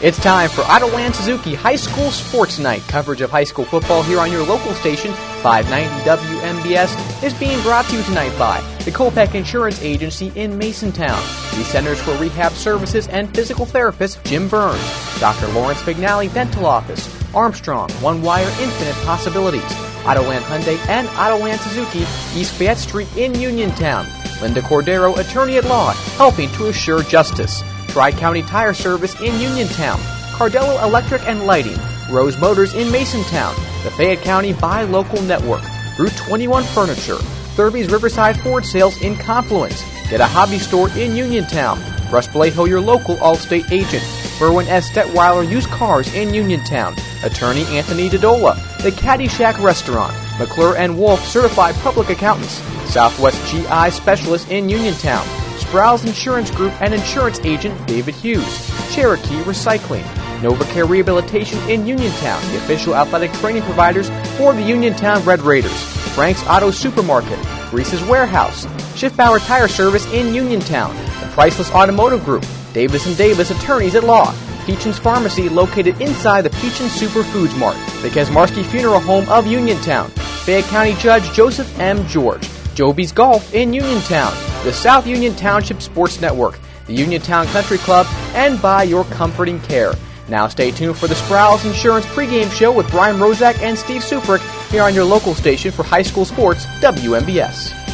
It's time for Ottawa Suzuki High School Sports Night. Coverage of high school football here on your local station, 590 WMBS, is being brought to you tonight by the Colpack Insurance Agency in Masontown, the Centers for Rehab Services and Physical Therapist Jim Burns, Dr. Lawrence Vignali Dental Office, Armstrong, One Wire Infinite Possibilities, Ottawa Hyundai and Ottawa Suzuki, East Fayette Street in Uniontown, Linda Cordero, Attorney at Law, helping to assure justice. Tri County Tire Service in Uniontown, Cardello Electric and Lighting, Rose Motors in Masontown, the Fayette County Buy Local Network, Route 21 Furniture, Thurby's Riverside Ford Sales in Confluence, Get a Hobby Store in Uniontown, Russ Bleho, your local Allstate agent, Berwin S. Detweiler Used Cars in Uniontown, Attorney Anthony Dodola, The Caddy Shack Restaurant, McClure and Wolf Certified Public Accountants, Southwest GI Specialist in Uniontown, Sprouse Insurance Group and insurance agent David Hughes, Cherokee Recycling, NovaCare Rehabilitation in Uniontown, the official athletic training providers for the Uniontown Red Raiders, Frank's Auto Supermarket, Reese's Warehouse, Schiffbauer Tire Service in Uniontown, the Priceless Automotive Group, Davis and Davis Attorneys at Law, Pechin's Pharmacy located inside the Pechin's Superfoods Mart, the Kesmarski Funeral Home of Uniontown, Fayette County Judge Joseph M. George, Joby's Golf in Uniontown, the South Union Township Sports Network, the Uniontown Country Club, and by your comforting care. Now stay tuned for the Sprouse Insurance pregame show with Brian Rozak and Steve Suprick here on your local station for high school sports, WMBS.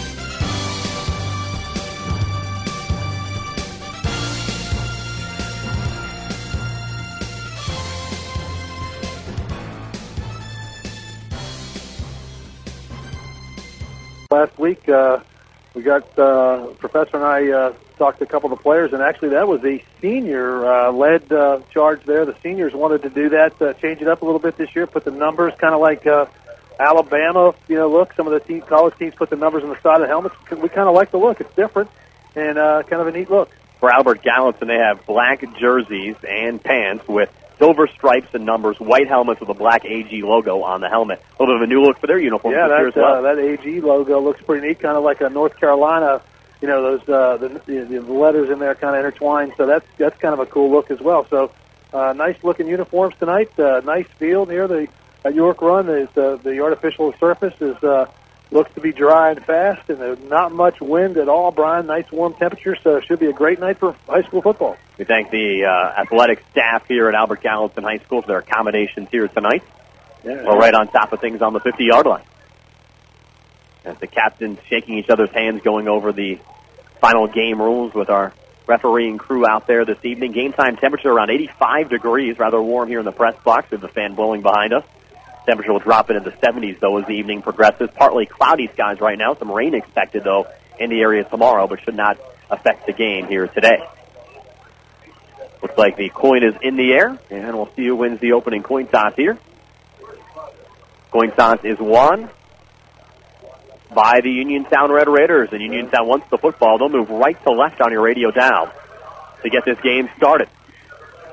Last week, uh, we got uh, Professor and I uh, talked to a couple of the players, and actually that was a senior-led uh, uh, charge there. The seniors wanted to do that, uh, change it up a little bit this year, put the numbers kind of like uh, Alabama, you know, look. Some of the team, college teams put the numbers on the side of the helmets. We kind of like the look. It's different and uh, kind of a neat look. For Albert Gallatin, they have black jerseys and pants with silver stripes and numbers, white helmets with a black AG logo on the helmet. A little bit of a new look for their uniforms Yeah, that as well. uh, that AG logo looks pretty neat, kind of like a North Carolina. You know, those uh, the, the the letters in there kind of intertwined. So that's that's kind of a cool look as well. So uh, nice looking uniforms tonight. Uh, nice field near the at York Run. Is uh, the artificial surface is uh, looks to be dry and fast, and there's not much wind at all. Brian, nice warm temperatures. So it should be a great night for high school football. We thank the uh, athletic staff here at Albert Gallatin High School for their accommodations here tonight. Yeah. We're right on top of things on the 50 yard line. As the captains shaking each other's hands, going over the final game rules with our refereeing crew out there this evening. Game time temperature around 85 degrees, rather warm here in the press box with the fan blowing behind us. Temperature will drop into the 70s though as the evening progresses. Partly cloudy skies right now. Some rain expected though in the area tomorrow, but should not affect the game here today. Looks like the coin is in the air, and we'll see who wins the opening coin toss here. Coin toss is won by the Uniontown Red Raiders. And Uniontown wants the football. They'll move right to left on your radio down to get this game started.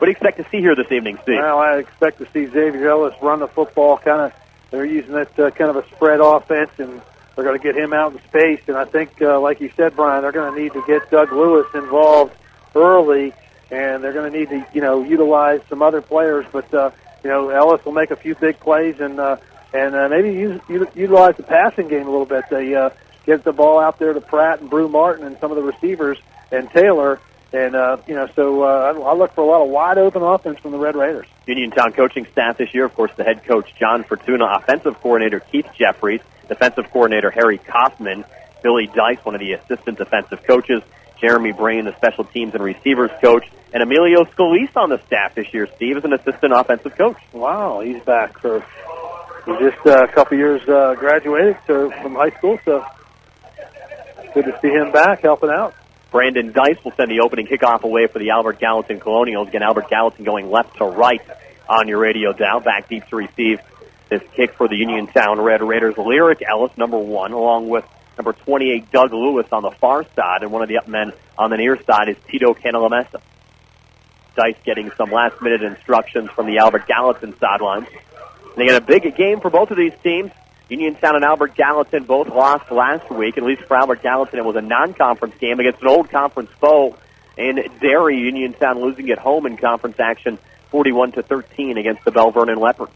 What do you expect to see here this evening, Steve? Well, I expect to see Xavier Ellis run the football. Kind of, they're using that uh, kind of a spread offense, and they're going to get him out in space. And I think, uh, like you said, Brian, they're going to need to get Doug Lewis involved early, and they're going to need to, you know, utilize some other players. But uh, you know, Ellis will make a few big plays, and uh, and uh, maybe use, utilize the passing game a little bit. They uh, get the ball out there to Pratt and Brew Martin and some of the receivers and Taylor. And uh, you know, so uh, I I look for a lot of wide open offense from the Red Raiders. Uniontown coaching staff this year, of course, the head coach John Fortuna, offensive coordinator Keith Jeffries, defensive coordinator Harry Kaufman, Billy Dice, one of the assistant defensive coaches, Jeremy Brain, the special teams and receivers coach, and Emilio Scalise on the staff this year. Steve is an assistant offensive coach. Wow, he's back for he's just uh, a couple years uh, graduated so, from high school, so good to see him back helping out. Brandon Dice will send the opening kickoff away for the Albert Gallatin Colonials. Again, Albert Gallatin going left to right on your radio dial. Back deep to receive this kick for the Uniontown Red Raiders. Lyric Ellis, number one, along with number 28, Doug Lewis on the far side. And one of the up men on the near side is Tito Cantalamessa. Dice getting some last minute instructions from the Albert Gallatin sidelines. They get a big game for both of these teams. Uniontown and Albert Gallatin both lost last week. At least for Albert Gallatin, it was a non-conference game against an old conference foe in Derry. Uniontown losing at home in conference action 41 to 13 against the Bell Vernon Leopards.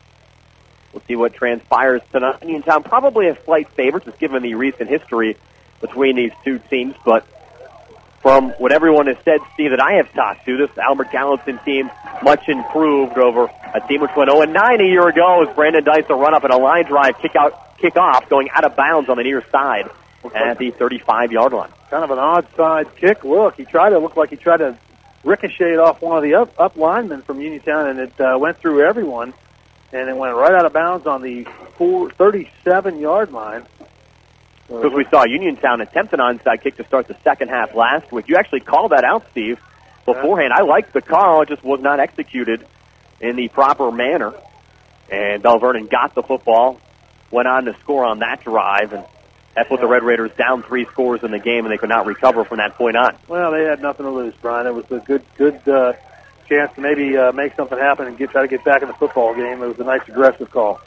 We'll see what transpires tonight. Uniontown probably a slight favorite, just given the recent history between these two teams, but from what everyone has said, Steve, that I have talked to, this Albert Gallatin team much improved over a team which went 0 9 a year ago as Brandon Dice a run up and a line drive kick out, kick off, going out of bounds on the near side at the 35 yard line. Kind of an odd side kick look. He tried to look like he tried to ricochet off one of the up, up linemen from Uniontown, and it uh, went through everyone, and it went right out of bounds on the four, 37 yard line. Because we saw Uniontown attempt an onside kick to start the second half last week. You actually called that out, Steve, beforehand. I liked the call, it just was not executed in the proper manner. And Bell Vernon got the football, went on to score on that drive, and that put the Red Raiders down three scores in the game, and they could not recover from that point on. Well, they had nothing to lose, Brian. It was a good, good uh, chance to maybe uh, make something happen and get try to get back in the football game. It was a nice aggressive call.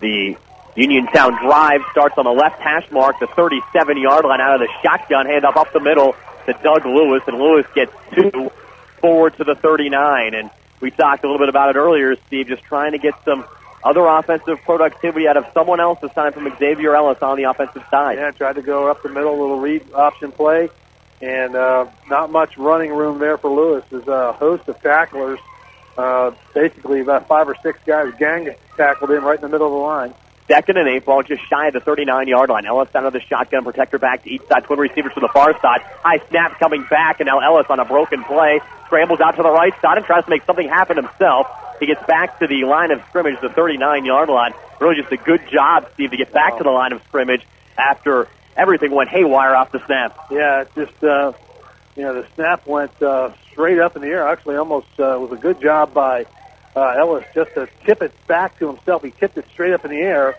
The Uniontown drive starts on the left hash mark, the 37 yard line out of the shotgun, handoff up the middle to Doug Lewis, and Lewis gets two forward to the 39. And we talked a little bit about it earlier, Steve, just trying to get some other offensive productivity out of someone else time from Xavier Ellis on the offensive side. Yeah, tried to go up the middle, little read option play, and uh, not much running room there for Lewis. There's a host of tacklers. Uh, basically, about five or six guys gang tackled him right in the middle of the line. Second and eight ball, just shy of the 39 yard line. Ellis out of the shotgun, protector back to each side, twin receivers to the far side. High snap coming back, and now Ellis on a broken play scrambles out to the right side and tries to make something happen himself. He gets back to the line of scrimmage, the 39 yard line. Really just a good job, Steve, to get back to the line of scrimmage after everything went haywire off the snap. Yeah, just, uh, you know, the snap went uh, straight up in the air. Actually, almost uh, was a good job by uh, Ellis just to tip it back to himself. He tipped it straight up in the air,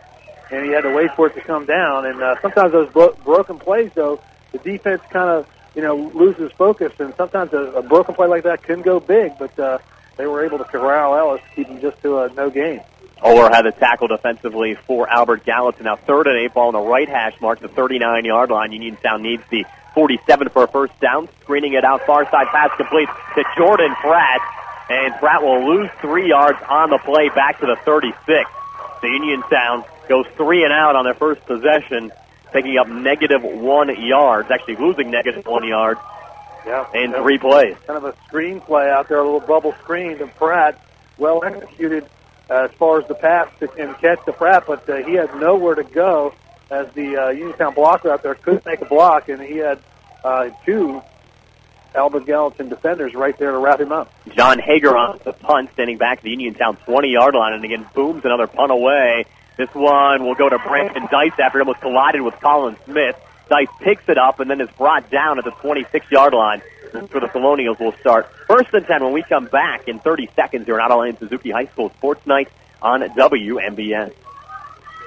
and he had to wait for it to come down. And uh, sometimes those bro- broken plays, though, the defense kind of you know loses focus, and sometimes a, a broken play like that can go big. But uh, they were able to corral Ellis, keep him just to a no gain. Oler had the tackle defensively for Albert Gallatin. Now third and eight ball on the right hash mark, the 39 yard line. Uniontown needs the 47 for a first down. Screening it out far side pass complete to Jordan Pratt. And Pratt will lose three yards on the play back to the 36. The Uniontown goes three and out on their first possession, picking up negative one yards, actually losing negative one yards Yeah, in three plays. kind of a screen play out there, a little bubble screen to Pratt. Well executed uh, as far as the pass to, and catch to Pratt, but uh, he had nowhere to go as the uh, Uniontown blocker out there couldn't make a block, and he had uh, two Albert Gallatin defenders right there to wrap him up. John Hager on the punt, standing back at the Uniontown 20 yard line, and again booms another punt away. This one will go to Brandon Dice after he almost collided with Colin Smith. Dice picks it up and then is brought down at the 26 yard line. For the Colonials will start first and 10 when we come back in 30 seconds here on and Suzuki High School Sports Night on WMBS.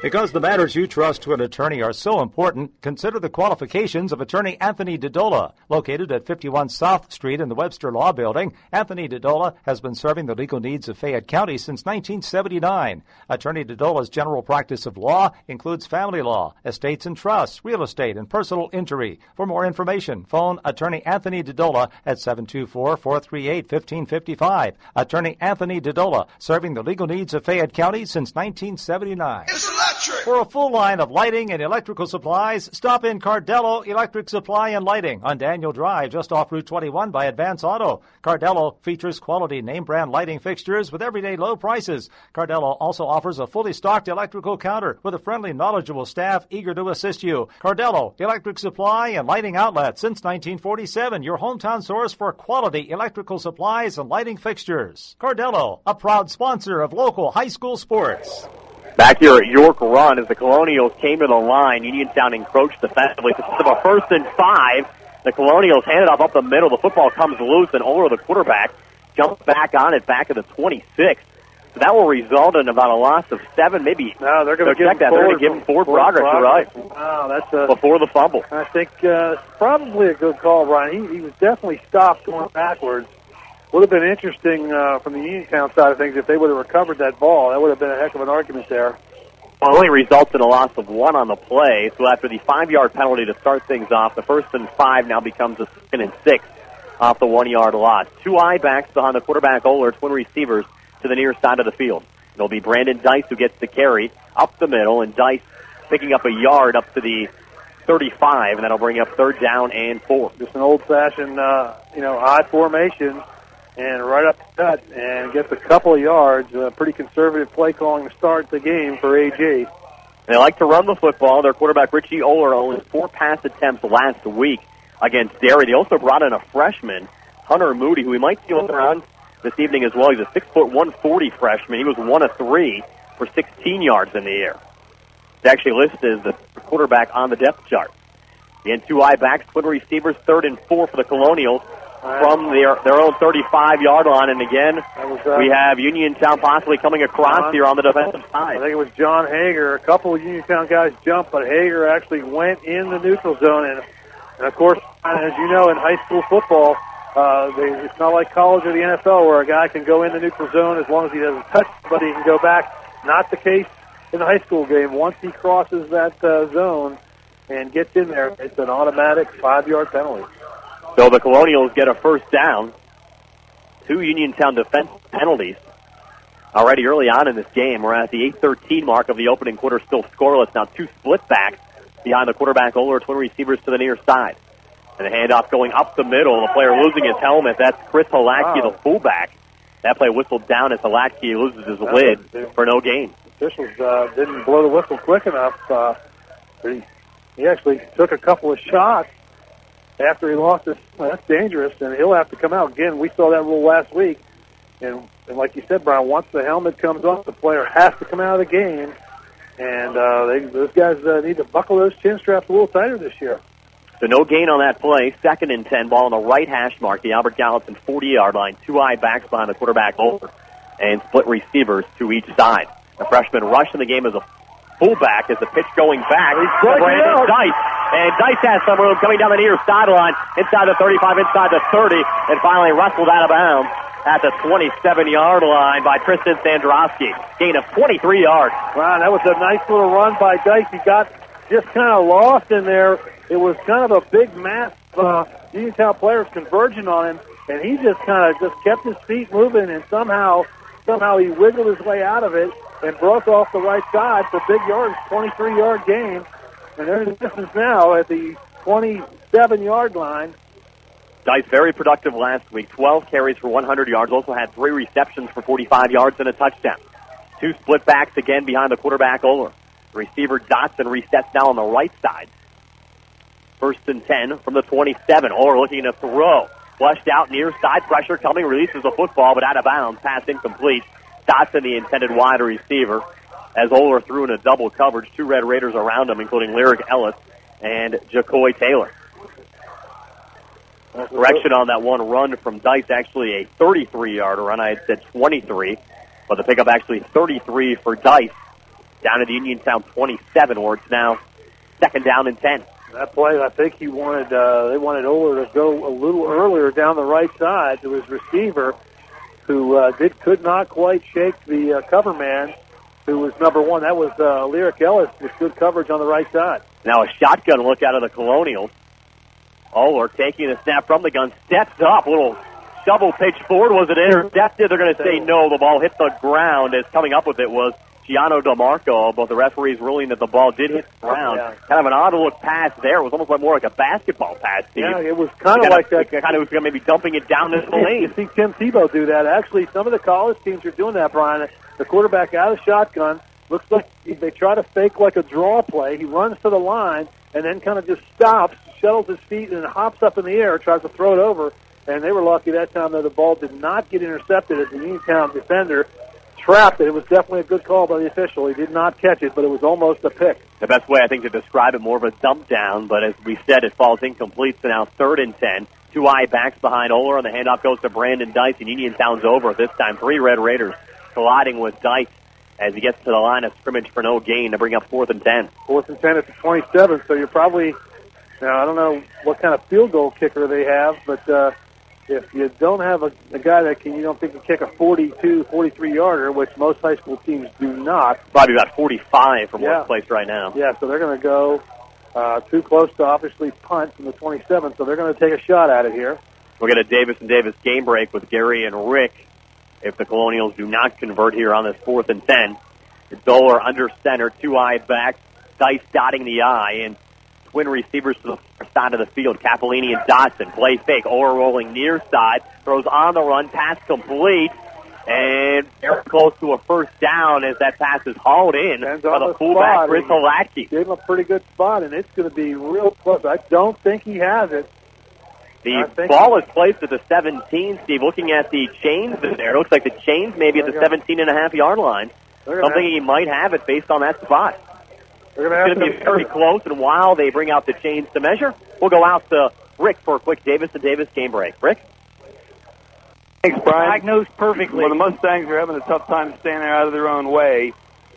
Because the matters you trust to an attorney are so important, consider the qualifications of attorney Anthony Dodola. Located at 51 South Street in the Webster Law Building, Anthony Dodola has been serving the legal needs of Fayette County since 1979. Attorney Dodola's general practice of law includes family law, estates and trusts, real estate, and personal injury. For more information, phone attorney Anthony Dodola at 724-438-1555. Attorney Anthony Dodola, serving the legal needs of Fayette County since 1979. For a full line of lighting and electrical supplies, stop in Cardello Electric Supply and Lighting on Daniel Drive, just off Route 21 by Advance Auto. Cardello features quality name brand lighting fixtures with everyday low prices. Cardello also offers a fully stocked electrical counter with a friendly, knowledgeable staff eager to assist you. Cardello Electric Supply and Lighting Outlet since 1947, your hometown source for quality electrical supplies and lighting fixtures. Cardello, a proud sponsor of local high school sports. Back here at York Run as the Colonials came to the line, Uniontown encroached defensively. This is a first and five. The Colonials hand it off up the middle. The football comes loose, and Oler, the quarterback, jumps back on it back at the 26. So that will result in about a loss of seven, maybe. No, they're going to give check that. him They're forward, gonna give him forward progress, you're right. Wow, that's a, Before the fumble. I think uh, probably a good call, Brian. He, he was definitely stopped going backwards. Would have been interesting uh, from the Uniontown side of things if they would have recovered that ball. That would have been a heck of an argument there. Well, it only results in a loss of one on the play. So after the five-yard penalty to start things off, the first and five now becomes a second and six off the one yard lot. Two I backs behind the quarterback Oler, twin receivers to the near side of the field. It'll be Brandon Dice who gets the carry up the middle, and Dice picking up a yard up to the 35, and that'll bring up third down and four. Just an old-fashioned, uh, you know, I formation, and right up the gut, and gets a couple of yards. A pretty conservative play calling to start the game for AG. They like to run the football. Their quarterback Richie Oler only four pass attempts last week against Derry. They also brought in a freshman, Hunter Moody, who we might see on around this evening as well. He's a six foot one forty freshman. He was one of three for 16 yards in the air. He's actually listed as the quarterback on the depth chart. The two I backs, twin receivers, third and four for the Colonials from their their own 35 yard line. And again, uh, we have Uniontown possibly coming across John- here on the defensive side. I think it was John Hager. A couple of Uniontown guys jumped, but Hager actually went in the neutral zone. And, and of course, as you know, in high school football, uh, they, it's not like college or the NFL where a guy can go in the neutral zone as long as he doesn't touch somebody, he can go back. Not the case in the high school game. Once he crosses that uh, zone and gets in there, it's an automatic five-yard penalty. So the Colonials get a first down. Two Uniontown defense penalties already early on in this game. We're at the 8-13 mark of the opening quarter, still scoreless. Now two split backs behind the quarterback, Oler, twin receivers to the near side. And the handoff going up the middle. The player losing his helmet. That's Chris Halacki, Wow. the fullback. That play whistled down as Halacki loses his lid for no gain. officials uh, didn't blow the whistle quick enough. Uh, he, he actually took a couple of shots after he lost his. Well, that's dangerous, and he'll have to come out again. We saw that rule last week, and, and like you said, Brian, once the helmet comes off, the player has to come out of the game. And uh, they, those guys uh, need to buckle those chin straps a little tighter this year. So no gain on that play. Second and 10, ball on the right hash mark, the Albert Gallatin 40 yard line. Two eye backs behind the quarterback over and split receivers to each side. The freshman rush in the game as a fullback as the pitch going back. He's Brandon out. Dice. And Dice has some room coming down the near sideline, inside the 35, inside the 30, and finally wrestled out of bounds at the 27 yard line by Tristan Sandrowski. Gain of 23 yards. Wow, that was a nice little run by Dice. He got just kind of lost in there. It was kind of a big mass of uh, Uniontown players converging on him, and he just kind of just kept his feet moving, and somehow, somehow he wiggled his way out of it and broke off the right side for big yards, 23 yard gain. And there's the distance now at the 27 yard line. Dice very productive last week. 12 carries for 100 yards. Also had three receptions for 45 yards and a touchdown. Two split backs again behind the quarterback Oler. Receiver Dotson resets now on the right side. First and 10 from the 27. Oler looking to throw. Flushed out near side pressure coming. Releases the football but out of bounds. Pass incomplete. Dotson the intended wide receiver. As Oler threw in a double coverage. Two Red Raiders around him including Lyric Ellis and Jacoy Taylor. Correction on that one run from Dice, actually a 33 yard run. I had said 23, but the pickup actually 33 for Dice down at the Uniontown 27, where it's now second down and 10. That play, I think he wanted uh, they wanted Oler to go a little earlier down the right side to his receiver, who uh, did could not quite shake the uh, cover man, who was number one. That was uh, Lyric Ellis with good coverage on the right side. Now a shotgun look out of the Colonials. Oler taking a snap from the gun, steps up, little shovel pitch forward. Was it intercepted? They're going to say no. The ball hit the ground. As coming up with it was Giano DeMarco, but the referee's ruling that the ball did hit the ground. Yeah. Kind of an odd look pass there. It was almost like more like a basketball pass. Steve. Yeah, it was kind of like that. Kind of was maybe dumping it down the You see Tim Tebow do that. Actually, some of the college teams are doing that, Brian. The quarterback out of shotgun looks like they try to fake like a draw play. He runs to the line and then kind of just stops, shuttles his feet, and hops up in the air, tries to throw it over. And they were lucky that time that the ball did not get intercepted as the Uniontown defender trapped it. It was definitely a good call by the official. He did not catch it, but it was almost a pick. The best way I think to describe it, more of a dump down, but as we said, it falls incomplete. So now third and ten. Two eye backs behind Oler, and the handoff goes to Brandon Dice, and Uniontown's over this time. Three Red Raiders colliding with Dice as he gets to the line of scrimmage for no gain to bring up fourth and ten. Fourth and ten at the 27, so you're probably, now I don't know what kind of field goal kicker they have, but uh, if you don't have a, a guy that can, you don't think can kick a 42, 43 yarder, which most high school teams do not, Probably about 45 from Yeah. placed right now. yeah, so they're going to go uh, too close to obviously punt from the 27, so they're going to take a shot at it here. We'll get a Davis and Davis game break with Gary and Rick if the Colonials do not convert here on this fourth and ten. Doler under center, two eye back, Dice dotting the eye, and twin receivers to the far side of the field. Capellini and Dotson play fake. Oler rolling near side, throws on the run, pass complete, and very close to a first down as that pass is hauled in Depends by the the fullback. Chris Halacki. Gave him a pretty good spot, and it's going to be real close. I don't think he has it. The ball is placed at the 17, Steve. Looking at the chains in there, it looks like the chains maybe at the 17 and a half yard line. Something he might have it based on that spot. To It's going to be very close, and while they bring out the chains to measure, we'll go out to Rick for a quick Davis and Davis game break. Rick? Thanks, Brian. Diagnosed perfectly. Well, the Mustangs are having a tough time staying out of their own way.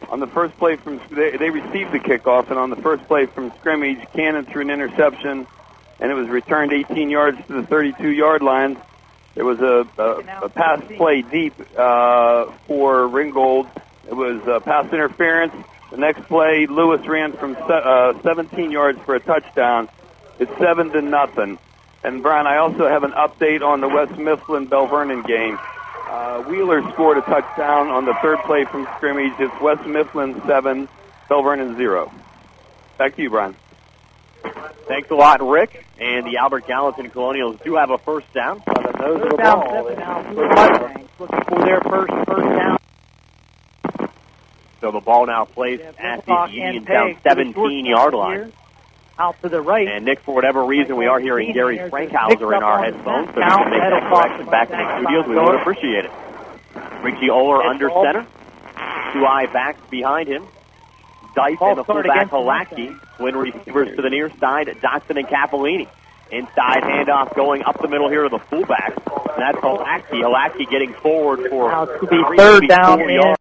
On the first play from they, they received the kickoff, and on the first play from scrimmage, Cannon threw an interception, and it was returned 18 yards to the 32-yard line. There was a, a, a pass play deep uh, for Ringgold. It was uh, pass interference. The next play, Lewis ran from se- uh, 17 yards for a touchdown. It's seven to nothing. And Brian, I also have an update on the West Mifflin Bell Vernon game. Uh, Wheeler scored a touchdown on the third play from scrimmage. It's West Mifflin seven, Bell Vernon zero. Back to you, Brian. Thanks a lot, Rick. And the Albert Gallatin Colonials do have a first down. on the nose of Third the down, ball. seven now for the Mustangs, looking for their first first down. So the ball now They at the Uniontown Pegg to the short 17 yard line. Out to the right. And Nick, for whatever reason, we are hearing Gary Frankhauser in our headphones, so we Count, can make that'll correction back in the studios. We would appreciate it. Richie Oler under center. Two eye backs behind him. Dice and the fullback Halacki. Twin receivers to the near side, Dotson and Capellini. Inside handoff going up the middle here to the fullback. And that's Halacki. Halacki getting forward for Now it's to be three, third down yards.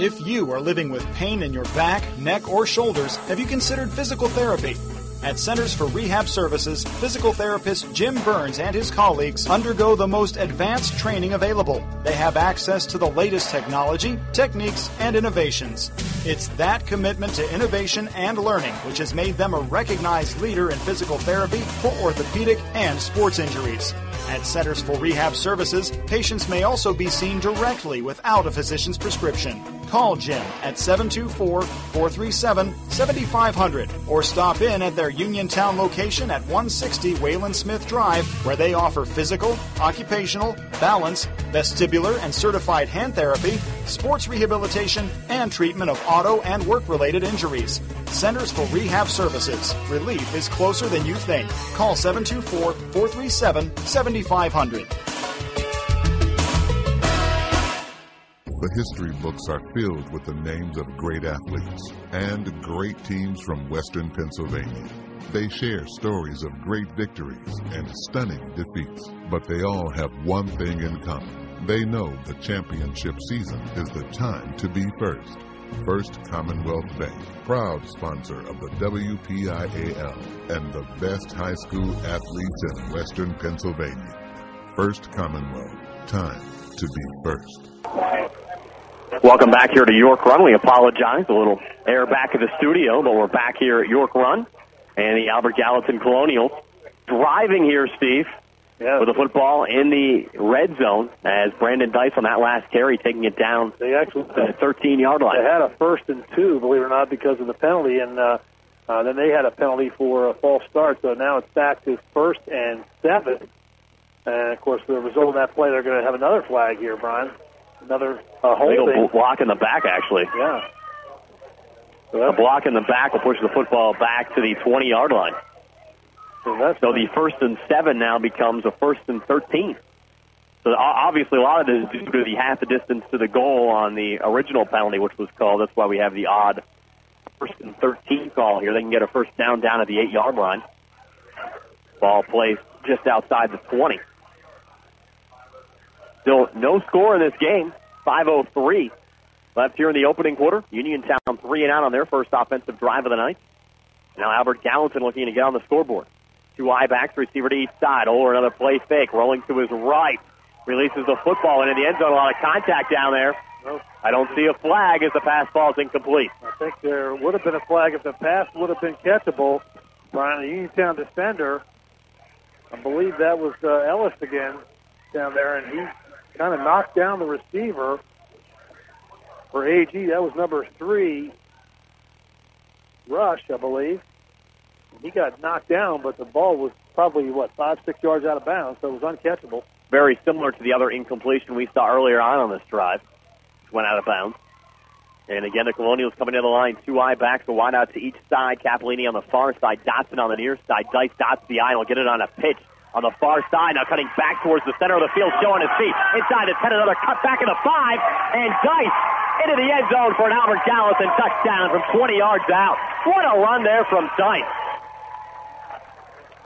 If you are living with pain in your back, neck, or shoulders, have you considered physical therapy? At Centers for Rehab Services, physical therapist Jim Burns and his colleagues undergo the most advanced training available. They have access to the latest technology, techniques, and innovations. It's that commitment to innovation and learning which has made them a recognized leader in physical therapy for orthopedic and sports injuries. At Centers for Rehab Services, patients may also be seen directly without a physician's prescription. Call Jim at 724 437 7500 or stop in at their Uniontown location at 160 Wayland Smith Drive, where they offer physical, occupational, balance, vestibular, and certified hand therapy, sports rehabilitation, and treatment of auto and work related injuries. Centers for Rehab Services. Relief is closer than you think. Call 724 437 7500. The history books are filled with the names of great athletes and great teams from Western Pennsylvania. They share stories of great victories and stunning defeats, but they all have one thing in common. They know the championship season is the time to be first. First Commonwealth Bank, proud sponsor of the WPIAL and the best high school athletes in Western Pennsylvania. First Commonwealth, time to be first. Welcome back here to York Run. We apologize. A little air back of the studio, but we're back here at York Run. And the Albert Gallatin Colonials driving here, Steve, Yeah, with the football in the red zone as Brandon Dice on that last carry taking it down they actually to the 13 yard line. they had a first and two, believe it or not, because of the penalty, and uh, uh, then they had a penalty for a false start. So now it's back to first and seven. And of course, the result of that play, they're going to have another flag here, Brian. Another uh, Legal holding. block in the back, actually. Yeah. So A block in the back will push the football back to the 20 yard line. So the first and seven now becomes a first and 13. So obviously a lot of this is due to the half the distance to the goal on the original penalty, which was called. That's why we have the odd first and 13 call here. They can get a first down down at the eight yard line. Ball placed just outside the 20. Still no score in this game. 5:03 left here in the opening quarter. Uniontown three and out on their first offensive drive of the night. Now Albert Gallatin looking to get on the scoreboard. Two eye backs, receiver to each side. Or another play fake, rolling to his right. Releases the football into the end zone. A lot of contact down there. Nope. I don't see a flag as the pass falls incomplete. I think there would have been a flag if the pass would have been catchable. Brian, the Uniontown defender I believe that was uh, Ellis again down there, and he kind of knocked down the receiver for AG. That was number three, Rush, I believe. He got knocked down, but the ball was probably what five, six yards out of bounds, so it was uncatchable. Very similar to the other incompletion we saw earlier on on this drive, which went out of bounds. And again, the Colonials coming to the line, two eye backs, a wide out to each side. Capellini on the far side, Dotson on the near side. Dice dots the eye, will get it on a pitch on the far side. Now cutting back towards the center of the field, showing his feet. Inside the 10, another cut back in the 5, and Dice into the end zone for an Albert Gallatin touchdown from 20 yards out. What a run there from Dice.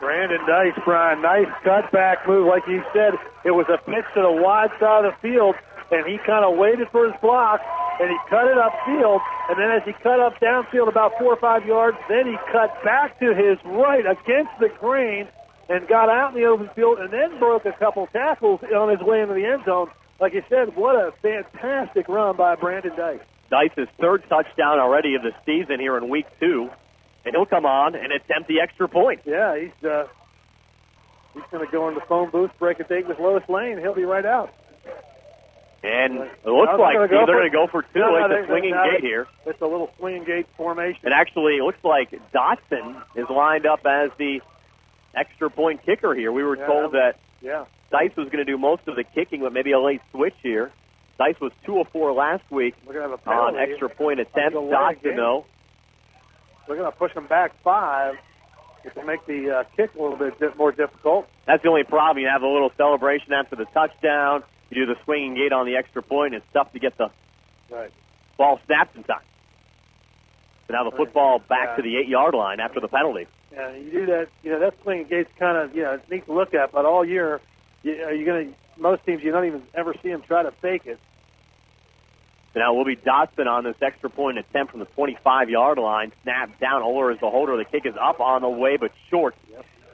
Brandon Dice, Brian, nice cutback move. Like you said, it was a pitch to the wide side of the field, and he kind of waited for his block, and he cut it upfield. And then as he cut up downfield about four or five yards, then he cut back to his right against the grain and got out in the open field, and then broke a couple tackles on his way into the end zone. Like you said, what a fantastic run by Brandon Dice. Dice's third touchdown already of the season here in week two and he'll come on and attempt the extra point. Yeah, he's uh, he's going to go in the phone booth, break a date with Lois Lane. He'll be right out. And it looks like they're going to go for two. No, no, it's a swinging gate here. It's a little swinging gate formation. And actually, it looks like Dotson is lined up as the extra point kicker here. We were Yeah, told that yeah. Dice was going to do most of the kicking, but maybe a late switch here. Dice was two of four last week We're going to have a on extra point attempts. Dotson, though, We're going to push them back five, which will make the uh, kick a little bit di- more difficult. That's the only problem. You have a little celebration after the touchdown. You do the swinging gate on the extra point. It's tough to get the Right. ball snapped in time. So now the football back Yeah. to the eight yard line after the penalty. Yeah, you do that. You know that swinging gate's kind of you know it's neat to look at, but all year, you, are you going to? Most teams you don't even ever see them try to fake it. Now will be Dotson on this extra point attempt from the 25 yard line. Snap down. Oler is the holder. The kick is up on the way, but short.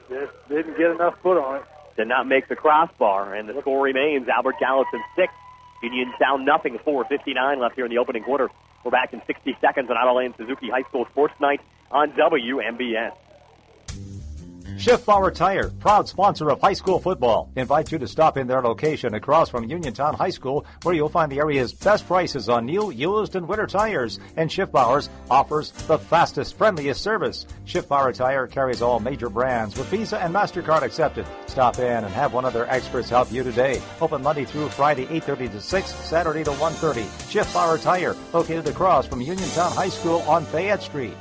Just didn't get enough foot on it. Did not make the crossbar. And the score remains Albert Gallatin 6, Union Uniontown nothing. 4.59 left here in the opening quarter. We're back in 60 seconds on Adelaide and Suzuki High School Sports Night on WMBS. Schiffbauer Tire, proud sponsor of high school football, invites you to stop in their location across from Uniontown High School, where you'll find the area's best prices on new, used, and winter tires. And Schiffbauer's offers the fastest, friendliest service. Schiffbauer Tire carries all major brands with Visa and MasterCard accepted. Stop in and have one of their experts help you today. Open Monday through Friday, 8.30 to 6, Saturday to 1.30. Schiffbauer Tire, located across from Uniontown High School on Fayette Street.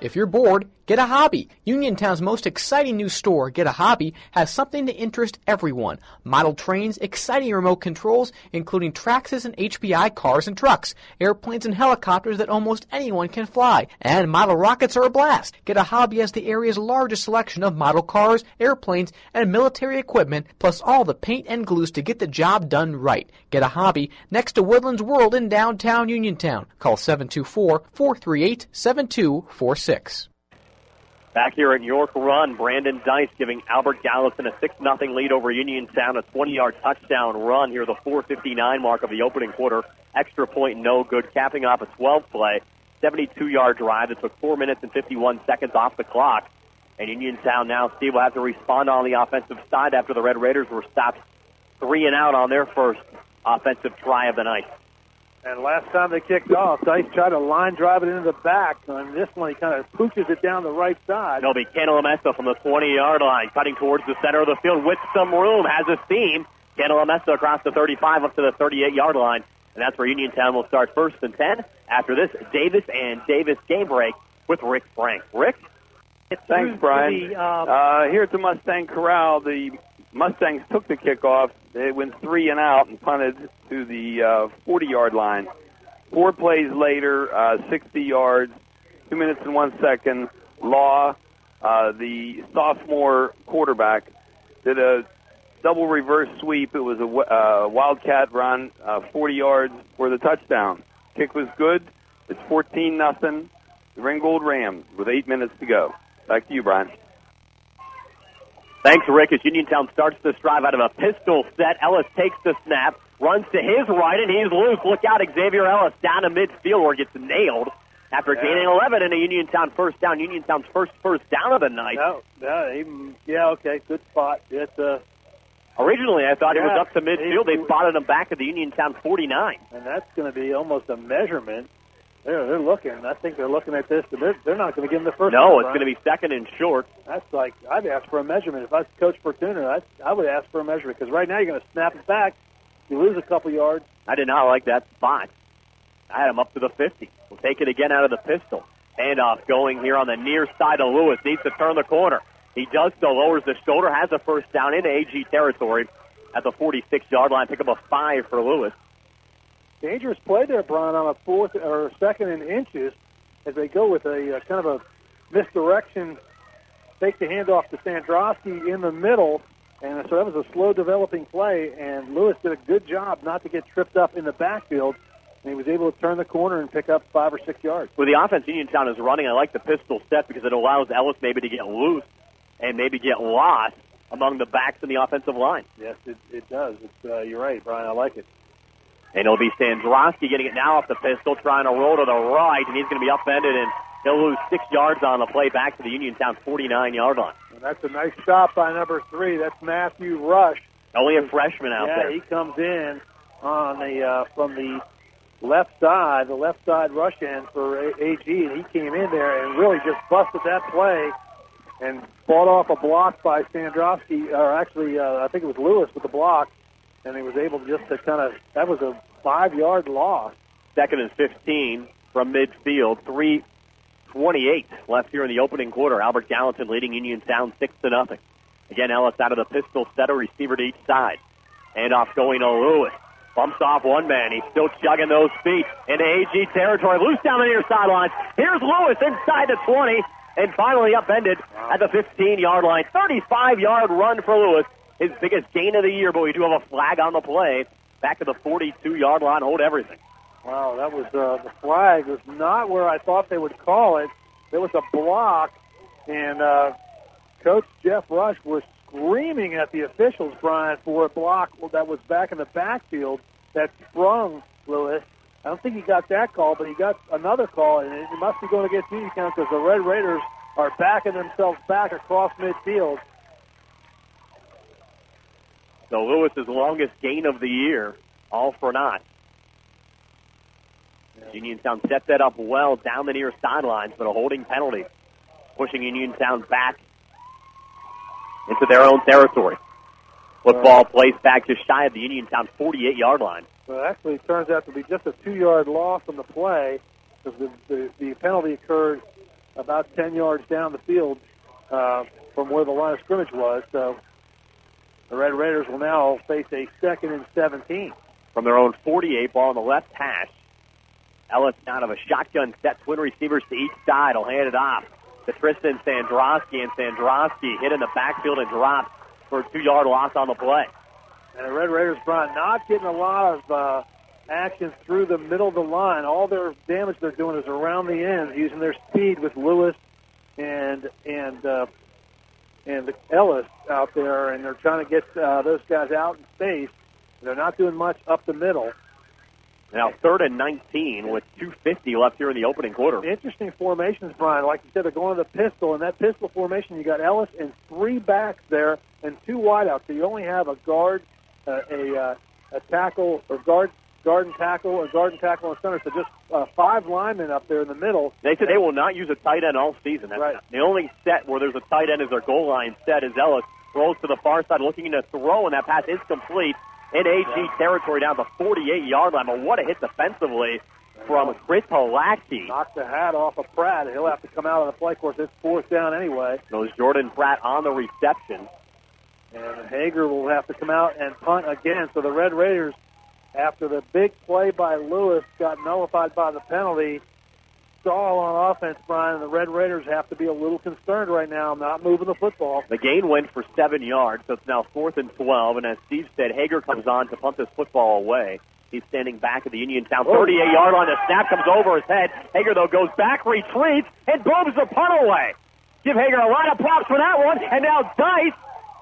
If you're bored, get a hobby. Uniontown's most exciting new store, Get a Hobby, has something to interest everyone. Model trains, exciting remote controls, including Traxxas and HPI cars and trucks, airplanes and helicopters that almost anyone can fly, and model rockets are a blast. Get a Hobby has the area's largest selection of model cars, airplanes, and military equipment, plus all the paint and glues to get the job done right. Get a Hobby next to Woodlands World in downtown Uniontown. Call 724 438 7246. Back here at York Run, Brandon Dice giving Albert Gallatin a 6 0 lead over Uniontown, a 20 yard touchdown run here, the 4.59 mark of the opening quarter. Extra point, no good, capping off a 12 play, 72 yard drive that took 4 minutes and 51 seconds off the clock. And Uniontown now, Steve, will have to respond on the offensive side after the Red Raiders were stopped three and out on their first offensive try of the night. And last time they kicked off, Dice tried to line drive it into the back. On this one, he kind of pooches it down the right side. It'll be Cantalamessa from the 20-yard line, cutting towards the center of the field with some room, has a seam. Cantalamessa across the 35 up to the 38-yard line, and that's where Uniontown will start first and 10. After this, Davis and Davis game break with Rick Frank. Rick? Thanks, Brian. Uh, here at the Mustang Corral, the Mustangs took the kickoff. They went three and out and punted to the uh, 40-yard line. Four plays later, uh, 60 yards, two minutes and one second. Law, uh, the sophomore quarterback, did a double reverse sweep. It was a uh, wildcat run, uh, 40 yards for the touchdown. Kick was good. It's 14 nothing. The Ringgold Rams with eight minutes to go. Back to you, Brian. Thanks, Rick. As Uniontown starts this drive out of a pistol set, Ellis takes the snap, runs to his right, and he's loose. Look out, Xavier Ellis down to midfield where he gets nailed after Yeah. gaining 11 in a Uniontown first down. Uniontown's first first down of the night. No, no, even, yeah, okay, good spot. It's uh, Originally, I thought it was up to midfield. They spotted him back at the Uniontown 49. and that's going to be almost a measurement. They're they're looking. I think they're looking at this, and they're they're not going to give him the first. No, down, it's going to be second and short. That's like I'd ask for a measurement if I was Coach Fortuna. I I would ask for a measurement because right now you're going to snap it back. You lose a couple yards. I did not like that spot. I had him up to the 50. We'll take it again out of the pistol. Handoff going here on the near side of Lewis. Needs to turn the corner. He does so, lowers the shoulder, has a first down into AG territory at the 46 yard line. Pick up a five for Lewis. Dangerous play there, Brian, on a fourth or second and inches as they go with a uh, kind of a misdirection. Take the handoff to Sandrowski in the middle, and so that was a slow developing play. And Lewis did a good job not to get tripped up in the backfield, and he was able to turn the corner and pick up five or six yards. With the offense Uniontown is running, I like the pistol set because it allows Ellis maybe to get loose and maybe get lost among the backs in the offensive line. Yes, it, it does. It's, uh, you're right, Brian. I like it. And it'll be Sandrowski getting it now off the pistol, trying to roll to the right, and he's going to be upended, and he'll lose six yards on the play back to the Uniontown 49 yard line. And that's a nice stop by number three. That's Matthew Rush. Only a freshman out yeah, there. he comes in on the uh, from the left side, the left side rush end for AG, and he came in there and really just busted that play and fought off a block by Sandrowski, or actually, uh, I think it was Lewis with the block, and he was able just to kind of. That was a five-yard loss. Second and 15 from midfield. 3.28 left here in the opening quarter. Albert Gallatin leading Uniontown 6 to nothing. Again, Ellis out of the pistol set, a receiver to each side. Handoff going to Lewis. Bumps off one man. He's still chugging those feet into AG territory. Loose down the near sidelines. Here's Lewis inside the 20 and finally upended at the 15 yard line. 35 yard run for Lewis. His biggest gain of the year, but we do have a flag on the play. Back to the 42 yard line. Hold everything. Wow, that was uh, the flag was not where I thought they would call it. There was a block, and uh, Coach Jeff Rush was screaming at the officials, Brian, for a block that was back in the backfield that sprung Lewis. I don't think he got that call, but he got another call, and it must be going against Uniontown because the Red Raiders are backing themselves back across midfield. So Lewis's longest gain of the year, all for naught. Uniontown set that up well down the near sidelines, but a holding penalty, pushing Uniontown back into their own territory. Football placed back just shy of the Uniontown 48 yard line. Well, actually, it turns out to be just a two-yard loss on the play because the, the, the penalty occurred about 10 yards down the field uh, from where the line of scrimmage was. So the Red Raiders will now face a second and 17. From their own 48 ball on the left hash, Ellis out of a shotgun set, twin receivers to each side. He'll hand it off to Tristan Sandrowski, and Sandrowski hit in the backfield and dropped for a two-yard loss on the play. And the Red Raiders, Brian, not getting a lot of uh, action through the middle of the line. All their damage they're doing is around the ends, using their speed with Lewis and and uh, and Ellis out there, and they're trying to get uh, those guys out in space. They're not doing much up the middle. Now third and 19 with 2.50 left here in the opening quarter. Interesting formations, Brian. Like you said, they're going to the pistol. In that pistol formation, you got Ellis and three backs there and two wideouts. So you only have a guard, uh, a uh, a tackle or guard, guard and tackle, a guard and tackle and center. So just uh, five linemen up there in the middle. They said they will not use a tight end all season. That's Right. The only set where there's a tight end is their goal line set as Ellis rolls to the far side looking to throw, and that pass is complete in AG territory down the 48-yard line. But what a hit defensively from Chris Palaxi. Knocked the hat off of Pratt. He'll have to come out of the play course. It's fourth down anyway. Those Jordan Pratt on the reception. And Hager will have to come out and punt again. So the Red Raiders, after the big play by Lewis got nullified by the penalty, stall on offense, Brian, and the Red Raiders have to be a little concerned right now, I'm not moving the football. The gain went for seven yards, so it's now fourth and 12. And as Steve said, Hager comes on to punt this football away. He's standing back at the Uniontown 38 yard line. The snap comes over his head. Hager, though, goes back, retreats, and booms the punt away. Give Hager a lot of props for that one. And now Dice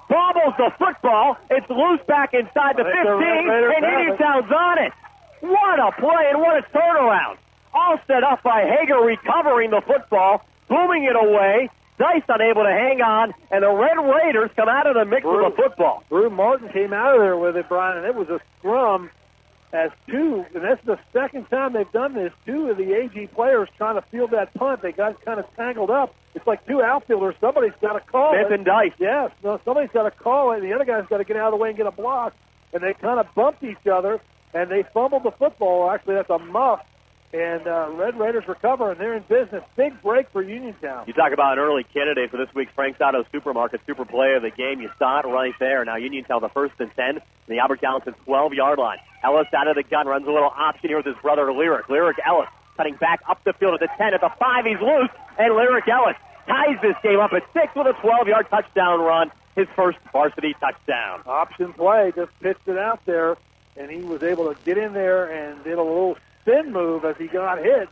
bobbles the football. It's loose back inside the I think the 15, and it. On it. What a play and what a turnaround. all set up by Hager recovering the football, booming it away. Dice unable to hang on, and the Red Raiders come out of the mix Brew- with the football. Brew Martin came out of there with it, Brian, and it was a scrum as two, and that's the second time they've done this. Two of the AG players trying to field that punt, they got kind of tangled up. It's like two outfielders. Somebody's got to call Smith it. and Dice. Yes, no, somebody's got to call it. The other guy's got to get out of the way and get a block. And they kind of bumped each other, and they fumbled the football. Actually, that's a muff. And uh, Red Raiders recover, and they're in business. Big break for Uniontown. You talk about an early candidate for this week's Frank's Auto Supermarket Super Play of the game. You saw it right there. Now Uniontown the first and ten, the Albert Gallatin 12 yard line. Ellis out of the gun runs a little option here with his brother Lyric. Lyric Ellis cutting back up the field at the 10 at the 5. He's loose, and Lyric Ellis ties this game up at 6 with a 12 yard touchdown run. His first varsity touchdown. option play, just pitched it out there, and he was able to get in there and did a little spin move as he got hit.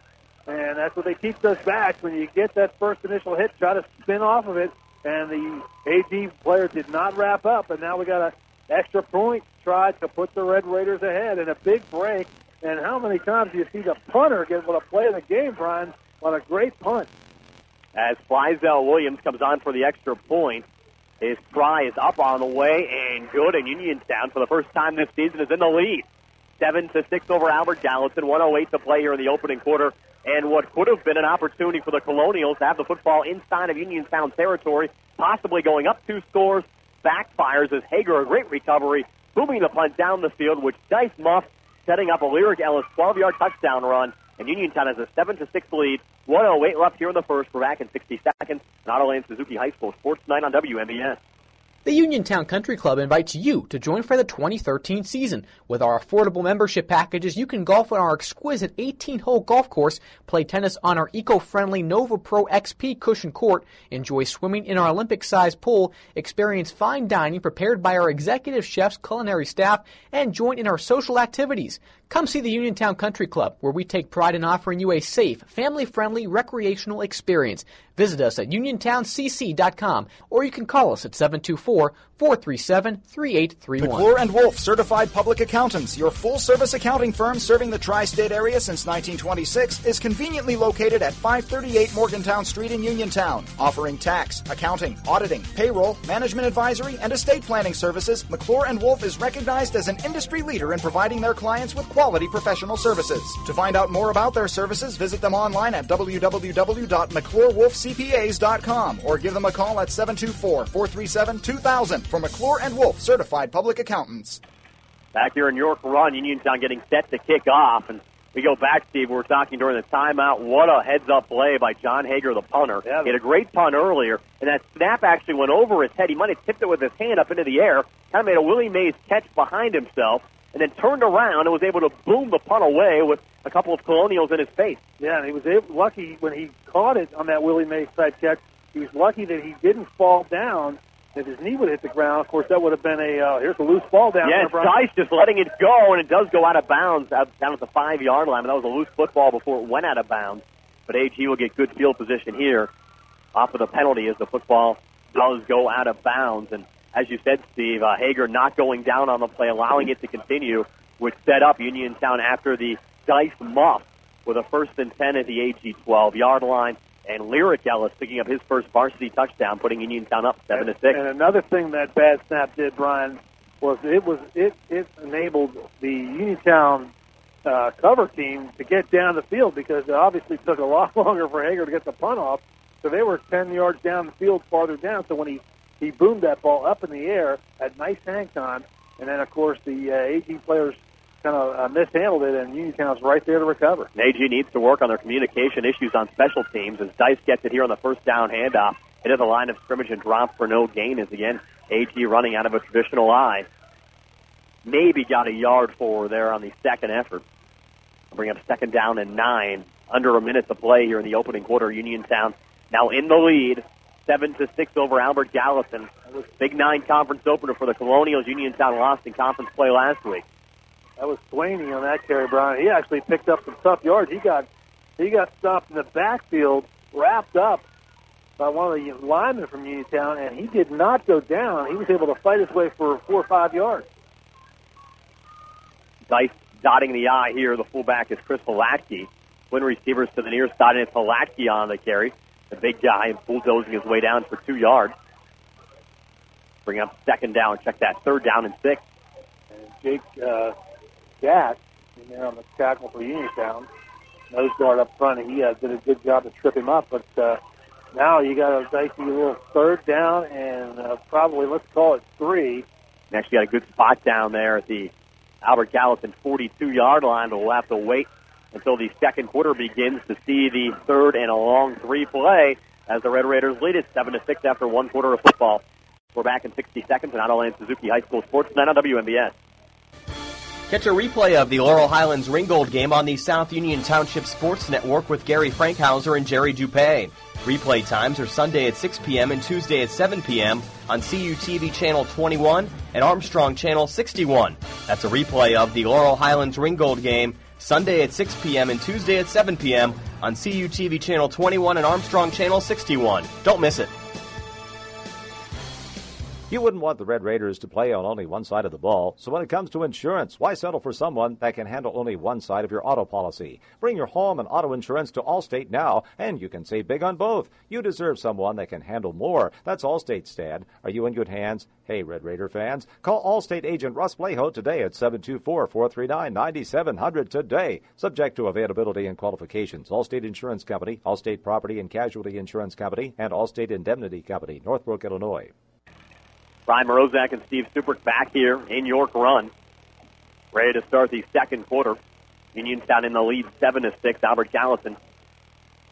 And that's what they teach us backs. When you get that first initial hit, try to spin off of it. And the AG player did not wrap up, and now we got an extra point tried to put the Red Raiders ahead in a big break. And how many times do you see the punter get able to play in the game, Brian, on a great punt? as Flyzell Williams comes on for the extra point. His try is up on the way and good, and Uniontown for the first time this season is in the lead. Seven to six over Albert Gallatin. 108 to play here in the opening quarter, and what could have been an opportunity for the Colonials to have the football inside of Uniontown territory, possibly going up two scores, backfires as Hager a great recovery, booming the punt down the field, which Dice muffed, setting up a Lyric Ellis 12-yard touchdown run, and Uniontown has a seven to six lead. 108 left here in the first. We're back in 60 seconds. Not only Autoland Suzuki High School Sports Night on WMBS. The Uniontown Country Club invites you to join for the 2013 season. With our affordable membership packages, you can golf on our exquisite 18 hole golf course, play tennis on our eco friendly Nova Pro XP cushion court, enjoy swimming in our Olympic sized pool, experience fine dining prepared by our executive chefs, culinary staff, and join in our social activities. Come see the Uniontown Country Club, where we take pride in offering you a safe, family friendly recreational experience. Visit us at uniontowncc.com or you can call us at 724 437 3831. McClure and Wolf Certified Public Accountants, your full service accounting firm serving the tri state area since 1926, is conveniently located at 538 Morgantown Street in Uniontown. Offering tax, accounting, auditing, payroll, management advisory, and estate planning services, McClure and Wolf is recognized as an industry leader in providing their clients with quality professional services. To find out more about their services, visit them online at www.mcclurewolfcpas.com or give them a call at 724 437 2000 for McClure and Wolf Certified Public Accountants. Back here in York Run, Uniontown getting set to kick off. And we go back, Steve. We were talking during the timeout. What a heads up play by John Hager, the punter. Yeah. He had a great punt earlier, and that snap actually went over his head. He might have tipped it with his hand up into the air, kind of made a Willie Mays catch behind himself, and then turned around and was able to boom the punt away with a couple of colonials in his face. Yeah, and he was able, lucky when he caught it on that Willie Mays side catch. He was lucky that he didn't fall down. If his knee would hit the ground, of course, that would have been a uh, here's a loose ball down Yes, there. Dice just letting it go, and it does go out of bounds out, down at the five yard line. But that was a loose football before it went out of bounds. But AG will get good field position here off of the penalty as the football does go out of bounds. And as you said, Steve, uh, Hager not going down on the play, allowing it to continue, which set up Uniontown after the Dice muff with a first and 10 at the AG 12 yard line. And Lyric Ellis picking up his first varsity touchdown, putting Uniontown up 7 to 6. And another thing that bad snap did, Brian, was it was it it enabled the Uniontown uh, cover team to get down the field because it obviously took a lot longer for Hager to get the punt off. So they were ten yards down the field, farther down. So when he he boomed that ball up in the air, had nice hang time, and then of course the uh, AG players kind of uh, mishandled it, and Uniontown's right there to recover. AG needs to work on their communication issues on special teams as Dice gets it here on the first down handoff into the line of scrimmage and drops for no gain as again AG running out of a traditional eye. Maybe got a yard forward there on the second effort. Bring up second down and nine. Under a minute to play here in the opening quarter. Uniontown now in the lead. Seven to six over Albert Gallatin. Big nine conference opener for the Colonials. Uniontown lost in conference play last week. That was Swaney on that carry, Brian. He actually picked up some tough yards. He got he got stopped in the backfield, wrapped up by one of the linemen from Uniontown, and he did not go down. He was able to fight his way for four or five yards. Dice dotting the eye here. The fullback is Chris Pulaski. twin receivers to the near side, and it's Palatsky on the carry. The big guy and bulldozing his way down for two yards. Bring up second down. Check that third down and six. And Jake uh, Gatt in there on the tackle for Uniontown. Nose guard up front. He uh, did a good job to trip him up, but uh, now you got a dicey little third down and uh, probably let's call it three. And actually got a good spot down there at the Albert Gallatin 42 yard line, we'll have to wait until the second quarter begins to see the third and a long three play as the Red Raiders lead it 7 to 6 after one quarter of football. We're back in 60 seconds on Autoland Suzuki High School Sports 9 on WMBS. Catch a replay of the Laurel Highlands Ringgold game on the South Union Township Sports Network with Gary Frankhauser and Jerry Dupay. Replay times are Sunday at 6 p.m. and Tuesday at 7 p.m. on CUTV Channel 21 and Armstrong Channel 61. That's a replay of the Laurel Highlands Ringgold game Sunday at 6 p.m. and Tuesday at 7 p.m. on CUTV Channel 21 and Armstrong Channel 61. Don't miss it. You wouldn't want the Red Raiders to play on only one side of the ball, so when it comes to insurance, why settle for someone that can handle only one side of your auto policy? Bring your home and auto insurance to Allstate now, and you can save big on both. You deserve someone that can handle more. That's Allstate's Dad. Are you in good hands? Hey, Red Raider fans, call Allstate agent Russ Bleho today at 724-439-9700 today, subject to availability and qualifications. Allstate Insurance Company, Allstate Property and Casualty Insurance Company, and Allstate Indemnity Company, Northbrook, Illinois. Brian Morozak and Steve Suprick back here in York Run. Ready to start the second quarter. Uniontown in the lead, 7 to 6. Albert Gallatin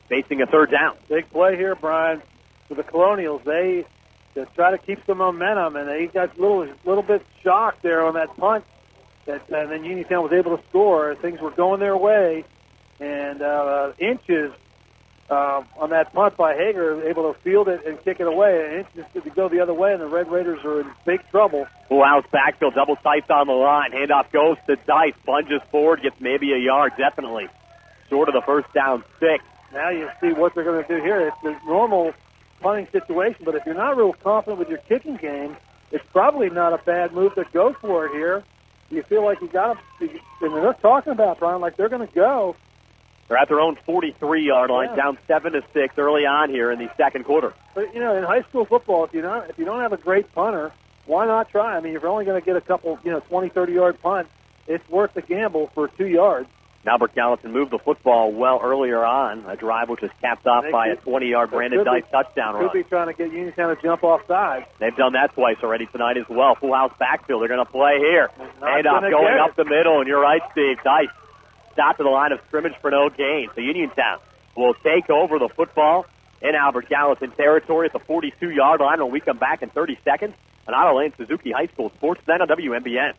facing a third down. Big play here, Brian. For the Colonials, they to try to keep the momentum, and they got a little, little bit shocked there on that punt. That, and then Uniontown was able to score. Things were going their way, and uh, inches um, on that punt by Hager, able to field it and kick it away. And it's just to go the other way, and the Red Raiders are in big trouble. House backfield, double sights on the line. Handoff goes to Dice, plunges forward, gets maybe a yard, definitely. Short of the first down, six. Now you see what they're going to do here. It's a normal punting situation, but if you're not real confident with your kicking game, it's probably not a bad move to go for it here. You feel like you got to, and they're talking about Brian, like they're going to go. They're at their own 43 yard line, Yeah. down seven to six early on here in the second quarter. But you know, in high school football, if you not if you don't have a great punter, why not try? I mean, if you're only going to get a couple, you know, 20, 30 yard punt, it's worth the gamble for two yards. Albert Gallatin moved the football well earlier on, a drive which was capped off by a 20 yard Brandon Dice touchdown Could run. be trying to get Uniontown to jump off sides. They've done that twice already tonight as well. Full house backfield. They're going to play here. Handoff going up the middle, and you're right, Steve. Dice stopped to the line of scrimmage for no gain. So Uniontown will take over the football in Albert Gallatin territory at the 42 yard line when we come back in 30 seconds on Autoland Suzuki High School Sports then on WMBS.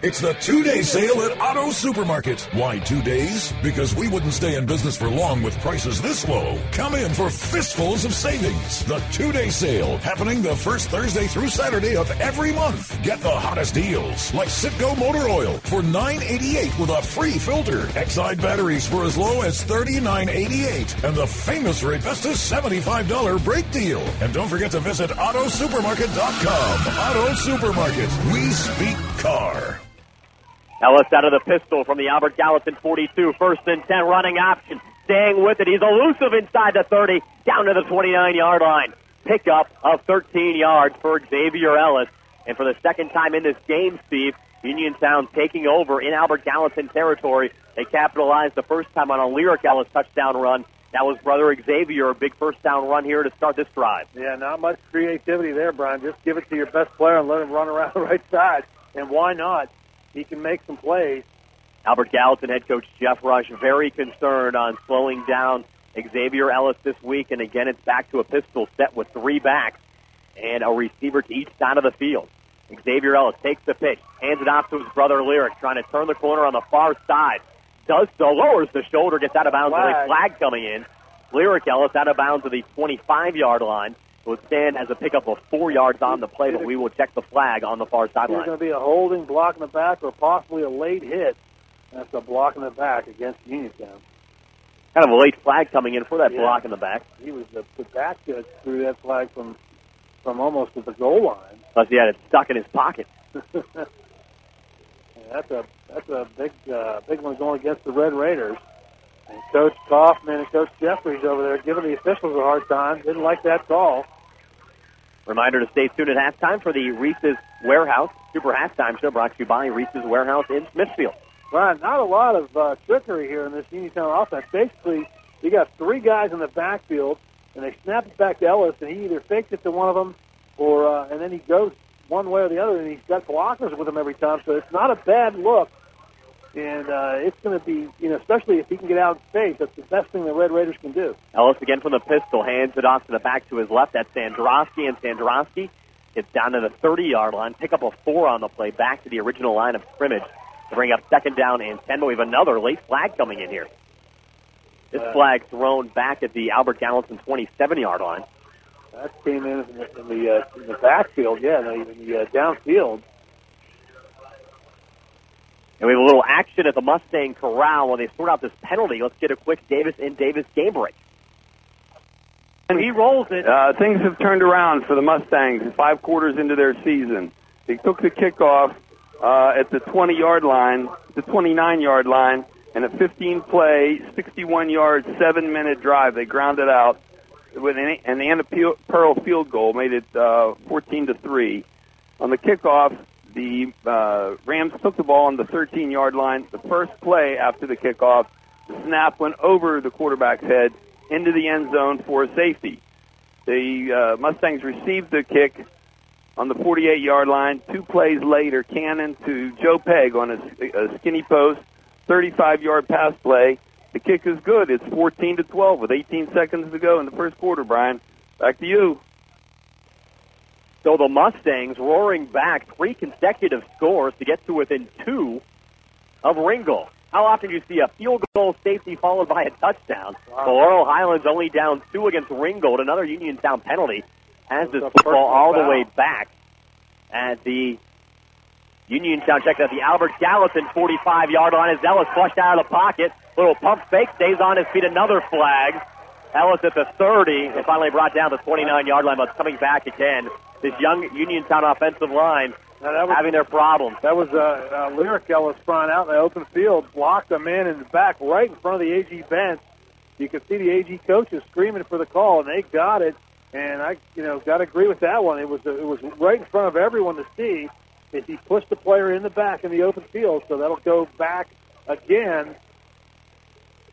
It's the two day sale at Auto Supermarket. Why two days? Because we wouldn't stay in business for long with prices this low. Come in for fistfuls of savings. The two day sale happening the first Thursday through Saturday of every month. Get the hottest deals like Citgo motor oil for $9.88 with a free filter. Exide batteries for as low as $39.88. And the famous Repestus $75 brake deal. And don't forget to visit AutoSupermarket.com. Auto Supermarket. We speak car. Ellis out of the pistol from the Albert Gallatin 42. First and 10 running option. Staying with it. He's elusive inside the 30, down to the 29 yard line. Pickup of 13 yards for Xavier Ellis. And for the second time in this game, Steve, Uniontown taking over in Albert Gallatin territory. They capitalized the first time on a Lyric Ellis touchdown run. That was brother Xavier, a big first down run here to start this drive. Yeah, not much creativity there, Brian. Just give it to your best player and let him run around the right side. And why not? He can make some plays. Albert Gallatin head coach Jeff Rush very concerned on slowing down Xavier Ellis this week, and again it's back to a pistol set with three backs and a receiver to each side of the field. Xavier Ellis takes the pitch, hands it off to his brother Lyric, trying to turn the corner on the far side. Does so, lowers the shoulder, gets out of bounds with a Flag. flag coming in. Lyric Ellis out of bounds to the 25 yard line. Would stand as a pickup of four yards on the play, but we will check the flag on the far sideline. There's going to be a holding block in the back or possibly a late hit. That's a block in the back against Uniontown. Kind of a late flag coming in for that Yeah. block in the back. He was the, the back that threw that flag from from almost to the goal line. Plus he had it stuck in his pocket. Yeah, that's a that's a big uh, big one going against the Red Raiders. And Coach Kaufman and Coach Jeffries over there giving the officials a hard time. Didn't like that call. Reminder to stay tuned at halftime for the Reese's Warehouse Super Halftime Show brought to you by Reese's Warehouse in Smithfield. Right, not a lot of uh, trickery here in this Uniontown offense. Basically, you got three guys in the backfield, and they snap it back to Ellis, and he either fakes it to one of them, or uh, and then he goes one way or the other, and he's got blockers with him every time. So it's not a bad look, and uh, it's going to be, you know, especially if he can get out in space. That's the best thing the Red Raiders can do. Ellis again from the pistol, hands it off to the back to his left. That's Sandrowski, and Sandrowski gets down to the 30-yard line, pick up a four on the play, back to the original line of scrimmage to bring up second down and 10. But we have another late flag coming in here. This Uh, flag thrown back at the Albert Gallatin 27-yard line. That came in in the, in the, uh, in the backfield, yeah, in the, in the uh, downfield. And we have a little action at the Mustang Corral when they sort out this penalty. Let's get a quick Davis in Davis game break. And he rolls it. Uh, things have turned around for the Mustangs five quarters into their season. They took the kickoff uh, at the 20 yard line, the 29 yard line, and a 15 play, 61 yard, seven minute drive. They grounded it out with an, an Anna Pearl field goal, made it uh, 14 to three. On the kickoff, the uh, Rams took the ball on the 13 yard line. The first play after the kickoff, the snap went over the quarterback's head into the end zone for a safety. The uh, Mustangs received the kick on the 48 yard line. Two plays later, Cannon to Joe Peg on a, a skinny post, 35 yard pass play. The kick is good. It's 14 to 12 with 18 seconds to go in the first quarter. Brian, back to you. So the Mustangs roaring back three consecutive scores to get to within two of Ringgold. How often do you see a field goal safety followed by a touchdown? Wow. The Laurel Highlands only down two against Ringgold. Another Uniontown penalty has this football all the way back at the Uniontown check out the Albert Gallatin 45 yard line as Ellis flushed out of the pocket. Little pump fake, stays on his feet. Another flag. Ellis at the 30 and finally brought down the 29 yard line, but coming back again. This young Uniontown offensive line was, having their problems. that was uh, uh, Lyric Ellis front out in the open field, blocked a man in the back right in front of the AG bench. You could see the AG coaches screaming for the call, and they got it. And I, you know, got to agree with that one. It was it was right in front of everyone to see. If he pushed the player in the back in the open field, so that'll go back again,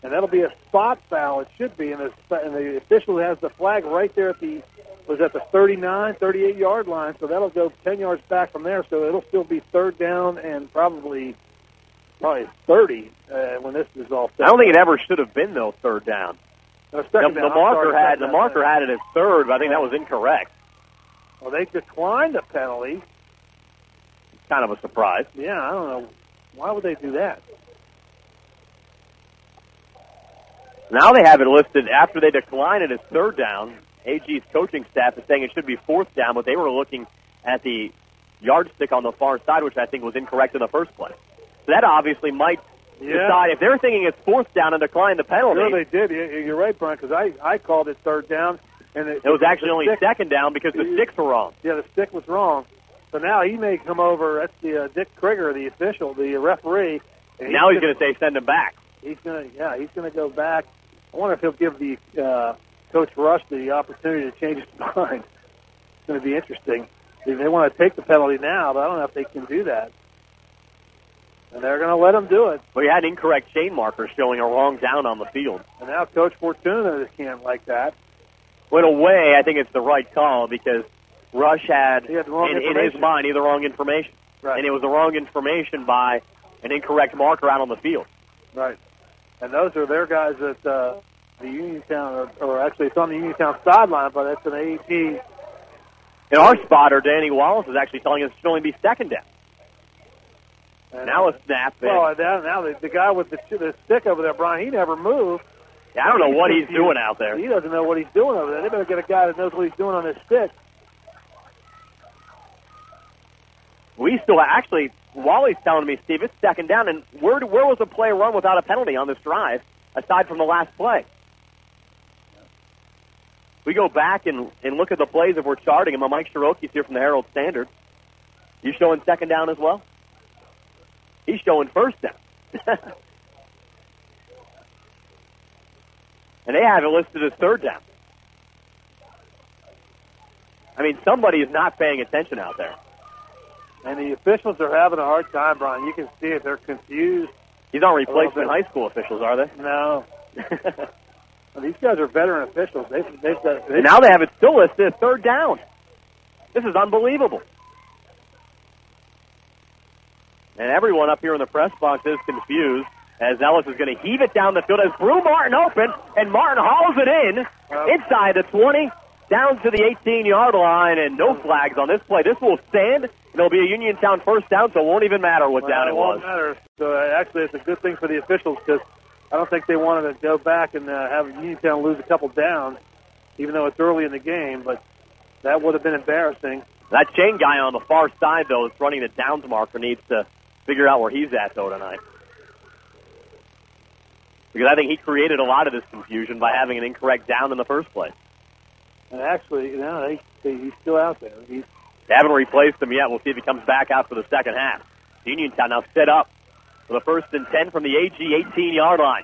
and that'll be a spot foul. It should be, and the, and the official has the flag right there at the was at the 39, 38 yard line, so that'll go 10 yards back from there. So it'll still be third down and probably probably 30 uh, when this is all set. I don't think it ever should have been though third down. No, The, second the marker sorry, had the down. marker had it as third, but I think that was incorrect. Well, they declined the penalty. Kind of a surprise. Yeah, I don't know why would they do that. Now they have it listed after they decline it as third down. AG's coaching staff is saying it should be fourth down, but they were looking at the yardstick on the far side, which I think was incorrect in the first place. So that obviously might Yeah. decide if they're thinking it's fourth down and decline the penalty. Sure, they did. You- You're right, Brian, because I I called it third down, and it, it was actually only stick- second down because the sticks were wrong. Yeah, the stick was wrong. So now he may come over. That's the uh, Dick Krieger, the official, the referee. and Now he's going to say send him back. He's going to yeah, he's going to go back. I wonder if he'll give the uh, coach Rush the opportunity to change his mind. It's going to be interesting. They, they want to take the penalty now, but I don't know if they can do that. And they're going to let him do it. Well, he had incorrect chain markers showing a wrong down on the field. And now Coach Fortuna can't like that. Well, in a way, I think it's the right call because Rush had, He had in, in his mind, he had the wrong information. Right. And it was the wrong information by an incorrect marker out on the field. Right. And those are their guys at uh, the Uniontown, or, or actually it's on the Uniontown sideline, but it's an AEP. And our spotter, Danny Wallace, is actually telling us it should only be second down. And, Now a snap. Well, now, now the, the guy with the, the stick over there, Brian, he never moved. Yeah, I don't know what he's doing out there. He doesn't know what he's doing over there. They better get a guy that knows what he's doing on his stick. We still actually, Wally's telling me, Steve, it's second down, and where where was the play run without a penalty on this drive, aside from the last play? We go back and, and look at the plays if we're charting them. Mike Shiroki's here from the Herald Standard. You showing second down as well? He's showing first down. and they have it listed as third down. I mean, somebody is not paying attention out there. And the officials are having a hard time, Brian. You can see it. They're confused. These aren't replacement high school officials, are they? No. well, these guys are veteran officials. They've, they've got, they've, now they have it still listed third down. This is unbelievable. And everyone up here in the press box is confused as Ellis is going to heave it down the field as Brew Martin open, and Martin hauls it in inside the 20, down to the 18 yard line, and no flags on this play. This will stand. It'll be a Uniontown first down, so it won't even matter what well, down it, it was. won't matter. So uh, actually, it's a good thing for the officials because I don't think they wanted to go back and uh, have Uniontown lose a couple downs, even though it's early in the game. But that would have been embarrassing. That chain guy on the far side, though, is running the downs marker, needs to figure out where he's at, though, tonight. Because I think he created a lot of this confusion by having an incorrect down in the first place. And actually, you know, they, he's still out there. He's they haven't replaced him yet. We'll see if he comes back out for the second half. Uniontown now set up for the first and 10 from the AG 18 yard line.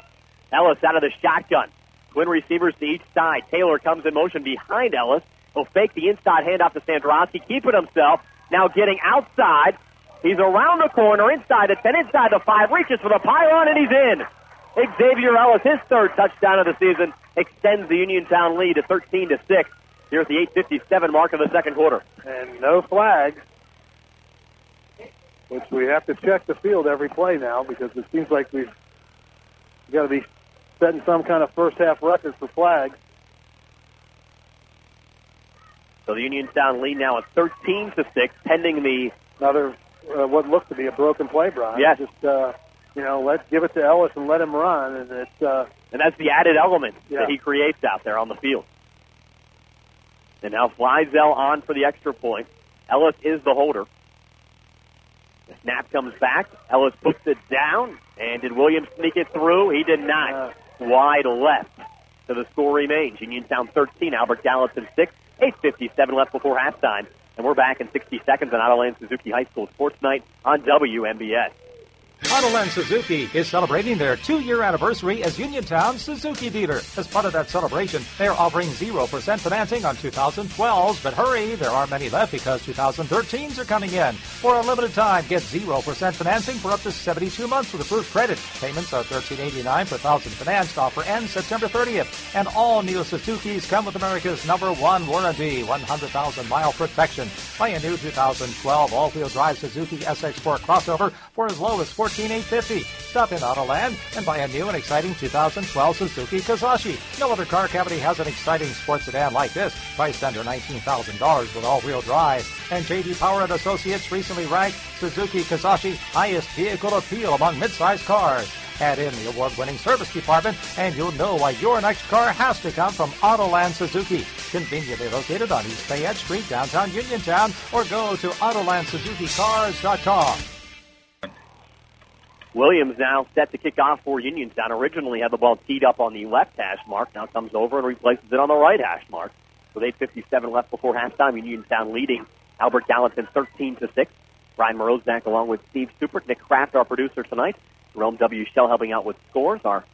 Ellis out of the shotgun. Twin receivers to each side. Taylor comes in motion behind Ellis. He'll fake the inside handoff to Sandrowski, keeping himself. Now getting outside. He's around the corner, inside the 10, inside the 5, reaches for the pylon, and he's in. Xavier Ellis, his third touchdown of the season, extends the Uniontown lead to 13 to 6 here at the 8:57 mark of the second quarter. And no flags, which we have to check the field every play now because it seems like we've got to be setting some kind of first half record for flags. So the Uniontown lead now at 13 to six, pending the another uh, what looked to be a broken play, Brian. Yes. Just uh, you know, let's give it to Ellis and let him run, and it's uh, and that's the added element Yeah. that he creates out there on the field. And now Flysell on for the extra point. Ellis is the holder. The snap comes back. Ellis puts it down. And did Williams sneak it through? He did not. Wide left. So the score remains. Uniontown 13, Albert Gallatin 6. 8.57 left before halftime. And we're back in 60 seconds on Autoland Suzuki High School Sports Night on WMBS. Autoland Suzuki is celebrating their two-year anniversary as Uniontown Suzuki dealer. As part of that celebration, they are offering 0% financing on 2012s, but hurry, there are many left because 2013s are coming in. For a limited time, get 0% financing for up to 72 months with approved credit. Payments are $13.89 per thousand financed. Offer ends September 30th. And all new Suzukis come with America's number one warranty, 100,000 mile protection. Buy a new 2012 all-wheel drive Suzuki SX4 crossover for as low as 14850 Stop in Autoland and buy a new and exciting 2012 Suzuki Kizashi. No other car company has an exciting sports sedan like this, priced under $19,000 with all-wheel drive. And J.D. Power and Associates recently ranked Suzuki Kizashi highest vehicle appeal among midsize cars. Add in the award-winning service department, and you'll know why your next car has to come from Autoland Suzuki. Conveniently located on East Fayette Street, downtown Uniontown, or go to AutolandSuzukiCars.com. Williams now set to kick off for Uniontown. Originally had the ball teed up on the left hash mark. Now comes over and replaces it on the right hash mark. With 8.57 left before halftime, Uniontown leading Albert Gallatin 13 to 6. Brian Morozak along with Steve Supert, Nick Kraft, our producer tonight. Jerome W. Shell helping out with scores. Our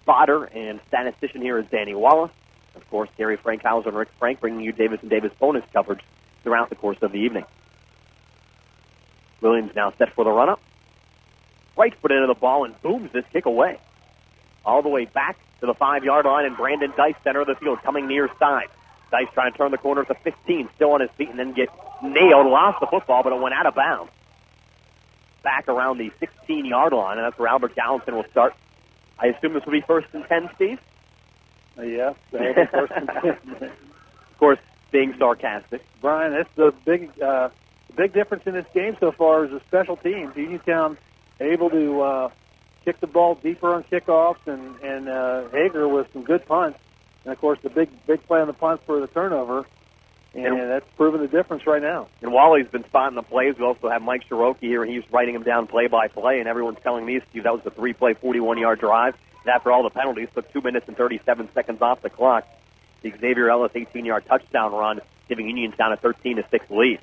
spotter and statistician here is Danny Wallace. Of course, Gary Frankhauser and Rick Frank bringing you Davis and Davis bonus coverage throughout the course of the evening. Williams now set for the run-up. Right foot into the ball and booms this kick away. All the way back to the five-yard line, and Brandon Dice, center of the field, coming near side. Dice trying to turn the corner at the 15, still on his feet, and then get nailed. Lost the football, but it went out of bounds. Back around the 16-yard line, and that's where Albert Gallatin will start. I assume this will be first and 10, Steve? Uh, yes, first and 10. Of course, being sarcastic. Brian, that's the big uh, big difference in this game so far is the special teams. Uniontown able to uh, kick the ball deeper on kickoffs, and and uh, Hager with some good punts, and of course the big big play on the punt for the turnover, and, And- that's proven the difference right now. And Wally's been spotting the plays. We also have Mike Shiroki here, and he's writing them down play by play. And everyone's telling me, Steve, that was a three-play, 41-yard drive. And after all the penalties, took two minutes and 37 seconds off the clock. The Xavier Ellis 18-yard touchdown run, giving Uniontown a 13 to six lead.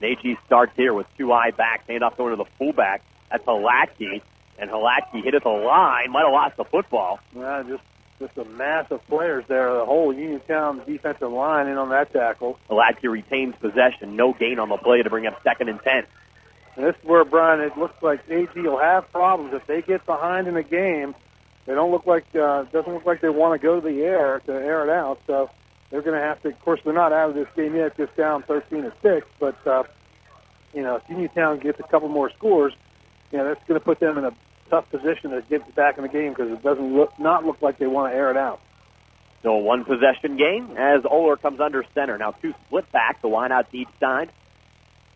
And AG starts here with two eye back, handoff going to the fullback. That's Halatke, and Halatke hit at the line, might have lost the football. Yeah, just just a mass of players there. The whole Uniontown defensive line in on that tackle. Pulaski retains possession. No gain on the play to bring up second and ten. And this is where, Brian, it looks like AG will have problems. If they get behind in the game, they don't look like, uh, doesn't look like they want to go to the air to air it out. So they're going to have to, of course, they're not out of this game yet, just down 13 to 6. But, uh, you know, if Uniontown gets a couple more scores, you know, that's going to put them in a tough position to get back in the game because it doesn't look not look like they want to air it out. So a one possession game as Oler comes under center. Now two split back, the wide out to each side.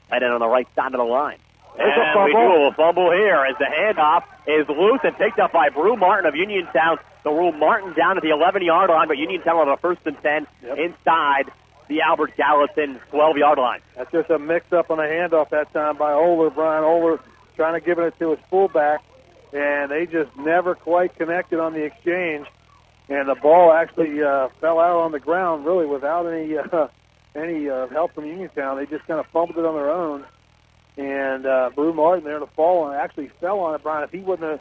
Tight end on the right side of the line. There's a and we fumble. do a fumble here as the handoff is loose and picked up by Brew Martin of Uniontown. So Brew Martin down at the 11 yard line, but Uniontown on a first and 10 inside the Albert Gallatin 12 yard line. That's just a mix up on a handoff that time by Oler. Brian Oler trying to give it to his fullback, and they just never quite connected on the exchange. And the ball actually uh, fell out on the ground, really without any uh, any uh, help from Uniontown. They just kind of fumbled it on their own. And uh, Brew Martin there to fall and actually fell on it. Brian, if he wouldn't have,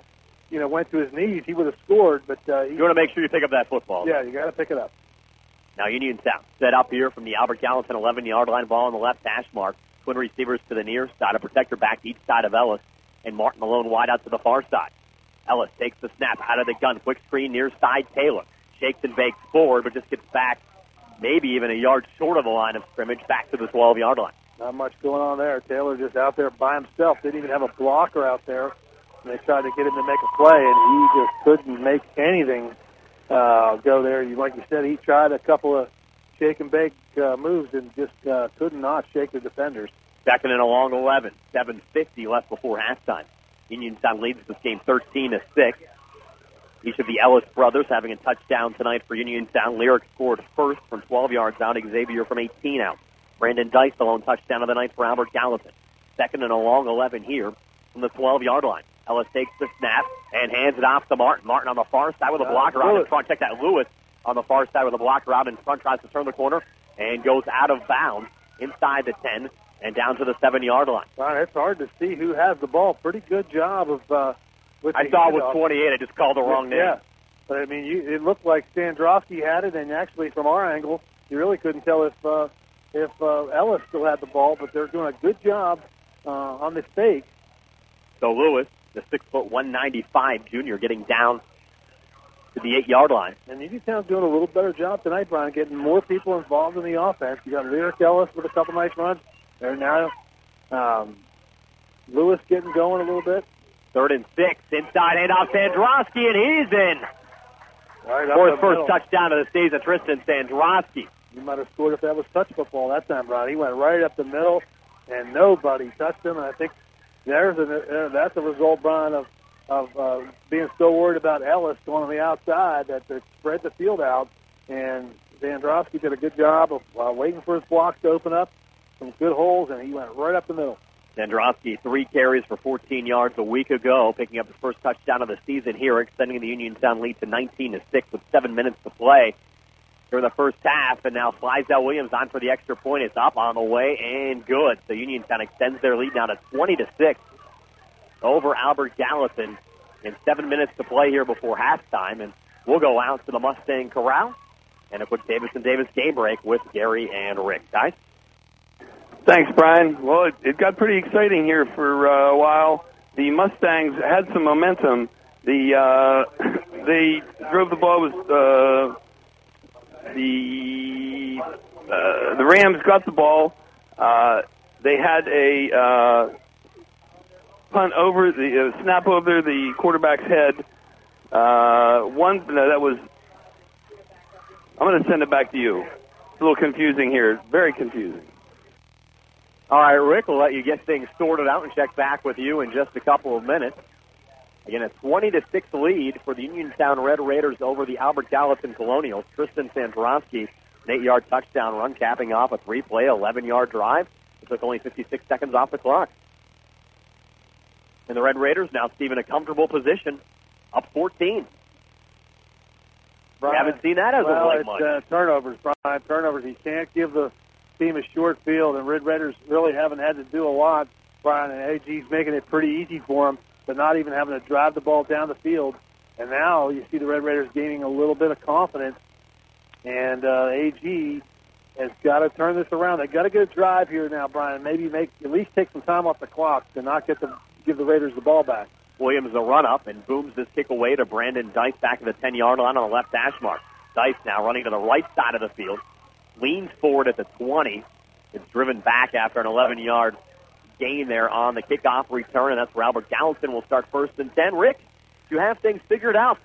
you know, went to his knees, he would have scored. But uh, he, You want to make sure you pick up that football. yeah, you got to pick it up. Now Uniontown set up here from the Albert Gallatin 11 yard line ball on the left hash mark. Twin receivers to the near side, a protector back each side of Ellis, and Martin alone wide out to the far side. Ellis takes the snap out of the gun, quick screen near side Taylor. Shakes and bakes forward, but just gets back maybe even a yard short of the line of scrimmage back to the 12 yard line. Not much going on there. Taylor just out there by himself. Didn't even have a blocker out there. And they tried to get him to make a play, and he just couldn't make anything uh, go there. Like you said, he tried a couple of shake and bake uh, moves and just uh, could not shake the defenders. Second and a long 11. 7.50 left before halftime. Uniontown leads this game 13 to 6. Each of the Ellis brothers having a touchdown tonight for Uniontown. Lyric scored first from 12 yards out. Xavier from 18 out. Brandon Dice, the lone touchdown of the night for Albert Gallatin. Second and a long 11 here from the 12 yard line. Ellis takes the snap and hands it off to Martin. Martin on the far side with a Uh, blocker out in Lewis. front. Check that. Lewis on the far side with a blocker out in front. Tries to turn the corner and goes out of bounds inside the 10 and down to the 7 yard line. It's hard to see who has the ball. Pretty good job of. Uh, with I the saw it was handoff. 28. I just called the wrong name. Yeah, but I mean, you, it looked like Sandrowski had it, and actually, from our angle, you really couldn't tell if uh, if uh, Ellis still had the ball. But they're doing a good job uh, on this fake. So Lewis, the six foot one ninety five junior, getting down to the eight yard line. And Uniontown's doing a little better job tonight, Brian, getting more people involved in the offense. You got Lyric Ellis with a couple nice runs. There now, um, Lewis getting going a little bit. Third and six, inside handoff Sandrowski, and he's in Right for the his first middle. touchdown of the season. Tristan Sandrowski. He might have scored if that was touch football that time, Brian. He went right up the middle, and nobody touched him. And I think there's a, uh, that's a result, Brian, of of uh, being so worried about Ellis going on the outside that they spread the field out. And Sandrowski did a good job of uh, waiting for his blocks to open up, some good holes, and he went right up the middle. Sandrowski, three carries for 14 yards a week ago, picking up his first touchdown of the season here, extending the Uniontown lead to 19 to 6 with seven minutes to play during the first half. And now Flysdale Williams on for the extra point. It's up on the way and good. So Uniontown extends their lead now to 20 to 6 over Albert Gallatin in seven minutes to play here before halftime. And we'll go out to the Mustang Corral and a quick Davis and Davis game break with Gary and Rick. Guys? Thanks, Brian. Well, it, it got pretty exciting here for uh, a while. The Mustangs had some momentum. The uh, they drove the ball with uh, the uh, the Rams got the ball. Uh, they had a uh, punt over the uh, snap over the quarterback's head. Uh, one no, that was. I'm going to send it back to you. It's a little confusing here. Very confusing. All right, Rick, we'll let you get things sorted out and check back with you in just a couple of minutes. Again, a 20 to 6 lead for the Uniontown Red Raiders over the Albert Gallatin Colonials. Tristan an eight yard touchdown run, capping off a three play, 11 yard drive. It took only 56 seconds off the clock. And the Red Raiders now, Steve, in a comfortable position, up 14. We haven't seen that as well, of late much. uh, turnovers, Brian. Turnovers. He can't give the team a short field, and Red Raiders really haven't had to do a lot, Brian. And AG's making it pretty easy for him, but not even having to drive the ball down the field. And now you see the Red Raiders gaining a little bit of confidence. And uh, AG has got to turn this around. They got to get a drive here now, Brian. Maybe make at least take some time off the clock to not get the give the Raiders the ball back. Williams the run up and booms this kick away to Brandon Dice back at the 10 yard line on the left hash mark. Dice now running to the right side of the field, leans forward at the 20. It's driven back after an 11 yard gain there on the kickoff return, and that's where Albert Gallatin will start first and 10. Rick, you have things figured out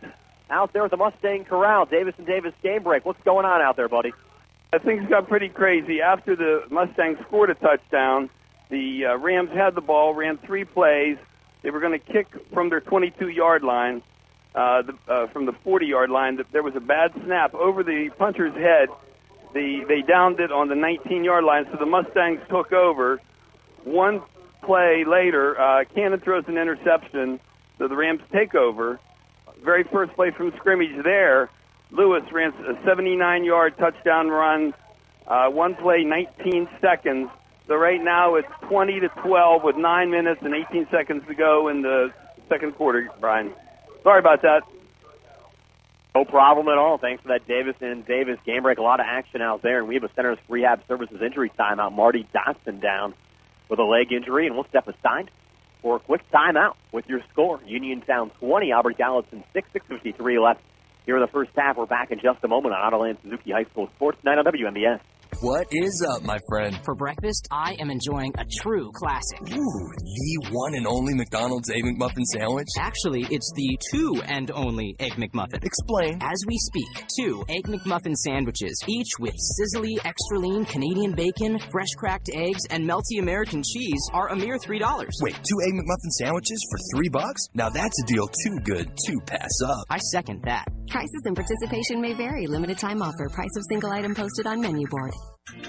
out there at the Mustang Corral. Davis and Davis game break. What's going on out there, buddy? Things got pretty crazy. After the Mustangs scored a touchdown, the uh, Rams had the ball, ran three plays. They were going to kick from their 22-yard line, uh, the, uh, from the 40-yard line. There was a bad snap over the punter's head. The, they downed it on the 19-yard line, so the Mustangs took over. One play later, uh, Cannon throws an interception, so the Rams take over. Very first play from scrimmage there, Lewis ran a 79-yard touchdown run. Uh, one play, 19 seconds. So right now it's 20 to 12 with nine minutes and 18 seconds to go in the second quarter. Brian, sorry about that. No problem at all. Thanks for that, Davis and Davis game break. A lot of action out there, and we have a Centers Rehab Services injury timeout. Marty Dotson down with a leg injury, and we'll step aside for a quick timeout with your score. Uniontown 20, Albert Gallatin 6, 6.53 left here in the first half. We're back in just a moment on Autoland Suzuki High School Sports 9 on WMBS. What is up, my friend? For breakfast, I am enjoying a true classic. Ooh, the one and only McDonald's Egg McMuffin sandwich? Actually, it's the two and only Egg McMuffin. Explain. As we speak, two Egg McMuffin sandwiches, each with sizzly, extra lean Canadian bacon, fresh cracked eggs, and melty American cheese, are a mere $3. Wait, two Egg McMuffin sandwiches for three bucks? Now that's a deal too good to pass up. I second that. Prices and participation may vary. Limited time offer. Price of single item posted on menu board.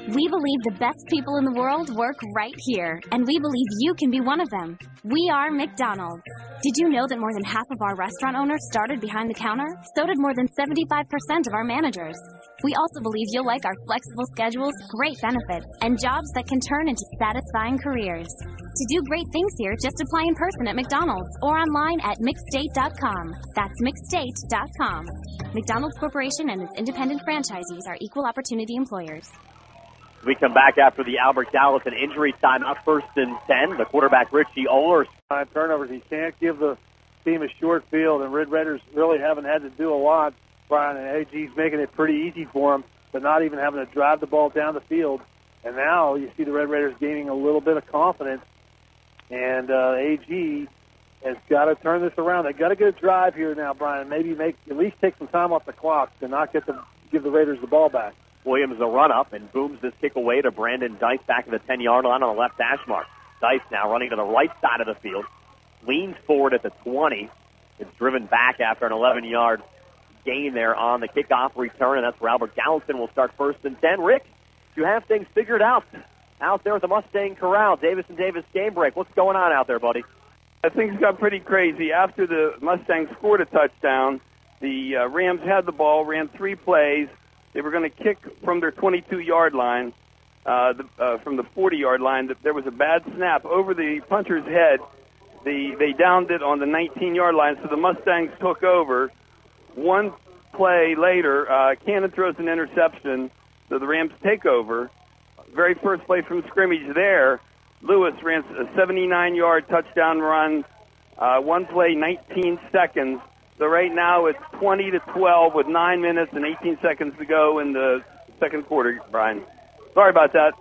We believe the best people in the world work right here, and we believe you can be one of them. We are McDonald's. Did you know that more than half of our restaurant owners started behind the counter? So did more than 75% of our managers. We also believe you'll like our flexible schedules, great benefits, and jobs that can turn into satisfying careers. To do great things here, just apply in person at McDonald's or online at mixstate.com. That's mixstate.com. McDonald's Corporation and its independent franchisees are equal opportunity employers. We come back after the Albert Gallatin injury time, up first and 10. The quarterback, Richie Ohlers. Five turnovers. He can't give the team a short field, and Red Raiders really haven't had to do a lot. Brian and AG's making it pretty easy for them, but not even having to drive the ball down the field. And now you see the Red Raiders gaining a little bit of confidence, and uh, AG has got to turn this around. They got to get a drive here now, Brian. Maybe make at least take some time off the clock to not get the give the Raiders the ball back. Williams the run up and booms this kick away to Brandon Dice back at the 10 yard line on the left hash mark. Dice now running to the right side of the field, leans forward at the 20. It's driven back after an 11 yard gain there on the kickoff return, and that's where Albert Gallatin will start first and 10. Rick, you have things figured out out there at the Mustang Corral. Davis and Davis game break. What's going on out there, buddy? Things got pretty crazy. After the Mustangs scored a touchdown, the uh, Rams had the ball, ran three plays. They were going to kick from their 22-yard line, uh, the, uh, from the 40-yard line. There was a bad snap over the punter's head. The, they downed it on the 19-yard line, so the Mustangs took over. One play later, uh, Cannon throws an interception, so the Rams take over. Very first play from scrimmage there, Lewis ran a 79-yard touchdown run. Uh, one play, 19 seconds. So right now it's 20 to 12 with nine minutes and 18 seconds to go in the second quarter. Brian, sorry about that.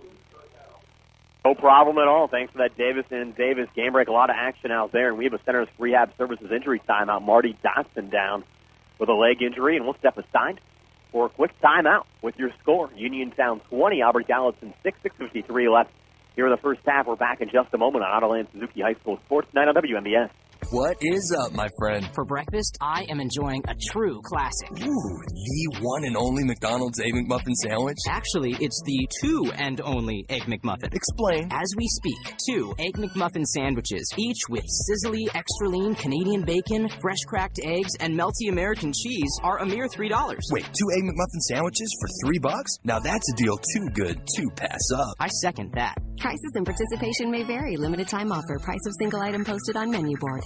No problem at all. Thanks for that, Davis and Davis game break. A lot of action out there, and we have a Centers Rehab Services injury timeout. Marty Dotson down with a leg injury, and we'll step aside for a quick timeout with your score. Uniontown 20, Albert Gallatin 6, 6.53 left here in the first half. We're back in just a moment on Autoland Suzuki High School Sports 9 on WMBS. What is up, my friend? For breakfast, I am enjoying a true classic. Ooh, the one and only McDonald's Egg McMuffin sandwich? Actually, it's the two and only Egg McMuffin. Explain. As we speak, two Egg McMuffin sandwiches, each with sizzly, extra lean Canadian bacon, fresh cracked eggs, and melty American cheese, are a mere $3. Wait, two Egg McMuffin sandwiches for three bucks? Now that's a deal too good to pass up. I second that. Prices and participation may vary. Limited time offer. Price of single item posted on menu board.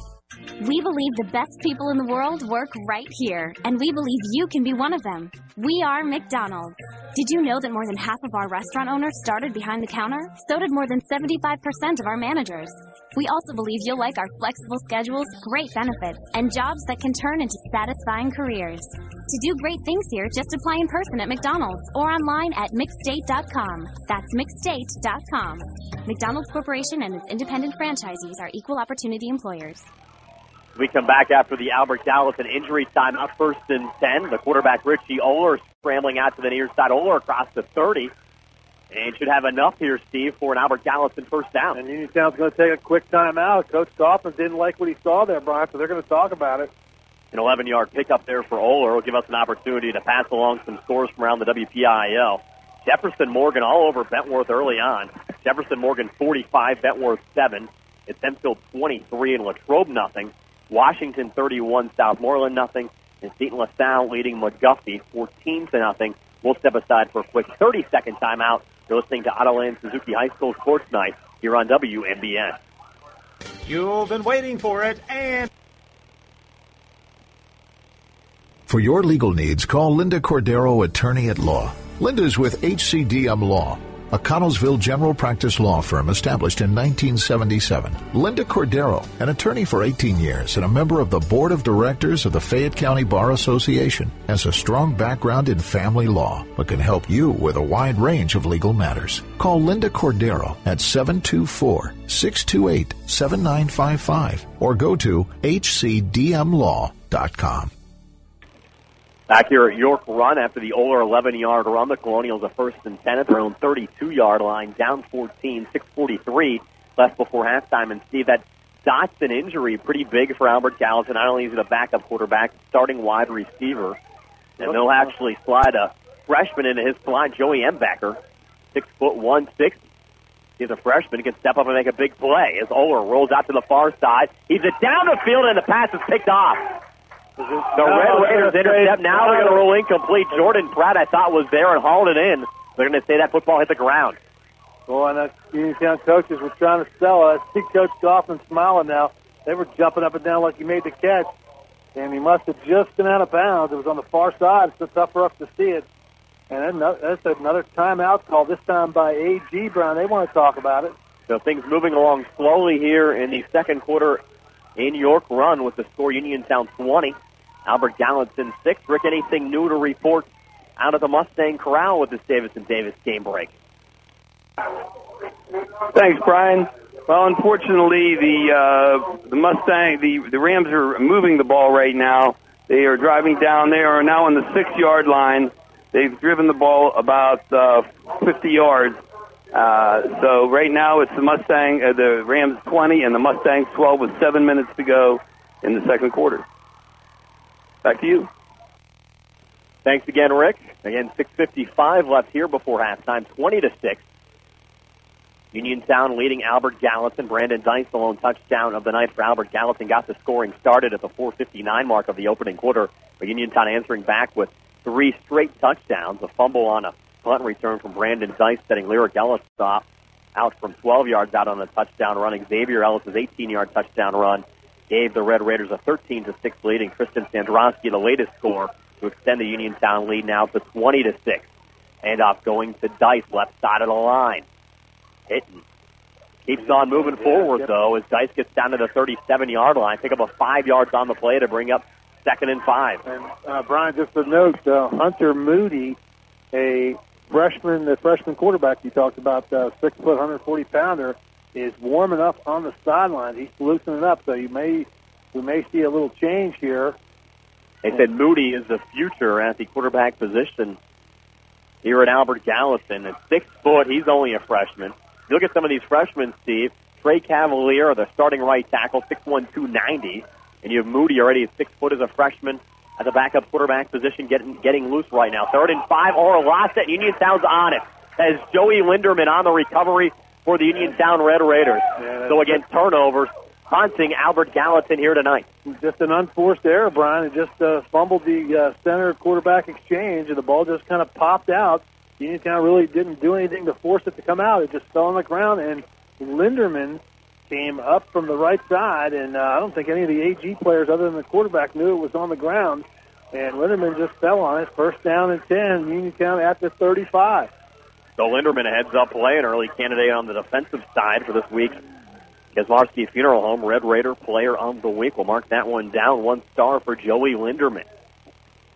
We believe the best people in the world work right here, and we believe you can be one of them. We are McDonald's. Did you know that more than half of our restaurant owners started behind the counter? So did more than 75% of our managers. We also believe you'll like our flexible schedules, great benefits, and jobs that can turn into satisfying careers. To do great things here, just apply in person at McDonald's or online at mixstate.com. That's mixstate.com. McDonald's Corporation and its independent franchisees are equal opportunity employers. We come back after the Albert Gallatin injury timeout, first and 10. The quarterback, Richie Oler, scrambling out to the near side. Oler across the 30. And should have enough here, Steve, for an Albert Gallatin first down. And Uniontown's going to take a quick timeout. Coach Goffin didn't like what he saw there, Brian, so they're going to talk about it. An 11 yard pickup there for Oler will give us an opportunity to pass along some scores from around the WPIAL. Jefferson Morgan all over Bentworth early on. Jefferson Morgan 45, Bentworth 7. It's Enfield 23 and Latrobe nothing. Washington 31, Southmoreland nothing, and Seton LaSalle leading McGuffey 14 to nothing. We'll step aside for a quick 30 second timeout. You're listening to Autoland Suzuki High School Sports Night here on WMBS. You've been waiting for it, and. For your legal needs, call Linda Cordero, attorney at law. Linda's with HCDM Law a Connellsville general practice law firm established in 1977. Linda Cordero, an attorney for 18 years and a member of the board of directors of the Fayette County Bar Association, has a strong background in family law, but can help you with a wide range of legal matters. Call Linda Cordero at 724 628 7955 or go to hcdmlaw.com. Back here at York Run after the Oler 11 yard run, the Colonials a first and 10 at their own 32 yard line, down 14, 643 left before halftime. And Steve, that Dotson injury pretty big for Albert Gallatin. Not only is he the backup quarterback, starting wide receiver, and they'll actually slide a freshman into his slot, Joey Embacker, six foot one sixty. He's a freshman. He can step up and make a big play. As Oler rolls out to the far side, he's a down the field and the pass is picked off. The Red Raiders intercept. Now they're going to roll incomplete. Jordan Pratt, I thought, was there and hauled it in. They're going to say that football hit the ground. Well, and the uh, Uniontown coaches were trying to sell it. I see Coach Goffin smiling now. They were jumping up and down like he made the catch, and he must have just been out of bounds. It was on the far side, so tough for us to see it. And that's another timeout call, this time by A.G. Brown. They want to talk about it. So things moving along slowly here in the second quarter in York run with the score Uniontown 20. Albert Gallatin 6. Rick, anything new to report out of the Mustang Corral with this Davis Davis game break? Thanks, Brian. Well, unfortunately, the uh, the Mustang, the the Rams are moving the ball right now. They are driving down. They are now on the six yard line. They've driven the ball about uh, 50 yards. Uh, so right now it's the Mustang, uh, the Rams 20 and the Mustangs 12 with seven minutes to go in the second quarter. Back to you. Thanks again, Rick. Again, 6:55 left here before halftime, 20 to six. Uniontown leading Albert Gallatin. Brandon Dice, the lone touchdown of the night for Albert Gallatin, got the scoring started at the 4:59 mark of the opening quarter. But Uniontown answering back with three straight touchdowns, a fumble on a punt return from Brandon Dice, setting Lyric Ellis stop out from 12 yards out on a touchdown run. Xavier Ellis' 18-yard touchdown run gave the Red Raiders a 13 to 6 lead, and Tristan Sandrowski the latest score to extend the Uniontown lead now to 20 to 6. Handoff going to Dice, left side of the line. Hitting. Keeps on moving forward, though, as Dice gets down to the 37 yard line. Pick up a five yards on the play to bring up second and five. And, uh, Brian, just a note uh, Hunter Moody, a freshman, the freshman quarterback you talked about, uh, six foot, 140 pounder, is warming up on the sidelines. He's loosening up, so you may we may see a little change here. They said Moody is the future at the quarterback position here at Albert Gallatin. At six foot, he's only a freshman. You look at some of these freshmen, Steve. Trey Cavalier, the starting right tackle, six one two ninety, and you have Moody already at six foot as a freshman at the backup quarterback position, getting getting loose right now. Third and five, Uniontown's on it. As Joey Linderman on the recovery for the Uniontown Red Raiders. Yeah, so again, turnovers haunting Albert Gallatin here tonight. Just an unforced error, Brian. It just uh, fumbled the uh, center quarterback exchange, and the ball just kind of popped out. Uniontown really didn't do anything to force it to come out. It just fell on the ground, and Linderman came up from the right side, and uh, I don't think any of the AG players, other than the quarterback, knew it was on the ground. And Linderman just fell on it. First down and 10, Uniontown at the 35. So Linderman heads up play, an early candidate on the defensive side for this week's Kesmarski Funeral Home Red Raider Player of the Week. We'll mark that one down. One star for Joey Linderman.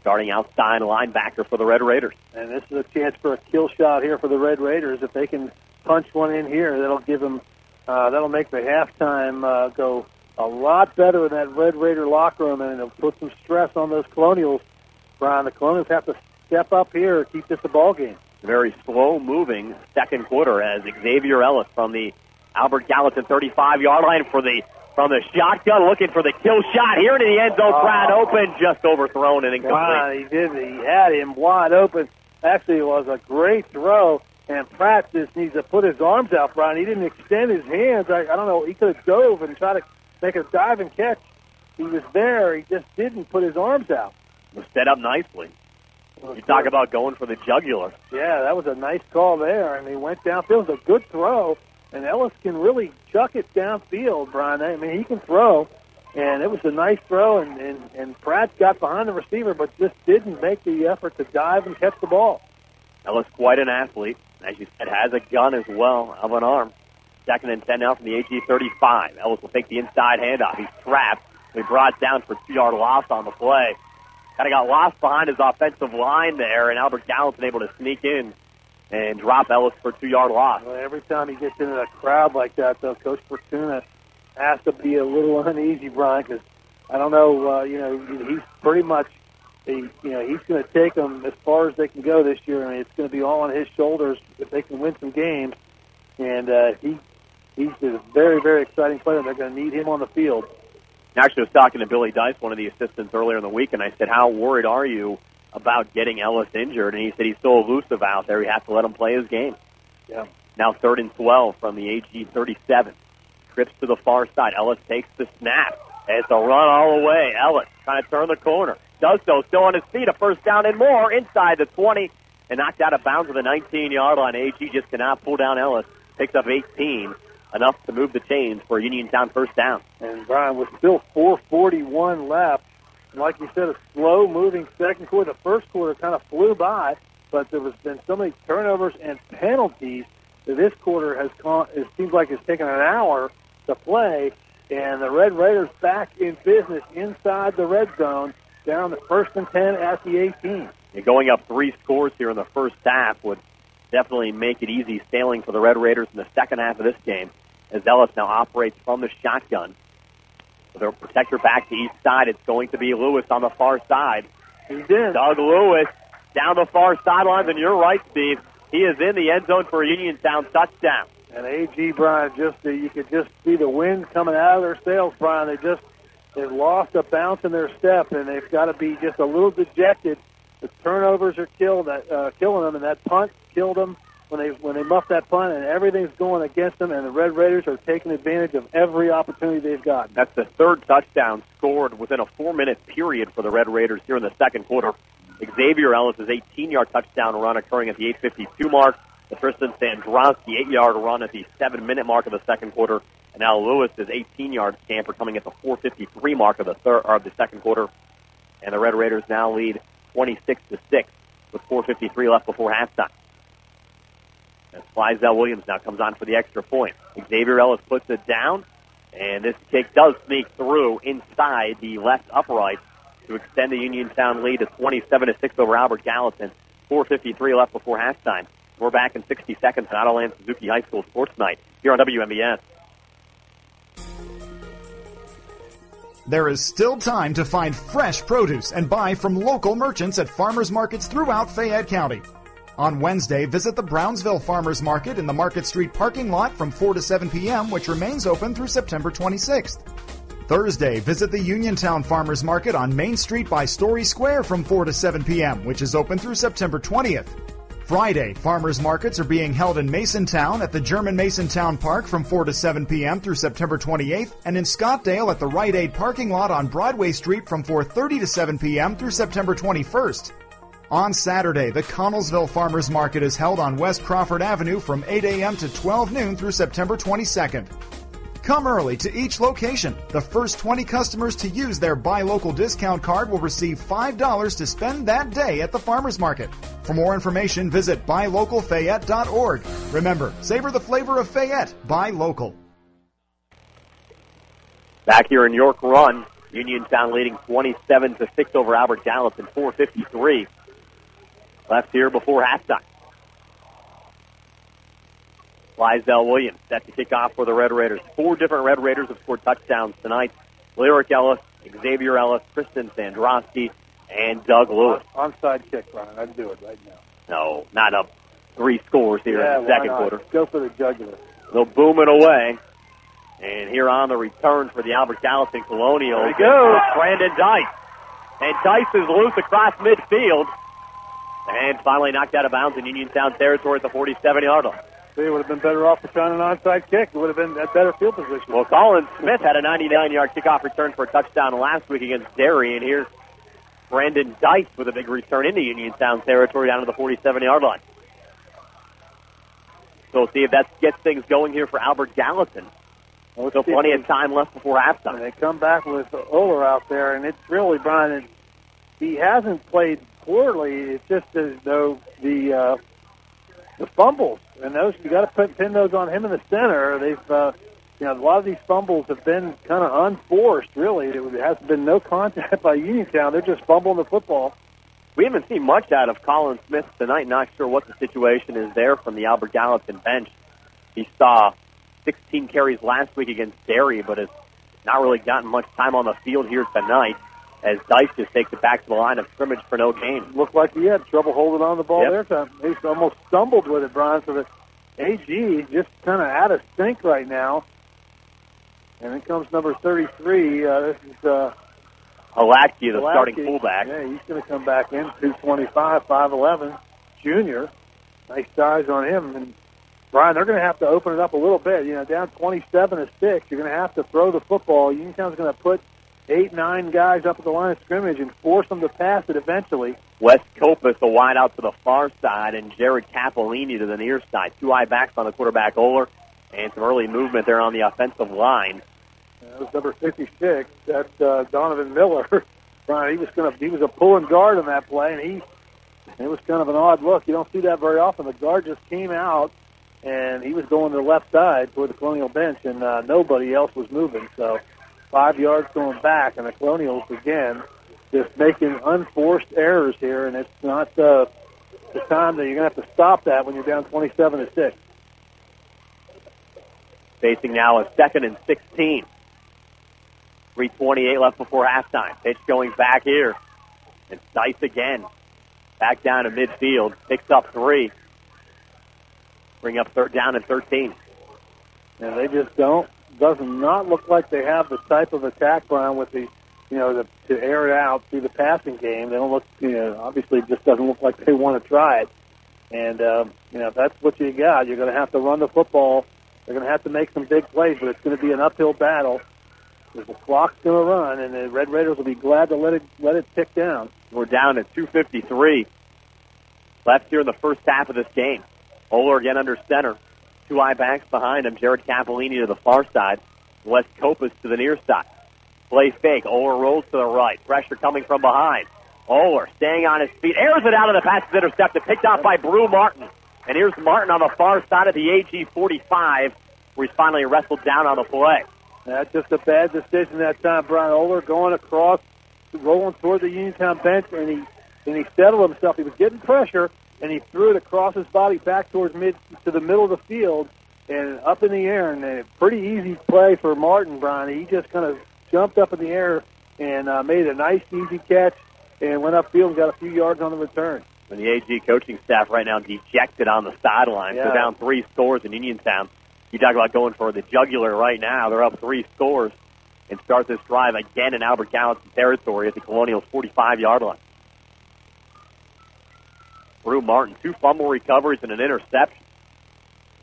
Starting outside linebacker for the Red Raiders. And this is a chance for a kill shot here for the Red Raiders. If they can punch one in here, that'll give them, uh, that'll make the halftime uh, go a lot better in that Red Raider locker room, and it'll put some stress on those Colonials. Brian, the Colonials have to step up here, keep this a ball game. Very slow moving second quarter as Xavier Ellis from the Albert Gallatin 35 yard line for the from the shotgun, looking for the kill shot here into the end zone. Pratt open, just overthrown and incomplete. Wow, he did. He had him wide open. Actually, it was a great throw, and Pratt just needs to put his arms out, Brian. He didn't extend his hands. I, I don't know. He could have dove and tried to make a dive and catch. He was there. He just didn't put his arms out. Was set up nicely. You talk about going for the jugular. Yeah, that was a nice call there, and he went downfield. It was a good throw, and Ellis can really chuck it downfield, Brian. I mean, he can throw, and it was a nice throw, and, and, and Pratt got behind the receiver, but just didn't make the effort to dive and catch the ball. Ellis, quite an athlete. As you said, has a gun as well of an arm. Second and 10 now from the AG 35. Ellis will take the inside handoff. He's trapped. He brought down for two yard loss on the play. Kind of got lost behind his offensive line there, and Albert Gallatin able to sneak in and drop Ellis for two yard loss. Well, every time he gets into a crowd like that, though, Coach Fortuna has to be a little uneasy, Brian, because I don't know, uh, you know, he's pretty much, he, you know, he's going to take them as far as they can go this year. I mean, it's going to be all on his shoulders if they can win some games. And uh, he he's a very, very exciting player. They're going to need him on the field. Actually, I was talking to Billy Dice, one of the assistants, earlier in the week, and I said, "How worried are you about getting Ellis injured?" And he said he's so elusive out there. You have to let him play his game. Yeah. Now third and twelve from the AG 37. Trips to the far side. Ellis takes the snap. It's a run all the way. Ellis trying to turn the corner. Does so. Still on his feet. A first down and more inside the 20 and knocked out of bounds at the 19 yard line. AG just cannot pull down Ellis. Picks up 18 enough to move the chains for Uniontown first down. And Brian was still 441 left. And like you said, a slow moving second quarter. The first quarter kind of flew by, but there has been so many turnovers and penalties that this quarter has con- it seems like it's taken an hour to play. And the Red Raiders back in business inside the red zone, down the first and 10 at the 18. And going up three scores here in the first half would definitely make it easy sailing for the Red Raiders in the second half of this game as Ellis now operates from the shotgun. With their protector back to east side, it's going to be Lewis on the far side. He did. Doug Lewis down the far sidelines, and you're right, Steve. He is in the end zone for a Uniontown touchdown. And AG Brian, just uh, you could just see the wind coming out of their sails, Brian. They just they've lost a bounce in their step, and they've got to be just a little dejected. The turnovers are killed, uh, killing them, and that punt killed them when they when they muff that punt, and everything's going against them. And the Red Raiders are taking advantage of every opportunity they've got. That's the third touchdown scored within a four-minute period for the Red Raiders here in the second quarter. Xavier Ellis' 18-yard touchdown run occurring at the 8:52 mark. The Tristan Sandrowski eight-yard run at the seven-minute mark of the second quarter, and now Lewis' 18-yard scamper coming at the 4:53 mark of the third or of the second quarter, and the Red Raiders now lead 26 to six with 4:53 left before halftime. As Flysdale Williams now comes on for the extra point. Xavier Ellis puts it down, and this kick does sneak through inside the left upright to extend the Uniontown lead to 27 to six over Albert Gallatin. 4:53 left before halftime. We're back in 60 seconds on Autoland Suzuki High School Sports Night here on WMBS. There is still time to find fresh produce and buy from local merchants at farmers markets throughout Fayette County. On Wednesday, visit the Brownsville Farmers Market in the Market Street parking lot from 4 to 7 p.m., which remains open through September 26th. Thursday, visit the Uniontown Farmers Market on Main Street by Story Square from 4 to 7 p.m., which is open through September 20th. Friday, farmers markets are being held in Masontown at the German Masontown Park from 4 to 7 p.m. through September 28th, and in Scottdale at the Rite Aid parking lot on Broadway Street from 4:30 to 7 p.m. through September 21st. On Saturday, the Connellsville Farmers Market is held on West Crawford Avenue from 8 a.m. to 12 noon through September 22nd. Come early to each location. The first 20 customers to use their Buy Local discount card will receive $5 to spend that day at the farmer's market. For more information, visit buylocalfayette.org. Remember, savor the flavor of Fayette. Buy local. Back here in York Run, Uniontown leading 27 to 6 over Albert Gallatin, 453. Left here before halftime. Lizelle Williams set to kick off for the Red Raiders. Four different Red Raiders have scored touchdowns tonight. Lyric Ellis, Xavier Ellis, Tristan Sandrowski, and Doug Lewis. Onside kick, Brian. I'd do it right now. No, not up three scores here yeah, in the second not? quarter. Go for the jugular. They'll boom it away. And here on the return for the Albert Gallatin Colonial. There he goes. Brandon Dice. And Dice is loose across midfield. And finally knocked out of bounds in Uniontown territory at the 47 yard line. It would have been better off to trying an onside kick. It would have been a better field position. Well, Colin Smith had a 99 yard kickoff return for a touchdown last week against Derry. And here's Brandon Dice with a big return into Uniontown territory down to the 47 yard line. So we'll see if that gets things going here for Albert Gallatin. Well, Still plenty of time left before halftime. And they come back with Oler out there, and it's really Brian. He hasn't played poorly. It's just as though the uh, the fumbles and those you got to put pin those on him in the center. They've uh, you know a lot of these fumbles have been kind of unforced. Really, there has been no contact by Uniontown. They're just fumbling the football. We haven't seen much out of Colin Smith tonight. Not sure what the situation is there from the Albert Gallatin bench. He saw 16 carries last week against Derry, but has not really gotten much time on the field here tonight as Dice just takes it back to the line of scrimmage for no gain. Looked like he had trouble holding on the ball Yep. there. Time. He almost stumbled with it, Brian. So the AG just kind of out of sync right now. And then comes number 33. Uh, this is uh, Halaki, the Pulaski. starting fullback. Yeah, he's going to come back in 225, 5'11", junior. Nice size on him. And Brian, they're going to have to open it up a little bit. You know, down 27 to six, you're going to have to throw the football. Uniontown's going to put eight, nine guys up at the line of scrimmage and force them to pass it eventually. Wes Copus, a wide out to the far side, and Jared Capolini to the near side. Two eye backs on the quarterback, Oler, and some early movement there on the offensive line. That was number 56. That's uh, Donovan Miller. Brian, he was going to he was a pulling guard on that play, and he it was kind of an odd look. You don't see that very often. The guard just came out, and he was going to the left side toward the Colonial bench, and uh, nobody else was moving. So five yards going back, and the Colonials again just making unforced errors here, and it's not uh, the time that you're going to have to stop that when you're down 27 to six. Facing now a second and 16. 328 left before halftime. Pitch going back here. And Dice again. Back down to midfield. Picks up three. Bring up third down and 13. and they just don't does not look like they have the type of attack Brian with the you know the, to air it out through the passing game. They don't look you know obviously just doesn't look like they want to try it. And um, you know if that's what you got. You're going to have to run the football. They're going to have to make some big plays, but it's going to be an uphill battle. The clock's going to run, and the Red Raiders will be glad to let it let it tick down. We're down at 253. Left here in the first half of this game. Oler again under center. Two eye backs behind him. Jared Capolini to the far side. Wes Copus to the near side. Play fake. Oler rolls to the right. Pressure coming from behind. Oler staying on his feet. Airs it out of the pass is intercepted. Picked off by Brew Martin. And here's Martin on the far side of the AG 45 where he's finally wrestled down on the play. That's just a bad decision that time. Brian Oler going across, rolling toward the Uniontown bench, and he and he settled himself. He was getting pressure, and he threw it across his body back towards mid to the middle of the field and up in the air. And a pretty easy play for Martin Brian. He just kind of jumped up in the air and uh, made a nice easy catch and went upfield and got a few yards on the return. And the AG coaching staff right now dejected on the sideline. Yeah. They're down three scores in Uniontown. You talk about going for the jugular right now. They're up three scores and start this drive again in Albert Gallatin territory at the Colonials' 45-yard line. Brew Martin, two fumble recoveries and an interception.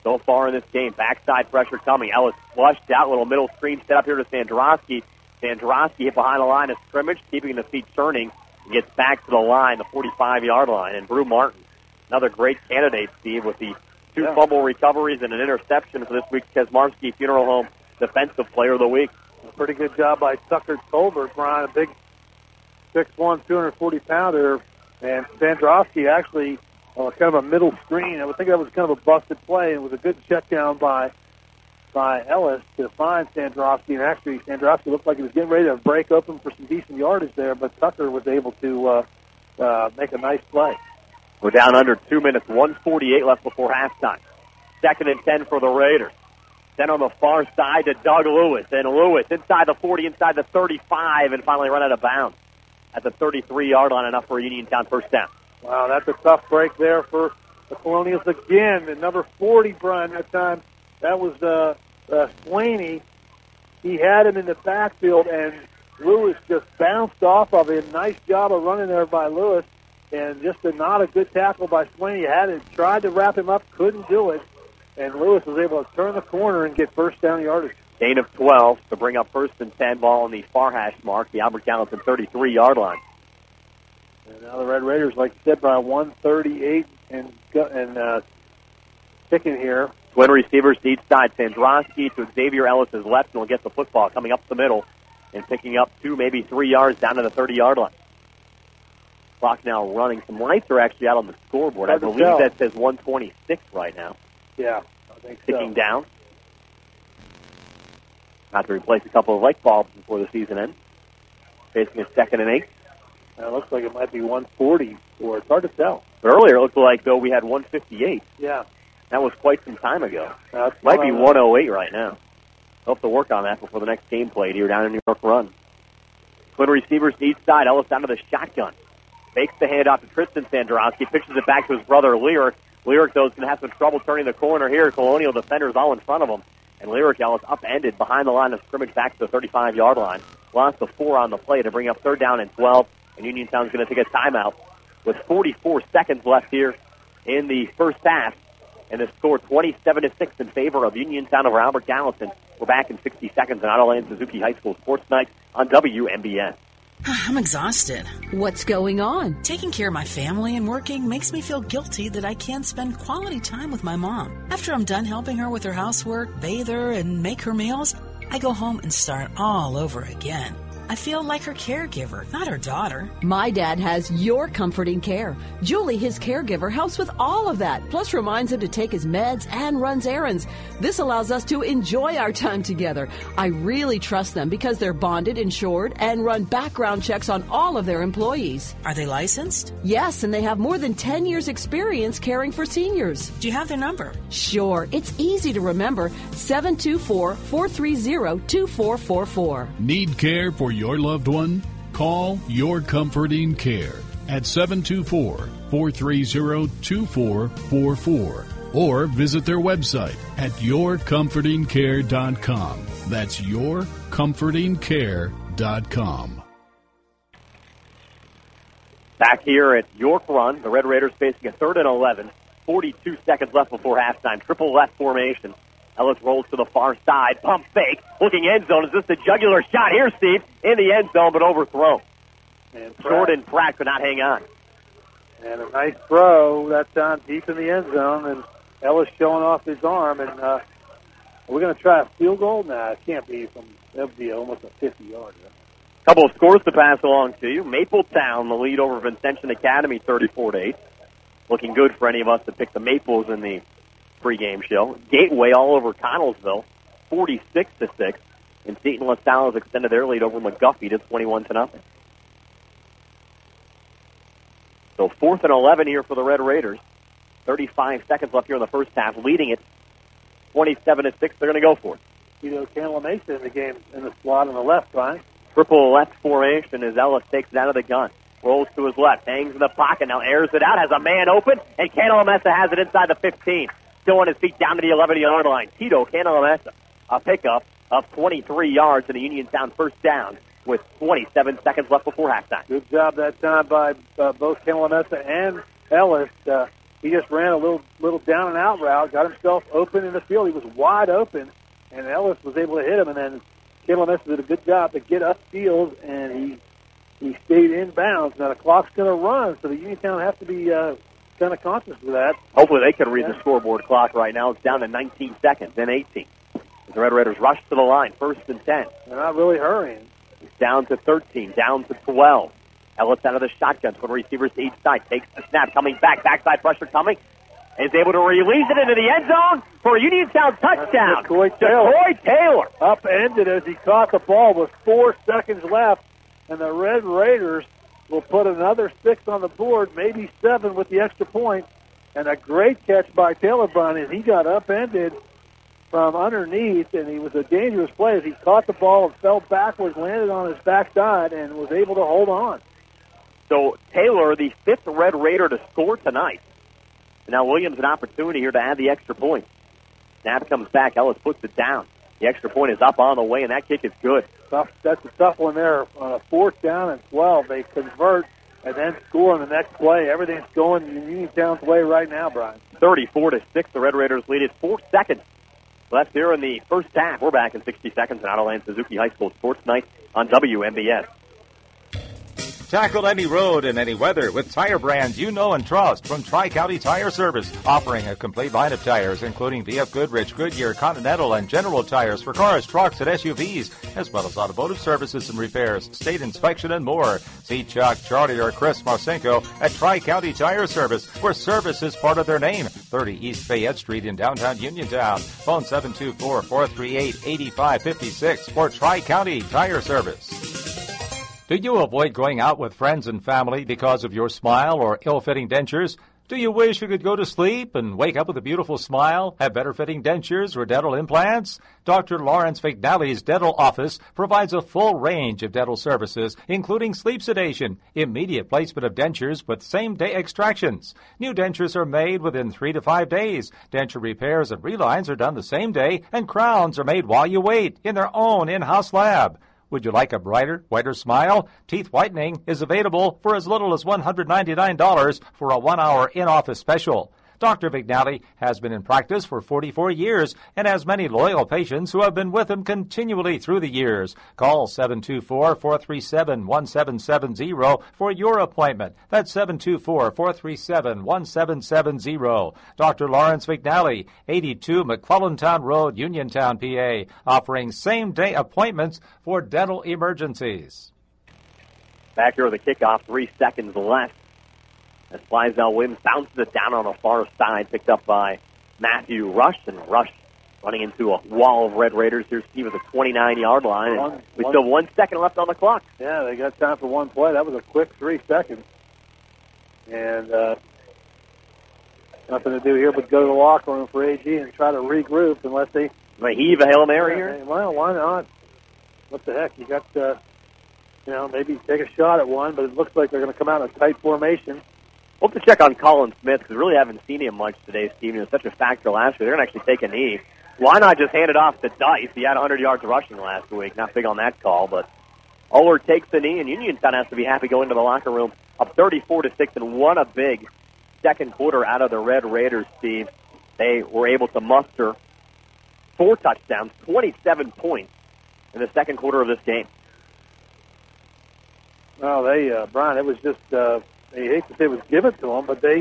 So far in this game, backside pressure coming. Ellis flushed out, little middle screen set up here to Sandrowski. Sandrowski hit behind the line of scrimmage, keeping the feet turning, and gets back to the line, the 45-yard line. And Brew Martin, another great candidate, Steve, with the two Yeah. fumble recoveries and an interception for this week's Kesmarski Funeral Home Defensive Player of the Week. Pretty good job by Tucker Tolbert, Brian, a big 6'1", 240 pounder, and Sandrowski actually uh, kind of a middle screen. I would think that was kind of a busted play, and it was a good check down by by Ellis to find Sandrowski. And actually, Sandrowski looked like he was getting ready to break open for some decent yardage there, but Tucker was able to uh, uh, make a nice play. We're down under two minutes, 148 left before halftime. Second and 10 for the Raiders. Then on the far side to Doug Lewis. And Lewis inside the 40, inside the 35, and finally run out of bounds at the 33 yard line, enough for Uniontown first down. Wow, that's a tough break there for the Colonials again. And number 40, Brian, that time, that was uh, uh, Swaney. He had him in the backfield, and Lewis just bounced off of him. Nice job of running there by Lewis, and just a not a good tackle by Swaney. Had it tried to wrap him up, couldn't do it, and Lewis was able to turn the corner and get first down yardage. Gain of 12 to bring up first and 10 ball on the far hash mark, the Albert Gallatin 33 yard line. And now the Red Raiders, like you said, by 138 and and uh, ticking here. Twin receivers each side. Sandrowski to Xavier Ellis's left, and will get the football coming up the middle and picking up two, maybe three yards down to the 30 yard line. Clock now running. Some lights are actually out on the scoreboard. I believe tell. that says 126 right now. Yeah, I think Ticking so. down. Not to replace a couple of light bulbs before the season ends. Facing a second and eight. It looks like it might be 140, or it's hard to tell. But earlier it looked like though we had 158. Yeah. That was quite some time ago. That's Might be 108 right now. Hope to work on that before the next game played here down in New York Run. Twin receivers each side. Ellis down to the shotgun. Fakes the handoff to Tristan Sandrowski. Pitches it back to his brother Lyric. Lyric, though, is going to have some trouble turning the corner here. Colonial defenders all in front of him. And Lyric Ellis upended behind the line of scrimmage back to the 35 yard line. Lost the four on the play to bring up third down and 12. And Uniontown's going to take a timeout with 44 seconds left here in the first half. And the score 27 to 6 in favor of Uniontown over Albert Gallatin. We're back in 60 seconds on Autoland Suzuki High School Sports Night on WMBS. I'm exhausted. What's going on? Taking care of my family and working makes me feel guilty that I can't spend quality time with my mom. After I'm done helping her with her housework, bathe her, and make her meals, I go home and start all over again. I feel like her caregiver, not her daughter. My dad has your comforting care. Julie, his caregiver, helps with all of that, plus reminds him to take his meds and runs errands. This allows us to enjoy our time together. I really trust them because they're bonded, insured, and run background checks on all of their employees. Are they licensed? Yes, and they have more than 10 years' experience caring for seniors. Do you have their number? Sure, it's easy to remember 724 430 2444. Need care for your loved one? Call Your Comforting Care at 724 430 2444 or visit their website at yourcomfortingcare.com. That's yourcomfortingcare.com. Back here at York Run, the Red Raiders facing a third and 11. 42 seconds left before halftime. Triple left formation. Ellis rolls to the far side. Pump fake. Looking end zone. Is this the jugular shot here, Steve? In the end zone, but overthrown. And Jordan Pratt could not hang on. And a nice throw that time deep in the end zone, and Ellis showing off his arm. And uh, we're going to try a field goal. Nah, it can't be from. That would be almost a 50 yard. Couple of scores to pass along to you. Mapletown, the lead over Vincentian Academy, 34 to 8. Looking good for any of us to pick the Maples in the pregame show. Gateway all over Connellsville, 46 to 6. And Seton LaSalle has extended their lead over McGuffey to 21 to nothing. So fourth and 11 here for the Red Raiders. 35 seconds left here in the first half, leading it 27 to 6. They're going to go for it. You know, Cantalamessa in the game in the slot on the left, right? Triple left formation as Ellis takes it out of the gun. Rolls to his left, hangs in the pocket, now airs it out, has a man open, and Cantalamessa has it inside the 15. Still on his feet down to the 11 yard line. Tito Cantalamessa, a pickup of 23 yards and a Uniontown first down with 27 seconds left before halftime. Good job that time by uh, both Cantalamessa and Ellis. Uh, he just ran a little little down and out route, got himself open in the field. He was wide open, and Ellis was able to hit him. And then Cantalamessa did a good job to get upfield, and he he stayed in bounds. Now the clock's going to run, so the Uniontown has to be uh, kind of conscious of that. Hopefully they can read the scoreboard clock right now. It's down to 19 seconds, then 18. The Red Raiders rush to the line, first and 10. They're not really hurrying. It's down to 13, down to 12. Ellis out of the shotgun, twin receivers to each side. Takes the snap, coming back, backside pressure coming. Is able to release it into the end zone for a Uniontown touchdown. McCoy Taylor. Taylor. Upended as he caught the ball with four seconds left, and the Red Raiders will put another six on the board, maybe seven with the extra point. And a great catch by Taylor Bunn, and he got upended from underneath, and he was a dangerous play as he caught the ball and fell backwards, landed on his backside, and was able to hold on. So Taylor, the fifth Red Raider to score tonight. Now Williams an opportunity here to add the extra point. Snap comes back. Ellis puts it down. The extra point is up on the way, and that kick is good. Tough, that's a tough one there. On a fourth down and 12, they convert and then score on the next play. Everything's going Uniontown's way right now, Brian. 34 to 6. The Red Raiders lead it. Four seconds left here in the first half. We're back in 60 seconds on Autoland Suzuki High School Sports Night on WMBS. Tackle any road in any weather with tire brands you know and trust from Tri County Tire Service, offering a complete line of tires, including BFGoodrich, Goodyear, Continental, and General tires for cars, trucks, and SUVs, as well as automotive services and repairs, state inspection, and more. See Chuck, Charlie, or Chris Marcinko at Tri County Tire Service, where service is part of their name. 30 East Fayette Street in downtown Uniontown. Phone 724 438 8556 for Tri County Tire Service. Do you avoid going out with friends and family because of your smile or ill fitting dentures? Do you wish you could go to sleep and wake up with a beautiful smile, have better fitting dentures or dental implants? Dr. Lawrence Vignali's dental office provides a full range of dental services, including sleep sedation, immediate placement of dentures with same day extractions. New dentures are made within three to five days. Denture repairs and relines are done the same day, and crowns are made while you wait in their own in house lab. Would you like a brighter, whiter smile? Teeth whitening is available for as little as $199 for a one hour in office special. Dr. McNally has been in practice for 44 years and has many loyal patients who have been with him continually through the years. Call 724-437-1770 for your appointment. That's 724-437-1770. Dr. Lawrence McNally, 82 McClellantown Road, Uniontown, PA, offering same-day appointments for dental emergencies. Back here with the kickoff, three seconds left. As Flysdale wins, bounces it down on the far side, picked up by Matthew Rush, and Rush running into a wall of Red Raiders here, Steve, at the 29-yard line. One- we one- still have one second left on the clock. Yeah, they got time for one play. That was a quick three seconds. And uh, nothing to do here but go to the locker room for AG and try to regroup unless they... They heave a Hail Mary here? Well, why not? What the heck? You got, uh, you know, maybe take a shot at one, but it looks like they're going to come out in a tight formation. We'll have to check on Colin Smith because we really haven't seen him much today, Steve. He was such a factor last year. They're going to actually take a knee. Why not just hand it off to Dice? He had 100 yards rushing last week. Not big on that call, but Oler takes the knee, and Uniontown has to be happy going to the locker room up 34 to six, and won a big second quarter out of the Red Raiders. Steve, they were able to muster four touchdowns, 27 points in the second quarter of this game. No, they, uh, Brian, it was just, uh, they hate to say it was given to them, but they,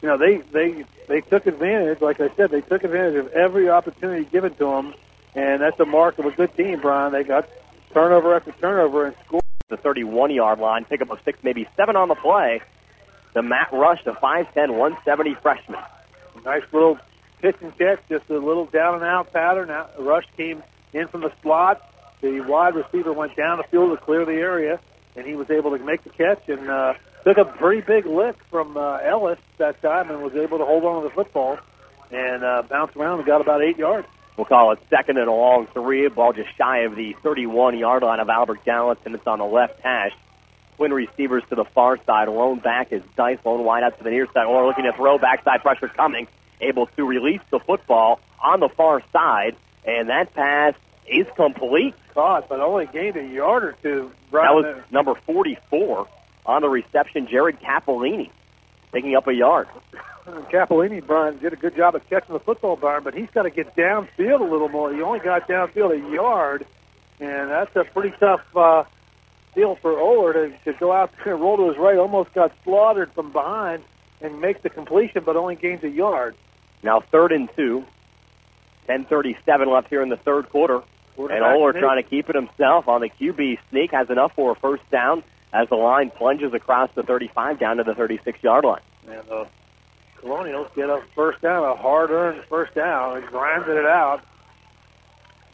you know, they, they, they took advantage, like I said, they took advantage of every opportunity given to them, and that's a mark of a good team, Brian. They got turnover after turnover and scored. The 31-yard line, pick up a six, maybe seven on the play. The Matt Rush, the 5'10", 170 freshman. Nice little pitch and catch, just a little down and out pattern. Now, Rush came in from the slot. The wide receiver went down the field to clear the area, and he was able to make the catch and uh, took a pretty big lick from uh, Ellis that time and was able to hold on to the football and uh, bounce around and got about eight yards. We'll call it second and a long three. Ball just shy of the 31-yard line of Albert Gallatin, and it's on the left hash. Twin receivers to the far side. Lone back is Dice. Lone wide out to the near side. Or looking to throw. Backside pressure coming. Able to release the football on the far side. And that pass is complete. Caught, but only gained a yard or two. That was number 44 on the reception, Jared Capolini, picking up a yard. Capolini, Brian, did a good job of catching the football, Brian, but he's got to get downfield a little more. He only got downfield a yard, and that's a pretty tough uh, deal for Oler to, to go out there and roll to his right. Almost got slaughtered from behind and make the completion, but only gains a yard. Now third and two. 10:37 left here in the third quarter. And Oler trying to keep it himself on the QB sneak has enough for a first down as the line plunges across the 35 down to the 36 yard line. And the Colonials get a first down, a hard-earned first down, and grinded it out.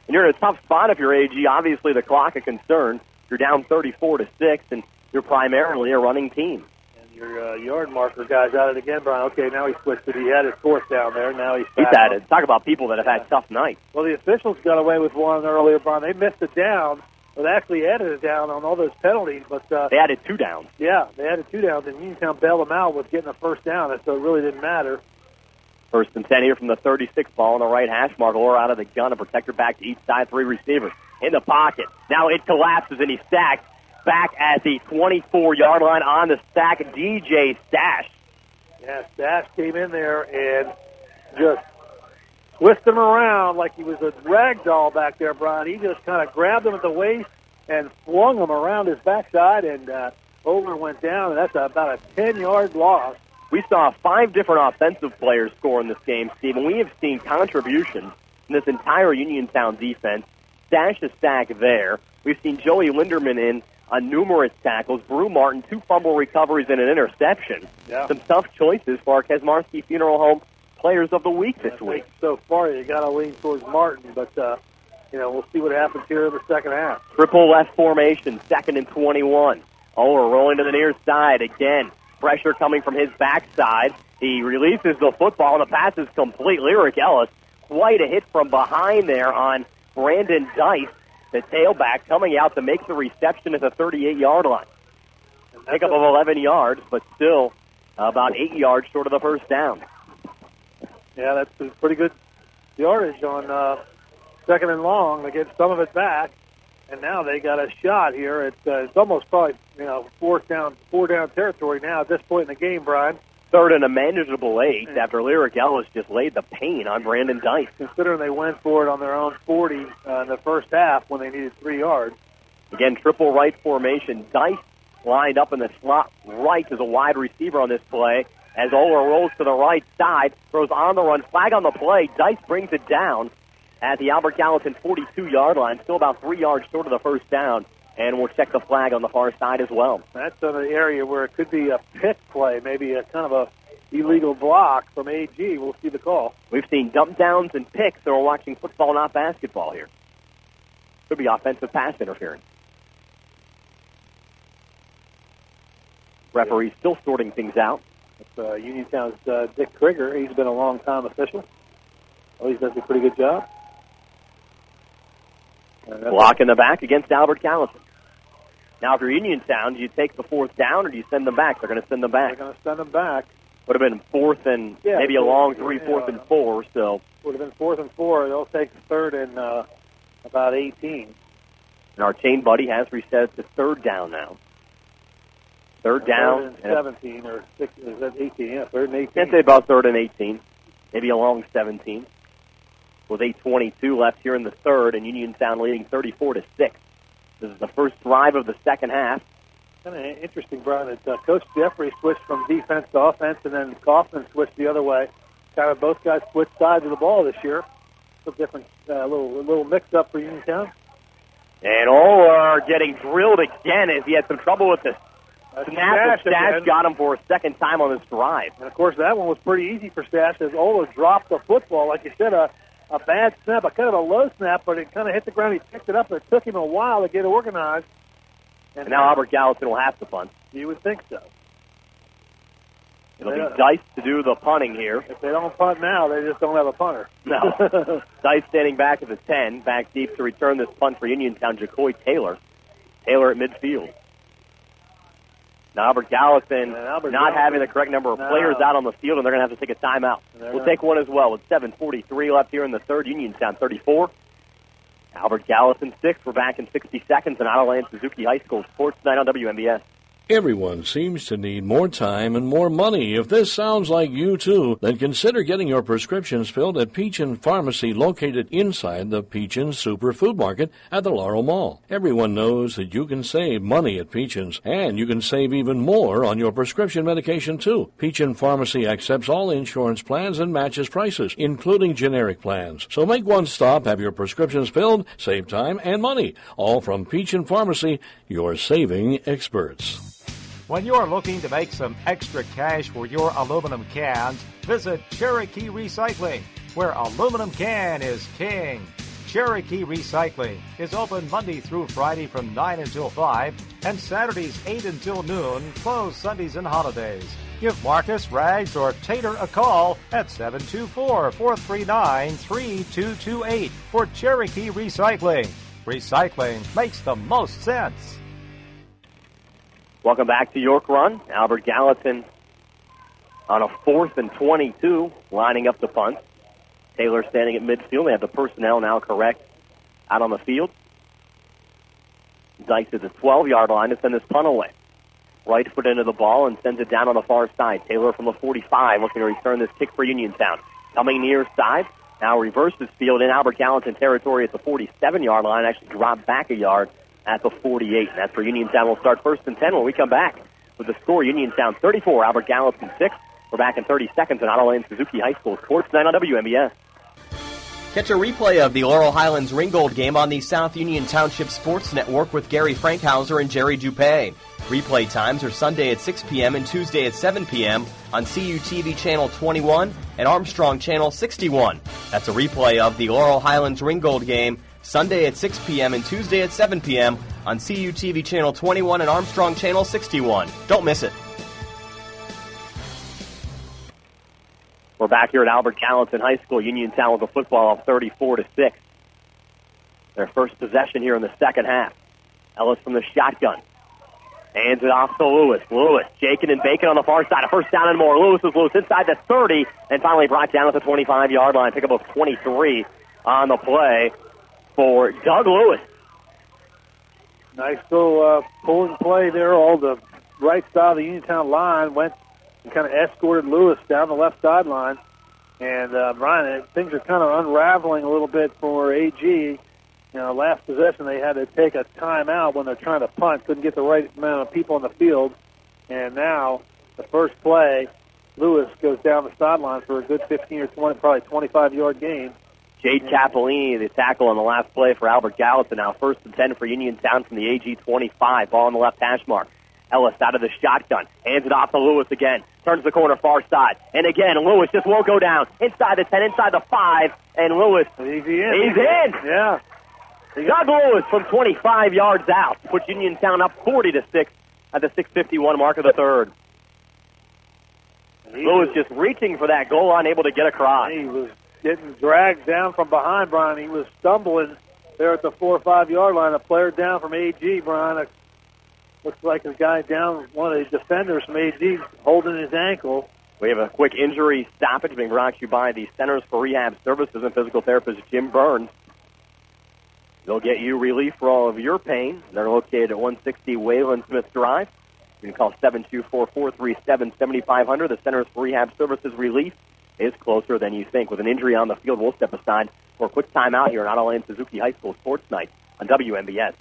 And you're in a tough spot if you're AG. Obviously, the clock a concern. You're down 34 to six, and you're primarily a running team. And your uh, yard marker guy's at it again, Brian. Okay, now he switched it. He had his fourth down there. Now he's He's at it. Talk about people that have had tough nights. Well, the officials got away with one earlier, Brian. They missed it down, but actually added it down on all those penalties. But uh, They added two downs. yeah, they added two downs, and Uniontown bailed them out with getting a first down, so it really didn't matter. First and 10 here from the 36 ball on the right hash mark. Or out of the gun. A protector back to each side. Three receivers in the pocket. Now it collapses and he's sacked back at the 24 yard line on the sack. DJ Stash. Yeah, Stash came in there and just twisted him around like he was a rag doll back there, Brian. He just kind of grabbed him at the waist and flung him around his backside, and uh, Oler went down, and that's about a 10-yard loss. We saw five different offensive players score in this game, Steve, and we have seen contributions in this entire Uniontown defense. Stash a sack there. We've seen Joey Linderman in on numerous tackles. Brew Martin, two fumble recoveries and an interception. Yeah. Some tough choices for our Kesmarski Funeral Home Players of the Week this week. So far, you got to lean towards Martin, but uh, you know we'll see what happens here in the second half. Triple left formation, second and 21. Oler rolling to the near side again. Pressure coming from his backside. He releases the football, and the pass is complete. Lyric Ellis, quite a hit from behind there on Brandon Dice, the tailback, coming out to make the reception at the 38 yard line. Pickup of 11 yards, but still about eight yards short of the first down. Yeah, that's a pretty good yardage on uh, second and long. They get some of it back, and now they got a shot here. It's uh, it's almost probably you know fourth down, four down territory now at this point in the game, Brian. Third and a manageable eight after Lyric Ellis just laid the pain on Brandon Dice. Considering they went for it on their own 40 uh, in the first half when they needed three yards. Again, triple right formation. Dice lined up in the slot right as a wide receiver on this play. As Oler rolls to the right side, throws on the run, flag on the play. Dice brings it down at the Albert Gallatin 42 yard line, still about three yards short of the first down. And we'll check the flag on the far side as well. That's an area where it could be a pick play, maybe a kind of a illegal block from AG. We'll see the call. We've seen dump downs and picks, so we're watching football, not basketball here. Could be offensive pass interference. Referees still sorting things out. Uh, Uniontown's uh, Dick Krieger. He's been a long time official. Always does a pretty good job. Block in the back against Albert Gallatin. Now, if you're Uniontown, do you take the fourth down or do you send them back? They're going to send them back. They're going to send them back. Would have been fourth and Yeah, maybe a long three, yeah. fourth and four. So, Would have been fourth and four. They'll take the third and uh, about 18. and our chain buddy has reset to third down now. Third down. Third and and 17 or six, is that 18? Yeah, third and 18. Can't say about third and 18. Maybe a long 17. With 8.22 left here in the third, and Uniontown leading 34 to 6. This is the first drive of the second half. Kind of interesting, Brian, that uh, Coach Jeffrey switched from defense to offense, and then Kaufman switched the other way. Kind of both guys switched sides of the ball this year. A different, uh, little little mix up for Uniontown. And Oler getting drilled again as he had some trouble with the Stash Stash got him for a second time on this drive. And of course, that one was pretty easy for Stash as Ola dropped the football. Like you said, a, a bad snap, a kind of a low snap, but it kind of hit the ground. He picked it up, and it took him a while to get organized. And now Albert Gallatin will have to punt. You would think so. It'll be Dice to do the punting here. If they don't punt now, they just don't have a punter. No. Dice standing back at the 10, back deep to return this punt for Uniontown, Jacoy Taylor. Taylor at midfield. Now Albert Gallatin Albert not Gallatin- having the correct number of No. players out on the field, and they're going to have to take a timeout. They're We'll take one as well with 7.43 left here in the third. Uniontown 34. Albert Gallatin 6. We're back in 60 seconds, and Autoland Suzuki High School Sports Night on WMBS. Everyone seems to need more time and more money. If this sounds like you too, then consider getting your prescriptions filled at Pechin Pharmacy located inside the Pechin Super Food Market at the Laurel Mall. Everyone knows that you can save money at Pechin's and you can save even more on your prescription medication too. Pechin Pharmacy accepts all insurance plans and matches prices, including generic plans. So make one stop, have your prescriptions filled, save time and money. All from Pechin Pharmacy, your saving experts. When you're looking to make some extra cash for your aluminum cans, visit Cherokee Recycling, where aluminum can is king. Cherokee Recycling is open Monday through Friday from 9 until 5 and Saturdays 8 until noon, closed Sundays and holidays. Give Marcus, Rags, or Tater a call at 724 439 3228 for Cherokee Recycling. Recycling makes the most sense. Welcome back to York Run. Albert Gallatin on a fourth and 22, lining up the punt. Taylor standing at midfield. They have the personnel now correct out on the field. Dykes at the 12 yard line to send this punt away. Right foot into the ball and sends it down on the far side. Taylor from the 45 looking to return this kick for Uniontown. Coming near side. Now reverses field in Albert Gallatin territory at the 47 yard line. Actually dropped back a yard at the 48. And that's where Uniontown will start first and 10 when we come back with the score Uniontown 34, Albert Gallatin 6. We're back in 30 seconds on Autoland Suzuki High School Sports 9 on WMBS. Catch a replay of the Laurel Highlands Ringgold game on the South Union Township Sports Network with Gary Frankhauser and Jerry Dupay. Replay times are Sunday at 6 p.m. and Tuesday at 7 p.m. on CUTV Channel 21 and Armstrong Channel 61. That's a replay of the Laurel Highlands Ringgold game Sunday at 6 p.m. and Tuesday at 7 p.m. on CUTV Channel 21 and Armstrong Channel 61. Don't miss it. We're back here at Albert Gallatin High School. Uniontown with a football of 34 to 6. Their first possession here in the second half. Ellis from the shotgun. Hands it off to Lewis. Lewis shaking and Bacon on the far side. A first down and more. Lewis is loose inside the 30 and finally brought down at the 25 yard line. Pick up of 23 on the play for Doug Lewis. Nice little uh, pull and play there. All the right side of the Uniontown line went and kind of escorted Lewis down the left sideline. And uh, Brian, things are kind of unraveling a little bit for AG. You know, last possession they had to take a timeout when they're trying to punt, couldn't get the right amount of people on the field, and now the first play, Lewis goes down the sideline for a good 15 or 20, probably 25 yard gain. Jade Capolini, the tackle on the last play for Albert Gallatin. Now first and 10 for Uniontown from the AG 25. Ball on the left hash mark. Ellis out of the shotgun. Hands it off to Lewis again. Turns the corner far side. And again, Lewis just won't go down. Inside the 10, inside the 5. And Lewis, he's in. He's in. Yeah. Doug Lewis from 25 yards out puts Uniontown up 40 to 6 at the 6:51 mark of the third. Lewis just reaching for that goal, unable to get across. He was getting dragged down from behind, Brian. He was stumbling there at the four or five yard line. A player down from AG, Brian. Looks like a guy down, one of the defenders from AG, holding his ankle. We have a quick injury stoppage being brought to you by the Centers for Rehab Services and physical therapist Jim Burns. They'll get you relief for all of your pain. They're located at 160 Wayland Smith Drive. You can call 724-437-7500. The Centers for Rehab Services Relief is closer than you think. With an injury on the field, we'll step aside for a quick timeout here at Autoland Suzuki High School Sports Night on WMBS.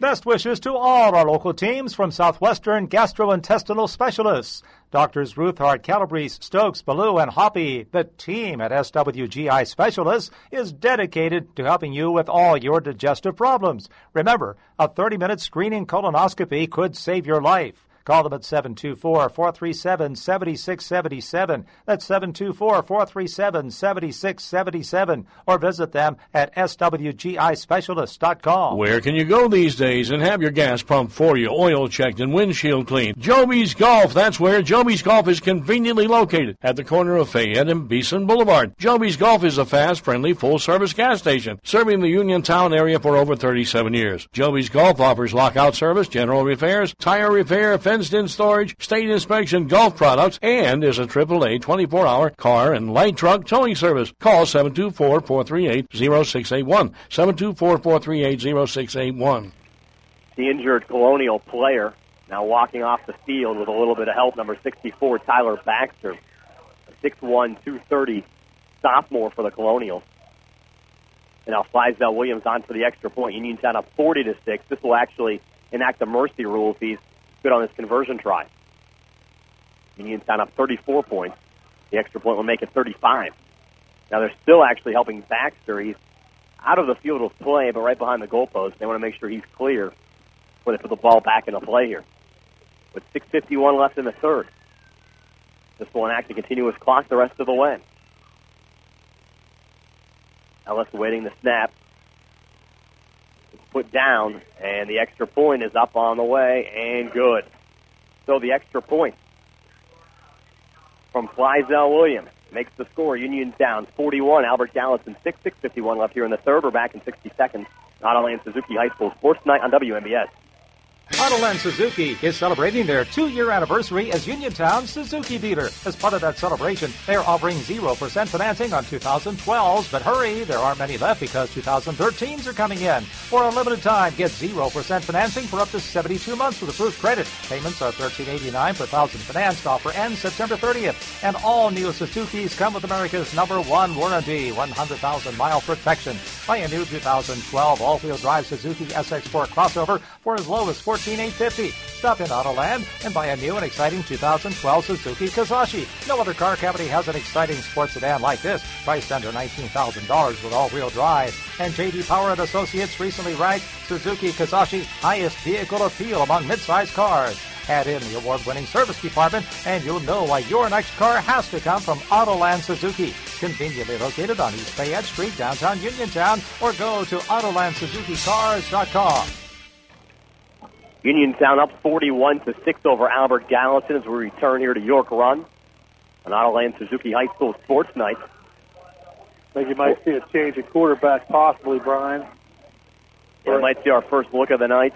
Best wishes to all our local teams from Southwestern Gastrointestinal Specialists. Doctors Ruth Hart Calabrese, Stokes, Ballou, and Hoppy. The team at SWGI Specialists is dedicated to helping you with all your digestive problems. Remember, a 30 minute screening colonoscopy could save your life. Call them at 724 437 7677. That's 724 437 7677. Or visit them at swgispecialist.com. Where can you go these days and have your gas pump for you, oil checked, and windshield cleaned? Joby's Gulf. That's where Joby's Gulf is conveniently located at the corner of Fayette and Beeson Boulevard. Joby's Gulf is a fast, friendly, full service gas station serving the Uniontown area for over 37 years. Joby's Gulf offers lockout service, general repairs, tire repair, fenced-in storage, state inspection Gulf products, and is a AAA 24-hour car and light truck towing service. Call 724-438-0681. 724-438-0681. The injured Colonial player Now walking off the field with a little bit of help, number 64, Tyler Baxter. 6'1", 230 sophomore for the Colonials. And now Flysdale Williams on for the extra point. Uniontown up 40 to 6. This will actually enact the mercy rule if he's good on this conversion try. Uniontown up 34 points. The extra point will make it 35. Now they're still actually helping Baxter. He's out of the field of play, but right behind the goalpost. They want to make sure he's clear before they put the ball back into play here. With 6.51 left in the third. This will enact a continuous clock the rest of the way. Ellis waiting the snap. Put down, and the extra point is up on the way, and good. So the extra point from Flysdale Williams makes the score. Uniontown 41, Albert Gallatin 6, 6.51 left here in the third. We're back in 60 seconds. Not only in Suzuki High School Sports Night on WMBS. Autoland Suzuki is celebrating their two-year anniversary as Uniontown Suzuki dealer. As part of that celebration, they are offering 0% financing on 2012s, but hurry, there aren't many left because 2013s are coming in. For a limited time, get 0% financing for up to 72 months with approved credit. Payments are $13.89 per thousand financed. Offer ends September 30th. And all new Suzukis come with America's number one warranty, 100,000 mile protection. Buy a new 2012 all-wheel drive Suzuki SX4 crossover for as low as 14 14850 Stop in Autoland and buy a new and exciting 2012 Suzuki Kizashi. No other car company has an exciting sports sedan like this, priced under $19,000 with all-wheel drive. And J.D. Power and Associates recently ranked Suzuki Kizashi's highest vehicle appeal among midsize cars. Add in the award-winning service department, and you'll know why your next car has to come from Autoland Suzuki. Conveniently located on East Fayette Street, downtown Uniontown, or go to AutolandSuzukiCars.com. Uniontown up 41 to 6 over Albert Gallatin as we return here to York Run on Autoland Suzuki High School Sports Night. I think you might see a change of quarterback possibly, Brian. Yeah, we might see our first look of the night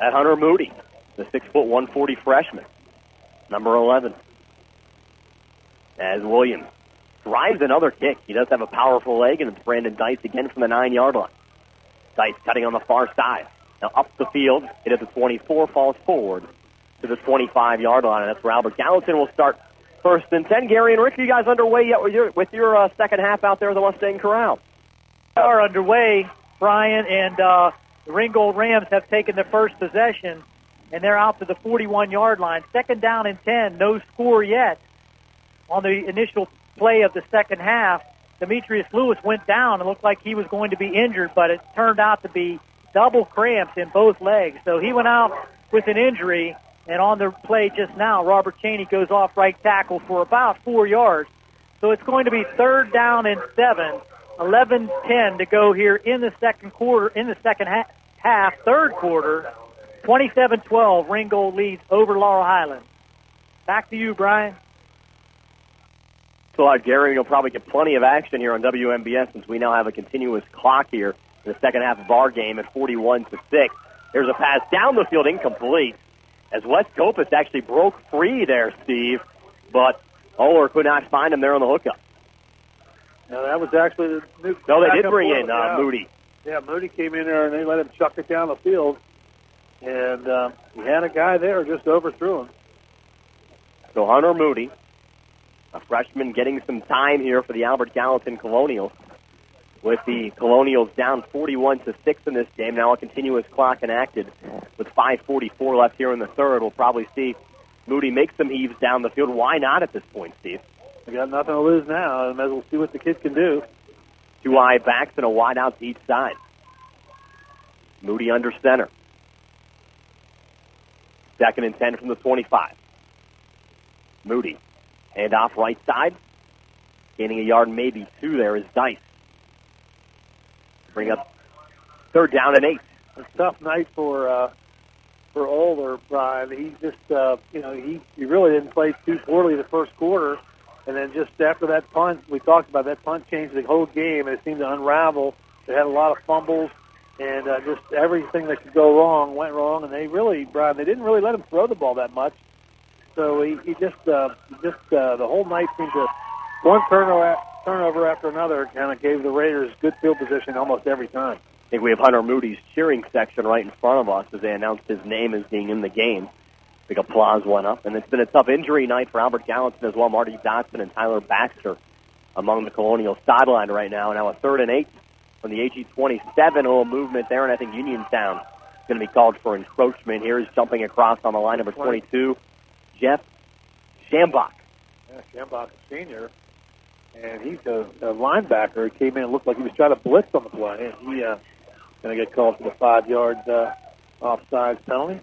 at Hunter Moody, the 6 foot 140 freshman, number 11. As Williams drives another kick. He does have a powerful leg, and it's Brandon Dice again from the nine yard line. Dice cutting on the far side. Now up the field, it is the 24, falls forward to the 25 yard line, and that's where Albert Gallatin will start first and 10. Gary and Rick, are you guys underway yet with your, with your uh, second half out there at the Mustang Corral? We are underway, Brian, and uh, the Ringgold Rams have taken the first possession, and they're out to the 41 yard line. Second down and 10, no score yet on the initial play of the second half. Demetrius Lewis went down and looked like he was going to be injured, but it turned out to be double cramps in both legs. So he went out with an injury, and on the play just now, Robert Cheney goes off right tackle for about four yards. So it's going to be third down and seven, 11-10 to go here in the second quarter, in the second ha- half, third quarter. 27-12, Ringgold leads over Laurel Highland. Back to you, Brian. So, uh, Gary, you'll probably get plenty of action here on WMBS since we now have a continuous clock here in the second half of our game at 41 to 6. There's a pass down the field, incomplete, as Wes Copas actually broke free there, Steve, but Oler could not find him there on the hookup. No, that was actually the new. No, they did bring in uh. Moody. Yeah, Moody came in there and they let him chuck it down the field, and uh, he had a guy there just overthrew him. So Hunter Moody, a freshman, getting some time here for the Albert Gallatin Colonials. With the Colonials down 41 to six in this game, now a continuous clock enacted with 5:44 left here in the third. We'll probably see Moody make some heaves down the field. Why not at this point, Steve? They got nothing to lose now. I might as well see what the kid can do. Two eye backs and a wide out to each side. Moody under center. Second and 10 from the 25. Moody. Hand off right side. Gaining a yard, maybe two there is Dice. Bring up third down and eight. A tough night for uh, for Oler, Brian. He just uh, you know he he really didn't play too poorly the first quarter, and then just after that punt, we talked about that punt changed the whole game, and it seemed to unravel. They had a lot of fumbles, and uh, just everything that could go wrong went wrong, and they really, Brian, they didn't really let him throw the ball that much. So he, he just uh, just uh, the whole night seemed to one turnover turnover after another kind of gave the Raiders good field position almost every time. I think we have Hunter Moody's cheering section right in front of us as they announced his name as being in the game. Big applause went up, and it's been a tough injury night for Albert Gallatin as well. Marty Dotson and Tyler Baxter among the Colonial sideline right now. Now a third and eight from the AG 27. A little movement there, and I think Uniontown is going to be called for encroachment. Here is jumping across on the line number 22, Jeff Shambach. Yeah, Shambach, senior, and he's a, a linebacker. He came in and looked like he was trying to blitz on the play, and he uh, going to get called for the five yard uh, offside penalty.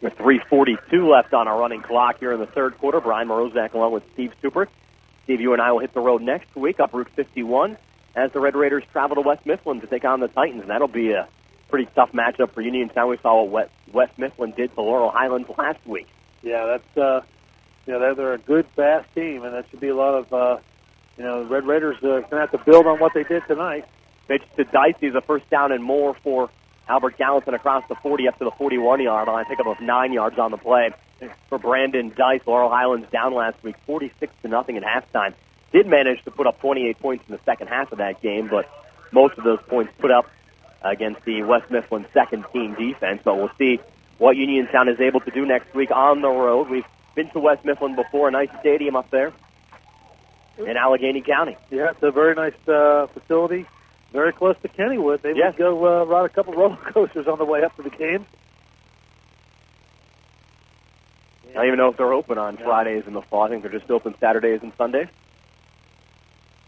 With 3.42 left on our running clock here in the third quarter, Brian Morozak along with Steve Stupert. Steve, you and I will hit the road next week up Route 51 as the Red Raiders travel to West Mifflin to take on the Titans. And that'll be a pretty tough matchup for Uniontown. We saw what wet West Mifflin did to Laurel Highlands last week. Yeah, that's uh, you know they're, they're a good, fast team, and that should be a lot of uh, you know Red Raiders uh, going to have to build on what they did tonight. Pitch to Dicey a first down and more for Albert Gallatin across the 40 up to the 41 yard line. Pick up of nine yards on the play for Brandon Dice. Laurel Highlands down last week, 46 to nothing at halftime. Did manage to put up 28 points in the second half of that game, but most of those points put up against the West Mifflin second team defense. But we'll see what Uniontown is able to do next week on the road. We've been to West Mifflin before, a nice stadium up there in Allegheny County. Yeah, it's a very nice uh, facility very close to Kennywood. They yes. would go uh, ride a couple roller coasters on the way up to the game. I don't even know if they're open on Fridays in the fall. I think they're just open Saturdays and Sundays.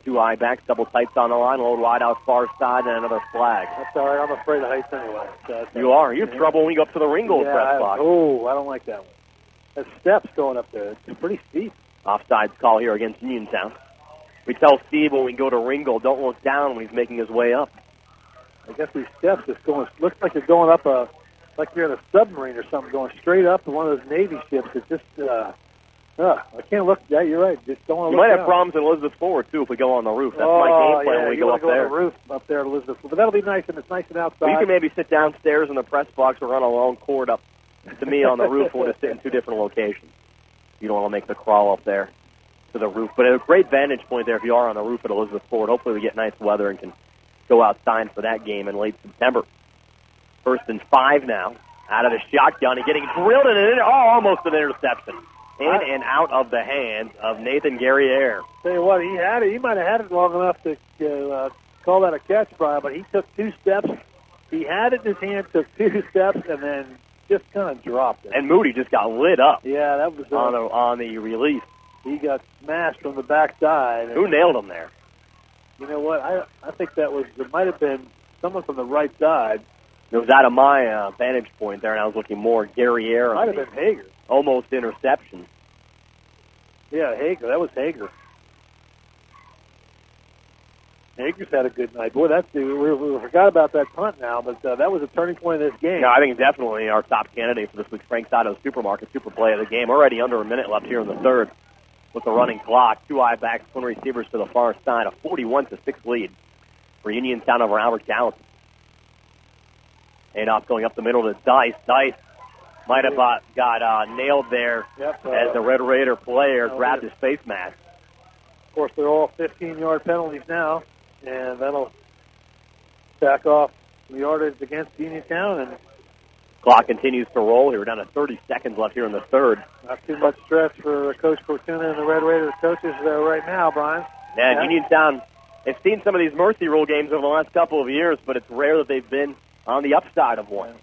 Two eye backs, double tights on the line, load wide out far side, and another flag. That's all right. I'm afraid of heights anyway. So you are. You're trouble when you go up to the Ringgold yeah, press box. Oh, I don't like that one. There's steps going up there. It's pretty steep. Offsides call here against Uniontown. We tell Steve when we go to Ringgold, don't look down when he's making his way up. I guess these steps just going looks like you're going up a like you're in a submarine or something, going straight up to one of those Navy ships. It's just uh, uh I can't look. Yeah, you're right. Just don't want to. You might down. have problems in Elizabeth Forward too if we go on the roof. That's oh, my game plan yeah, when we go up go there. On the roof up there Elizabeth, but that'll be nice and it's nice and outside. Well, you can maybe sit downstairs in the press box or run a long cord up to me on the roof. We'll just sit in two different locations. You don't want to make the crawl up there to the roof. But a great vantage point there if you are on the roof at Elizabeth Forward. Hopefully we get nice weather and can go outside for that game in late September. First and five now. Out of the shotgun and getting drilled in an, oh, almost an interception. In and out of the hands of Nathan Guerriere. Tell you what, he had it. He might have had it long enough to uh, call that a catch, Brian, but he took two steps. He had it in his hand, took two steps, and then just kind of dropped it. And Moody just got lit up. Yeah, that was uh, on, the, on the release. He got smashed from the backside. Who nailed him there? You know what? I I think that was it. Might have been someone from the right side. It was out of my uh, vantage point there, and I was looking more Guerriere. Might have been Hager. Almost interception. Yeah, Hager. That was Hager. Hager's had a good night. Boy, that's we, we forgot about that punt now, but uh, that was a turning point in this game. Yeah, I think definitely our top candidate for this week's Frank's Auto Supermarket Super Play of the game. Already under a minute left here in the third with the running clock. Two eye backs, twin receivers to the far side. A 41 to six lead for Uniontown over Albert Gallatin. off going up the middle to Dice. Dice might have uh, got uh, nailed there yep, uh, as the Red Raider player grabbed his face mask. Of course, they're all 15-yard penalties now, and that'll back off the yardage against Uniontown. And clock continues to roll. Here, we're down to 30 seconds left here in the third. Not too much stress for Coach Fortuna and the Red Raiders coaches uh, right now, Brian. Yeah, yeah. Uniontown have seen some of these mercy rule games over the last couple of years, but it's rare that they've been on the upside of one.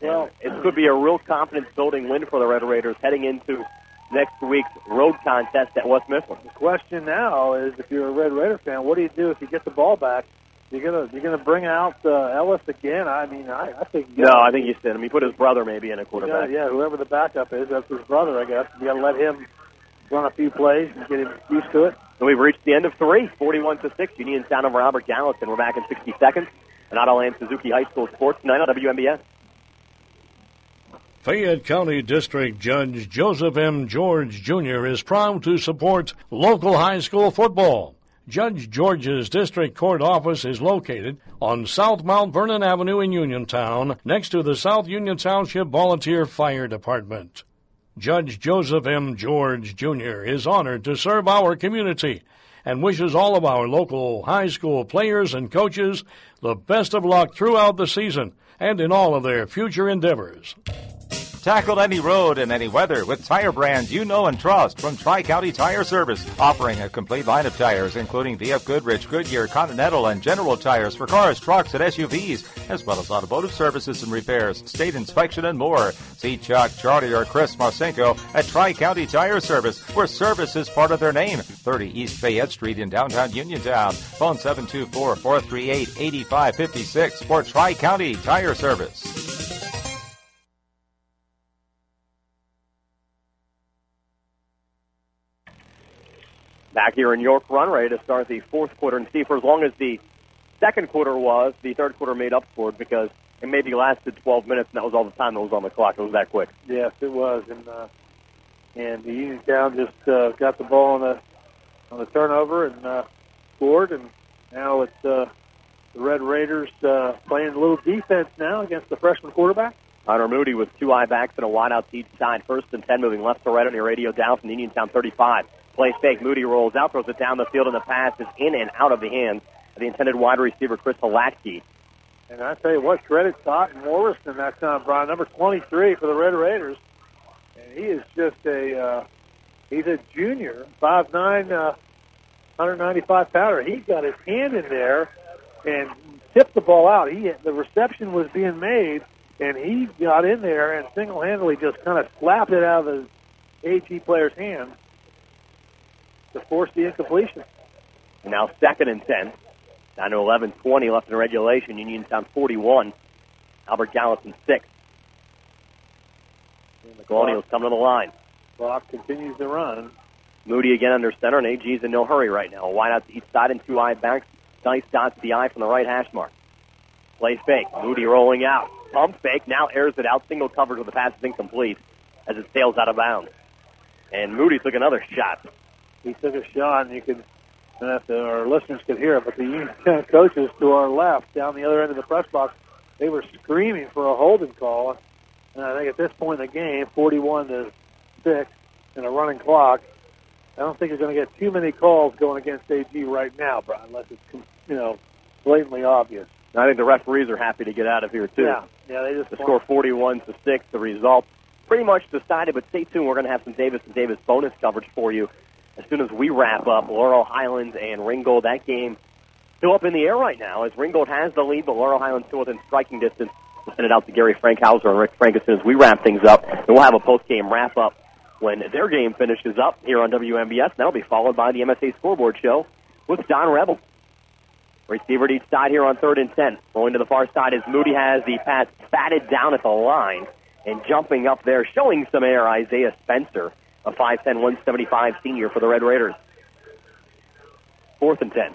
Well, and it could be a real confidence-building win for the Red Raiders heading into next week's road contest at West Mifflin. The question now is, if you're a Red Raider fan, what do you do if you get the ball back? You're gonna you're gonna bring out uh, Ellis again. I mean, I, I think. No, I think you sit him. He put his brother maybe in a quarterback. Yeah, yeah, whoever the backup is, that's his brother, I guess. You got to let him run a few plays and get him used to it. So we've reached the end of three, 41 to six. Uniontown over Albert Gallatin. We're back in 60 seconds. And Ottawa Suzuki High School Sports tonight on WMBS. Fayette County District Judge Joseph M. George Jr. is proud to support local high school football. Judge George's district court office is located on South Mount Vernon Avenue in Uniontown, next to the South Union Township Volunteer Fire Department. Judge Joseph M. George Jr. is honored to serve our community and wishes all of our local high school players and coaches the best of luck throughout the season and in all of their future endeavors. Tackle any road in any weather with tire brands you know and trust from Tri County Tire Service, offering a complete line of tires, including BFGoodrich, Goodyear, Continental, and General tires for cars, trucks, and SUVs, as well as automotive services and repairs, state inspection, and more. See Chuck, Charlie, or Chris Marcinko at Tri County Tire Service, where service is part of their name. 30 East Fayette Street in downtown Uniontown. Phone 724 438 8556 for Tri County Tire Service. Back here in York Run, ready to start the fourth quarter. And see, for as long as the second quarter was, the third quarter made up for it because it maybe lasted 12 minutes, and that was all the time that was on the clock. It was that quick. Yes, it was, and uh, and the Uniontown just uh, got the ball on the on the turnover and uh, scored, and now it's uh, the Red Raiders uh, playing a little defense now against the freshman quarterback. Hunter Moody with two eye backs and a wide out to each side. First and 10 moving left to right on your radio down from the Uniontown 35. Play fake. Moody rolls out, throws it down the field, and the pass is in and out of the hands of the intended wide receiver, Chris Halatke. And I tell you what, credit Totten Morrison that time, Brian, number 23 for the Red Raiders. And he is just a, uh, he's a junior, 5'9", uh, 195 pounder. He got his hand in there and tipped the ball out. He The reception was being made, and he got in there and single-handedly just kind of slapped it out of the AG player's hand to force the incompletion. Now second and 10. Down to 11 20 left in regulation. Uniontown 41. Albert Gallatin 6. The Colonials come to the line. Clock continues to run. Moody again under center, and AG's in no hurry right now. Wide out to each side and two eye backs. Nice dots the eye from the right hash mark. Play fake. Moody rolling out. Pump fake. Now airs it out. Single coverage with the pass is incomplete as it sails out of bounds. And Moody took another shot he took a shot, and you could, and if our listeners could hear it, but the coaches to our left, down the other end of the press box, they were screaming for a holding call. And I think at this point in the game, 41 to six, and a running clock, I don't think you're going to get too many calls going against AG right now, Brian, unless it's you know blatantly obvious. I think the referees are happy to get out of here too. Yeah, yeah, they just the score 41 to six. The result pretty much decided, but stay tuned. We're going to have some Davis and Davis bonus coverage for you as soon as we wrap up Laurel Highlands and Ringgold. That game still up in the air right now as Ringgold has the lead, but Laurel Highlands still within striking distance. We'll send it out to Gary Frankhauser and Rick Frank as soon as we wrap things up. And we'll have a post-game wrap-up when their game finishes up here on WMBS. That'll be followed by the MSA Scoreboard Show with Don Rebel. Receiver each side here on third and ten. Going to the far side as Moody has the pass batted down at the line and jumping up there, showing some air, Isaiah Spencer a 5'10", 175 senior for the Red Raiders. Fourth and 10.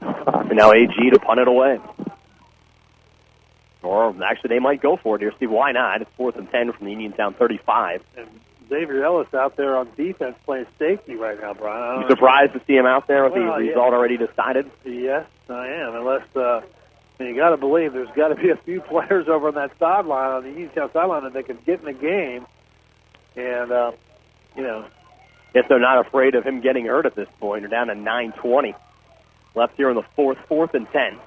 And now AG to punt it away. Or actually, they might go for it here. Steve, why not? It's fourth and 10 from the Uniontown 35. And Xavier Ellis out there on defense playing safety right now, Brian. You surprised to see him out there with well, the yeah. result already decided? Yes, I am. Unless uh, and you got to believe there's got to be a few players over on that sideline, on the Uniontown sideline, that they can get in the game. And, uh, you know. Guess they're not afraid of him getting hurt at this point. They're down to 9.20 left here in the fourth, fourth and 10.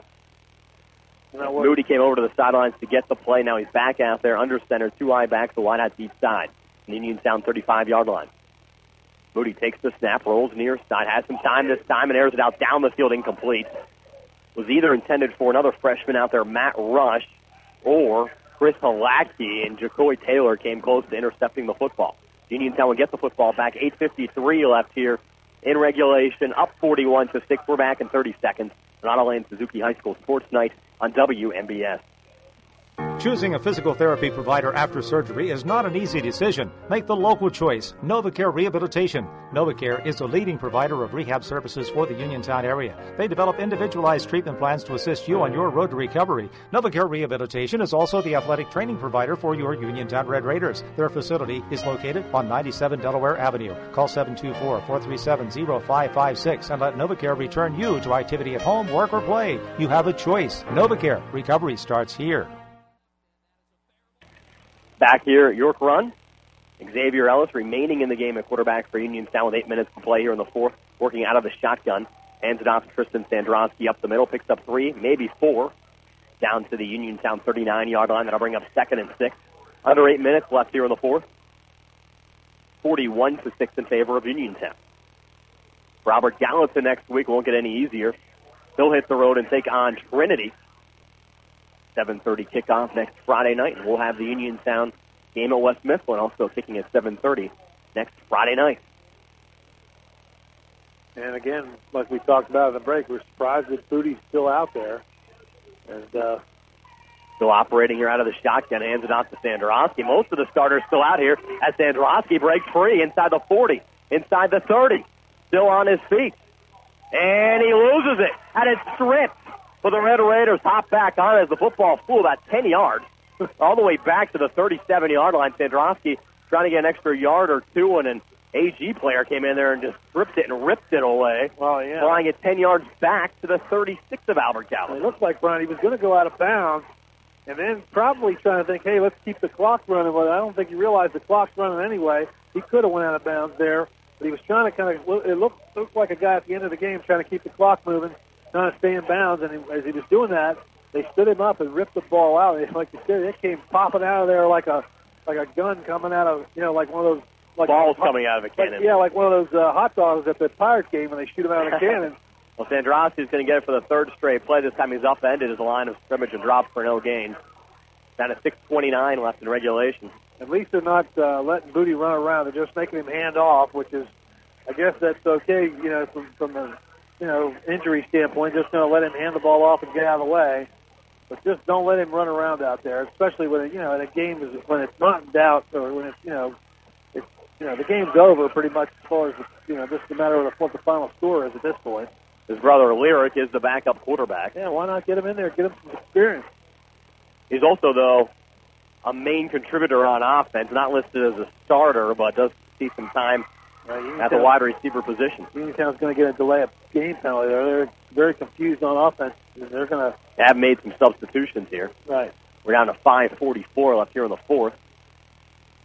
Moody came over to the sidelines to get the play. Now he's back out there under center, two eye backs, the wide out deep side. The Uniontown 35 yard line. Moody takes the snap, rolls near side, has some time this time, and airs it out down the field, incomplete was either intended for another freshman out there, Matt Rush, or Chris Halacki, and Jacoy Taylor came close to intercepting the football. Uniontown will get the football back. 8.53 left here in regulation, up 41 to 6. We're back in 30 seconds. Ronald Lane Suzuki High School Sports Night on WMBS. Choosing a physical therapy provider after surgery is not an easy decision. Make the local choice. NovaCare Rehabilitation. NovaCare is the leading provider of rehab services for the Uniontown area. They develop individualized treatment plans to assist you on your road to recovery. NovaCare Rehabilitation is also the athletic training provider for your Uniontown Red Raiders. Their facility is located on 97 Delaware Avenue. Call 724-437-0556 and let NovaCare return you to activity at home, work, or play. You have a choice. NovaCare. Recovery starts here back here at York Run. Xavier Ellis remaining in the game at quarterback for Uniontown with eight minutes to play here in the fourth, working out of the shotgun. Hands it off to Tristan Sandrowski up the middle, picks up three, maybe four, down to the Uniontown 39 yard line. That'll bring up second and six. Under eight minutes left here in the fourth. 41 to 6 in favor of Uniontown. Albert Gallatin next week won't get any easier. He'll hit the road and take on Trinity. 7:30 kickoff next Friday night, and we'll have the Uniontown game at West Mifflin also kicking at 7:30 next Friday night. And again, like we talked about in the break, we're surprised that Bootie's still out there. And uh, Still operating here out of the shotgun, hands it off to Sandrowski. Most of the starters still out here as Sandrowski breaks free inside the 40, inside the 30, still on his feet. And he loses it, and it's stripped for the Red Raiders. Hop back on as the football flew about 10 yards, all the way back to the 37 yard line. Sandrowski trying to get an extra yard or two, and an AG player came in there and just stripped it and ripped it away. Well, yeah. Flying it 10 yards back to the 36 of Albert Gallatin. It looked like Brian he was going to go out of bounds, and then probably trying to think, hey, let's keep the clock running. But I don't think he realized the clock's running anyway. He could have went out of bounds there, but he was trying to kind of. It looked looked like a guy at the end of the game trying to keep the clock moving, trying to stay in bounds. And he, as he was doing that, they stood him up and ripped the ball out. And like you said, it came popping out of there like a like a gun coming out of you know like one of those like Balls coming out of a cannon. Like, yeah, like one of those uh, hot dogs at the Pirates game when they shoot them out of a cannon. Well, Sandrowski is going to get it for the third straight play. This time he's upended his line of scrimmage and dropped for no gain. Down to 6.29 left in regulation. At least they're not uh, letting Booty run around. They're just making him hand off, which is, I guess that's okay. You know, from from a you know injury standpoint, just going to let him hand the ball off and get out of the way. But just don't let him run around out there, especially when you know in a game is when it's not in doubt or when it's you know it's you know the game's over pretty much as far as you know just a matter of what the final score is at this point. His brother Lyric is the backup quarterback. Yeah, why not get him in there, get him some experience. He's also, though, a main contributor on offense, not listed as a starter, but does see some time at the wide receiver position. Uniontown's going to get a delay of game penalty. They're, they're very confused on offense. They're going to Have made some substitutions here. right. We're down to 5:44 left here in the fourth.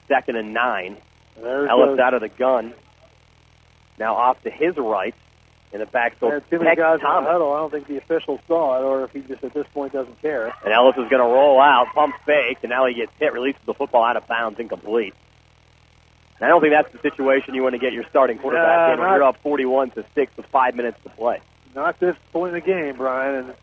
Second and nine. There's Ellis those- out of the gun. Now off to his right in the backfield. There too many Peck guys in the huddle. I don't think the official saw it, or if he just at this point doesn't care. And Ellis is going to roll out, pump fake, and now he gets hit, releases the football out of bounds, incomplete. And I don't think that's the situation you want to get your starting quarterback Yeah, in when you're up 41 to six with five minutes to play. Not this point in the game, Brian. And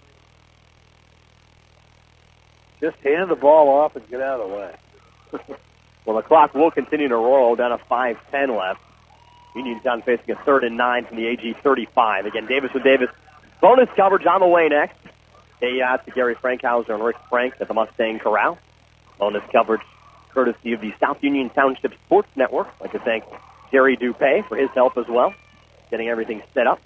just hand the ball off and get out of the way. Well, the clock will continue to roll down to 5:10 left. Uniontown facing a third and nine from the AG 35. Again, Davis with Davis. Bonus coverage on the way next. Hey, out to Gary Frankhauser and Rick Frank at the Mustang Corral. Bonus coverage courtesy of the South Union Township Sports Network. I'd like to thank Jerry Dupay for his help as well, getting everything set up.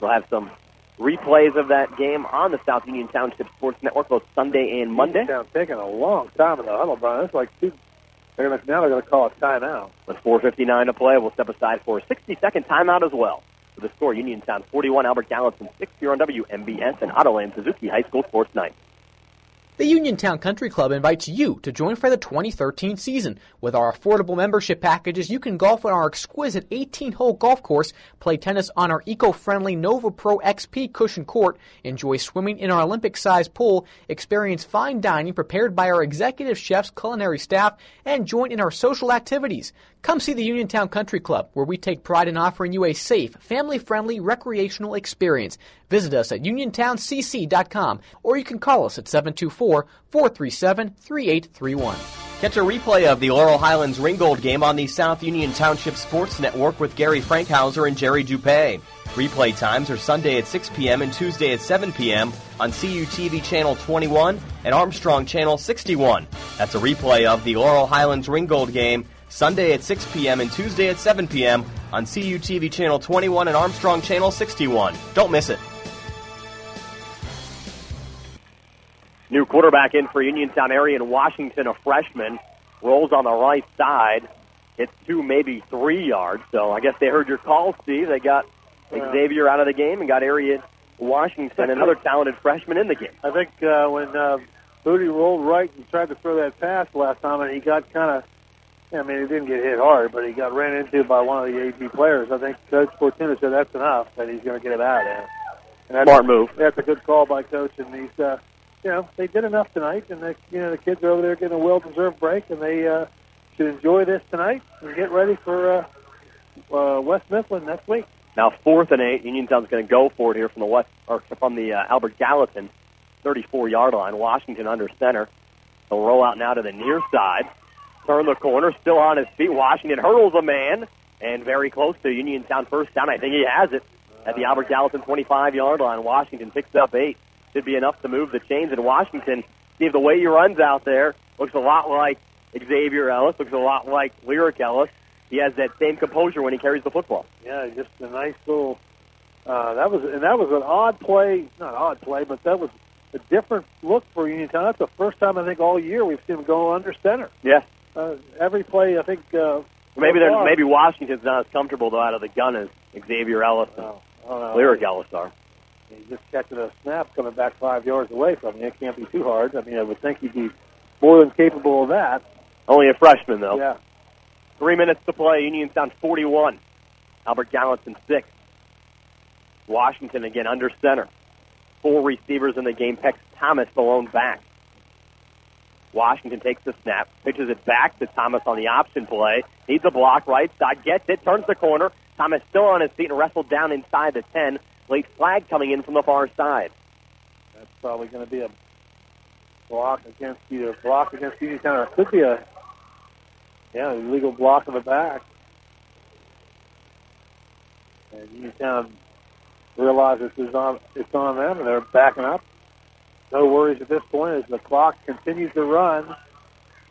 We'll have some replays of that game on the South Union Township Sports Network both Sunday and Monday. Uniontown taking a long time in the huddle, Brian. It's like two. They're gonna, now they're going to call a timeout. With 4.59 to play, we'll step aside for a 60-second timeout as well. For the score, Uniontown 41, Albert Gallatin 6 here on WMBS and Autoland Suzuki High School Sports Night. The Uniontown Country Club invites you to join for the 2013 season. With our affordable membership packages, you can golf on our exquisite 18-hole golf course, play tennis on our eco-friendly Nova Pro XP cushion court, enjoy swimming in our Olympic-sized pool, experience fine dining prepared by our executive chefs, culinary staff, and join in our social activities. Come see the Uniontown Country Club, where we take pride in offering you a safe, family-friendly recreational experience. Visit us at uniontowncc.com or you can call us at 724-437-3831. Catch a replay of the Laurel Highlands Ringgold game on the South Union Township Sports Network with Gary Frankhauser and Jerry Dupay. Replay times are Sunday at 6 p.m. and Tuesday at 7 p.m. on CUTV Channel 21 and Armstrong Channel 61. That's a replay of the Laurel Highlands Ringgold game Sunday at 6 p.m. and Tuesday at 7 p.m. on CUTV Channel 21 and Armstrong Channel 61. Don't miss it. New quarterback in for Uniontown Arian Washington, a freshman, rolls on the right side. It's two, maybe three yards. So I guess they heard your call, Steve. They got Yeah. Xavier out of the game and got Arian Washington, another talented freshman, in the game. I think uh, when uh, Booty rolled right and tried to throw that pass last time, and he got kind of. I mean, he didn't get hit hard, but he got ran into by one of the AG players. I think Coach Fortuna said that's enough that he's going to get it out of there. And that's, Smart move. That's a good call by Coach, and he's, uh, you know, they did enough tonight, and the, you know the kids are over there getting a well-deserved break, and they uh, should enjoy this tonight and get ready for uh, uh, West Mifflin next week. Now fourth and eight. Uniontown's going to go for it here from the west or from the uh, Albert Gallatin 34 yard line. Washington under center. They'll roll out now to the near side. Turn the corner, still on his feet. Washington hurdles a man and very close to Uniontown first down. I think he has it at the Albert Gallatin 25 yard line. Washington picks up eight. Should be enough to move the chains. And Washington, Steve, the way he runs out there looks a lot like Xavier Ellis. Looks a lot like Lyric Ellis. He has that same composure when he carries the football. Yeah, just a nice little. Uh, that was and that was an odd play, not odd play, but that was a different look for Uniontown. That's the first time I think all year we've seen him go under center. Yeah. Uh, every play, I think. Uh, Maybe far- maybe Washington's not as comfortable though out of the gun as Xavier Ellis and Oh, no. Lyric Ellis are. He just catching a snap coming back five yards away from you. It can't be too hard. I mean, I would think he'd be more than capable of that. Only a freshman though. Yeah. Three minutes to play. Uniontown 41. Albert Gallatin 6. Washington again under center. Four receivers in the game. Pex Thomas the lone back. Washington takes the snap, pitches it back to Thomas on the option play. Needs a block right side, gets it, turns the corner. Thomas still on his feet and wrestled down inside the 10. Late flag coming in from the far side. That's probably going to be a block against either block against Uniontown it could be a yeah illegal block in the back. And Uniontown realizes it's on it's on them and they're backing up. No worries at this point as the clock continues to run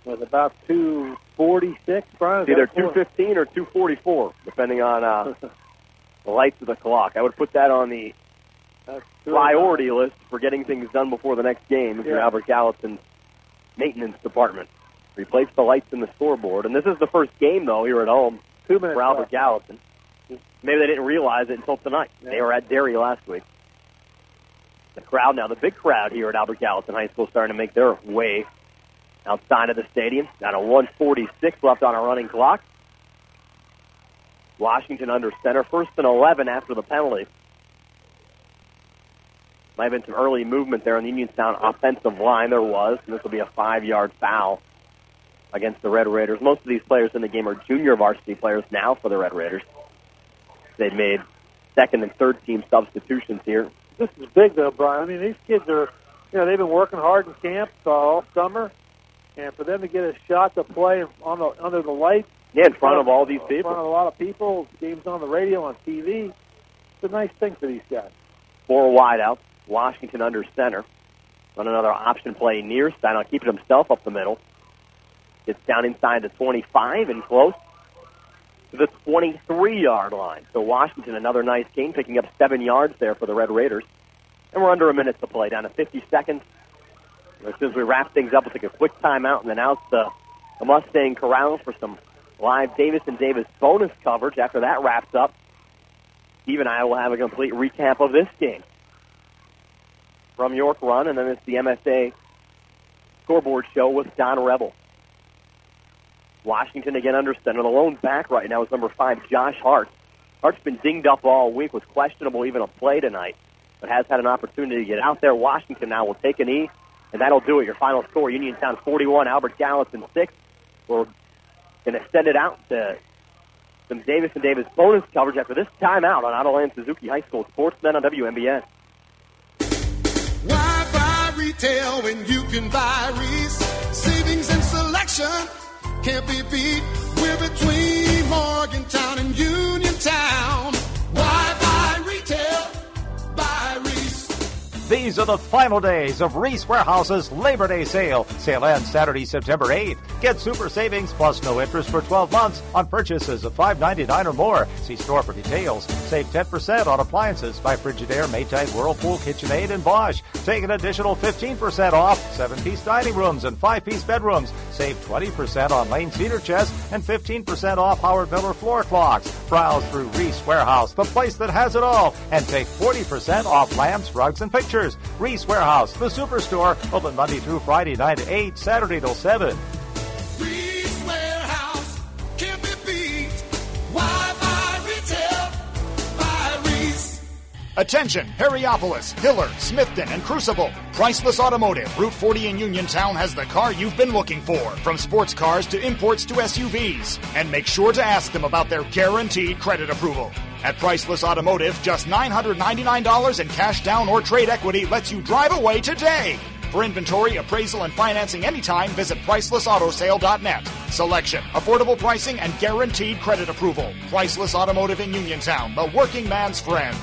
with about two forty six. Brian, either 215 or 244, depending on uh, the lights of the clock. I would put that on the That's priority list for getting things done before the next game if you're Albert Gallatin's maintenance department. Replace the lights in the scoreboard. And this is the first game, though, here at home Two minutes for Albert left. Gallatin. Maybe they didn't realize it until tonight. They were at Derry last week. The crowd now, the big crowd here at Albert Gallatin High School, starting to make their way outside of the stadium. Down to 146 left on a running clock. Washington under center, first and 11 after the penalty. Might have been some early movement there on the Uniontown offensive line. There was, and this will be a five-yard foul against the Red Raiders. Most of these players in the game are junior varsity players now for the Red Raiders. They've made second and third team substitutions here. This is big though, Brian. I mean, these kids are, you know, they've been working hard in camp uh, all summer, and for them to get a shot to play on the under the lights, Yeah, in front of all these people. in front of a lot of people, games on the radio, on TV, it's a nice thing for these guys. Four wideouts. Washington under center. Run another option play near side. I'll keep it himself up the middle. Gets down inside the 25 and close to the 23 yard line. So Washington, another nice game, picking up seven yards there for the Red Raiders. And we're under a minute to play, down to 50 seconds. As soon as we wrap things up, we'll take a quick timeout and then out the, the Mustang Corrals for some live Davis and Davis bonus coverage. After that wraps up, Steve and I will have a complete recap of this game from York Run, and then it's the MSA scoreboard show with Don Rebel. Washington again under center. The lone back right now is number five, Josh Hart. Hart's been dinged up all week, was questionable even a play tonight, but has had an opportunity to get out there. Washington now will take an E, and that'll do it. Your final score, Uniontown 41, Albert Gallatin 6. We're going to send it out to some Davis and Davis bonus coverage after this timeout on Autoland Suzuki High School Sportsmen on WMBS. Why buy retail when you can buy Reese? Savings and selection can't be beat. We're between Morgantown and Uniontown. Why buy These are the final days of Reese Warehouse's Labor Day sale. Sale ends Saturday, September 8th. Get super savings plus no interest for 12 months on purchases of $5.99 or more. See store for details. Save 10% on appliances by Frigidaire, Maytag, Whirlpool, KitchenAid, and Bosch. Take an additional 15% off 7-piece dining rooms and 5-piece bedrooms. Save 20% on Lane Cedar Chest and 15% off Howard Miller floor clocks. Browse through Reese Warehouse, the place that has it all, and take 40% off lamps, rugs, and pictures. Reese Warehouse, the superstore, open Monday through Friday 9 to 8, Saturday till 7. Attention, Perryopolis, Hiller, Smithton, and Crucible. Priceless Automotive, Route 40 in Uniontown has the car you've been looking for, from sports cars to imports to SUVs. And make sure to ask them about their guaranteed credit approval. At Priceless Automotive, just $999 in cash down or trade equity lets you drive away today. For inventory, appraisal, and financing anytime, visit PricelessAutosale.net. Selection, affordable pricing, and guaranteed credit approval. Priceless Automotive in Uniontown, the working man's friend.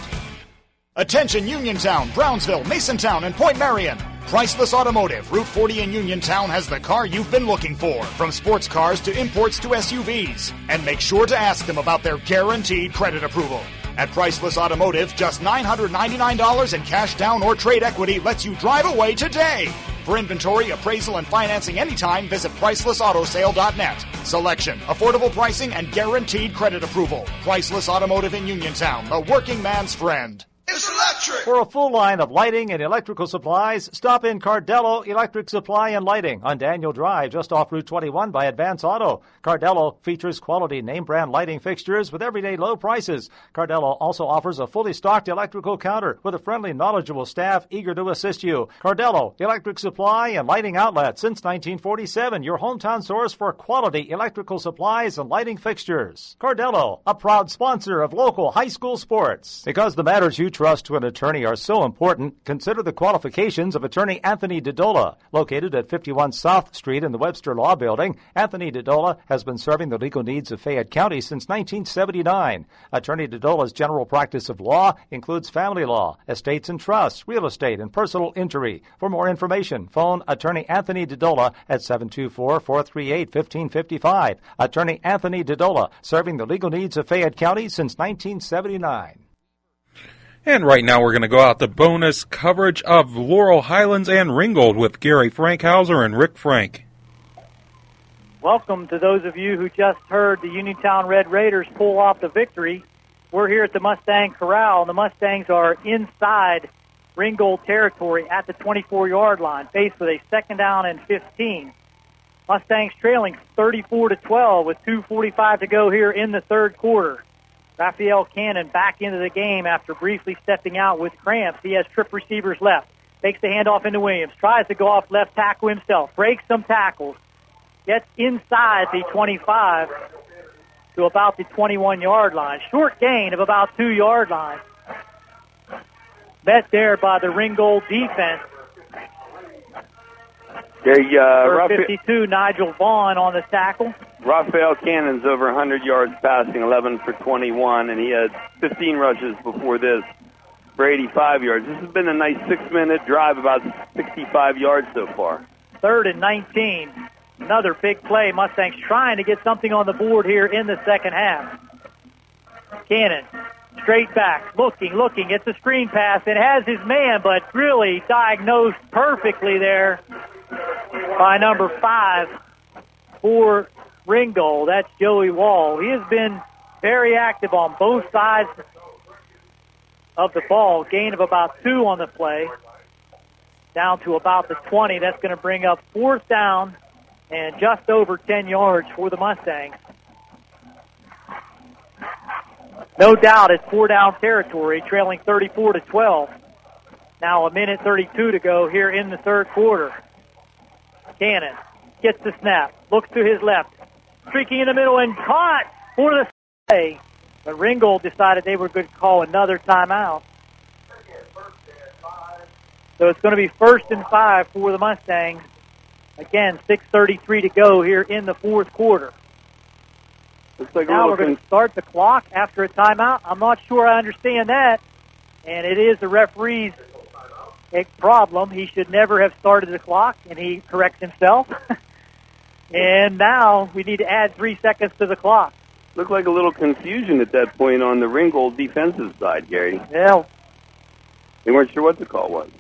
Attention Uniontown, Brownsville, Masontown, and Point Marion. Priceless Automotive, Route 40 in Uniontown has the car you've been looking for, from sports cars to imports to SUVs. And make sure to ask them about their guaranteed credit approval. At Priceless Automotive, just $999 in cash down or trade equity lets you drive away today. For inventory, appraisal, and financing anytime, visit PricelessAutosale.net. Selection, affordable pricing, and guaranteed credit approval. Priceless Automotive in Uniontown, the working man's friend. It's electric. For a full line of lighting and electrical supplies, stop in Cardello Electric Supply and Lighting on Daniel Drive, just off Route 21 by Advance Auto. Cardello features quality name brand lighting fixtures with everyday low prices. Cardello also offers a fully stocked electrical counter with a friendly, knowledgeable staff eager to assist you. Cardello Electric Supply and Lighting Outlet since 1947, your hometown source for quality electrical supplies and lighting fixtures. Cardello, a proud sponsor of local high school sports. Because the matters you trust to an attorney are so important, consider the qualifications of attorney Anthony Didola. Located at 51 South Street in the Webster Law Building, Anthony Didola has been serving the legal needs of Fayette County since 1979. Attorney Didola's general practice of law includes family law, estates and trusts, real estate, and personal injury. For more information, phone attorney Anthony Didola at 724-438-1555. Attorney Anthony Didola, serving the legal needs of Fayette County since 1979. And right now we're going to go out the bonus coverage of Laurel Highlands and Ringgold with Gary Frankhauser and Rick Frank. Welcome to those of you who just heard the Uniontown Red Raiders pull off the victory. We're here at the Mustang Corral, the Mustangs are inside Ringgold territory at the 24-yard line, faced with a second down and 15. Mustangs trailing 34 to 12 with 2:45 to go here in the third quarter. Raphael Cannon back into the game after briefly stepping out with cramps. He has trip receivers left. Takes the handoff into Williams. Tries to go off left tackle himself. Breaks some tackles. Gets inside the 25 to about the 21 yard line. Short gain of about two yard line. Met there by the Ringgold defense. Okay, uh, Number Rapha- 52, Nigel Vaughn on the tackle. Raphael Cannon's over 100 yards passing, 11 for 21, and he had 15 rushes before this for 85 yards. This has been a nice six-minute drive, about 65 yards so far. Third and 19. Another big play. Mustangs trying to get something on the board here in the second half. Cannon, straight back, looking, looking, It's a screen pass. It has his man, but really diagnosed perfectly there by number five for Ringgold. That's Joey Wall. He has been very active on both sides of the ball. Gain of about two on the play. Down to about the 20. That's going to bring up fourth down and just over 10 yards for the Mustangs. No doubt it's four down territory, trailing 34 to 12. Now a minute 32 to go here in the third quarter. Cannon gets the snap, looks to his left, streaking in the middle and caught for the play. But Ringgold decided they were going to call another timeout. So it's going to be first and five for the Mustangs. Again, 6.33 to go here in the fourth quarter. Like now we're we're going to start the clock after a timeout. I'm not sure I understand that. And it is the referee's problem. He should never have started the clock, and he corrects himself. And now we need to add three seconds to the clock. Looked like a little confusion at that point on the Ringgold defensive side, Gary. Yeah. They weren't sure what the call was.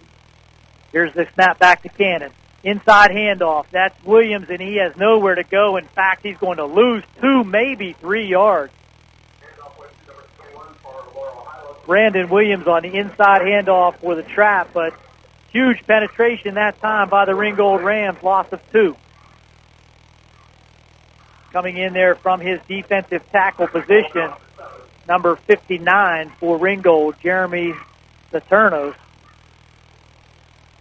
Here's the snap back to Cannon. Inside handoff. That's Williams, and he has nowhere to go. In fact, he's going to lose two, maybe three yards. Brandon Williams on the inside handoff for the trap, but huge penetration that time by the Ringgold Rams, loss of two. Coming in there from his defensive tackle position, number 59 for Ringgold, Jeremy Saturnos.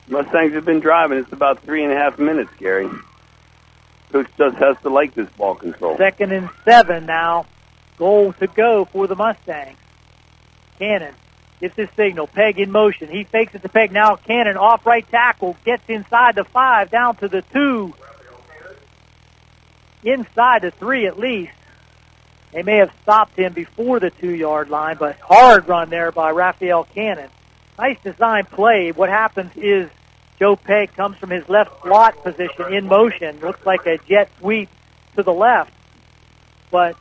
Mustangs have been driving. It's about three and a half minutes, Gary. Coach just has to like this ball control. Second and seven now. Goal to go for the Mustangs. Cannon gets his signal. Peg in motion. He fakes it to Peg. Now Cannon off right tackle. Gets inside the five, down to the two. Inside the three at least. They may have stopped him before the two yard line, but hard run there by Raphael Cannon. Nice design play. What happens is Joe Peg comes from his left slot position in motion. Looks like a jet sweep to the left. But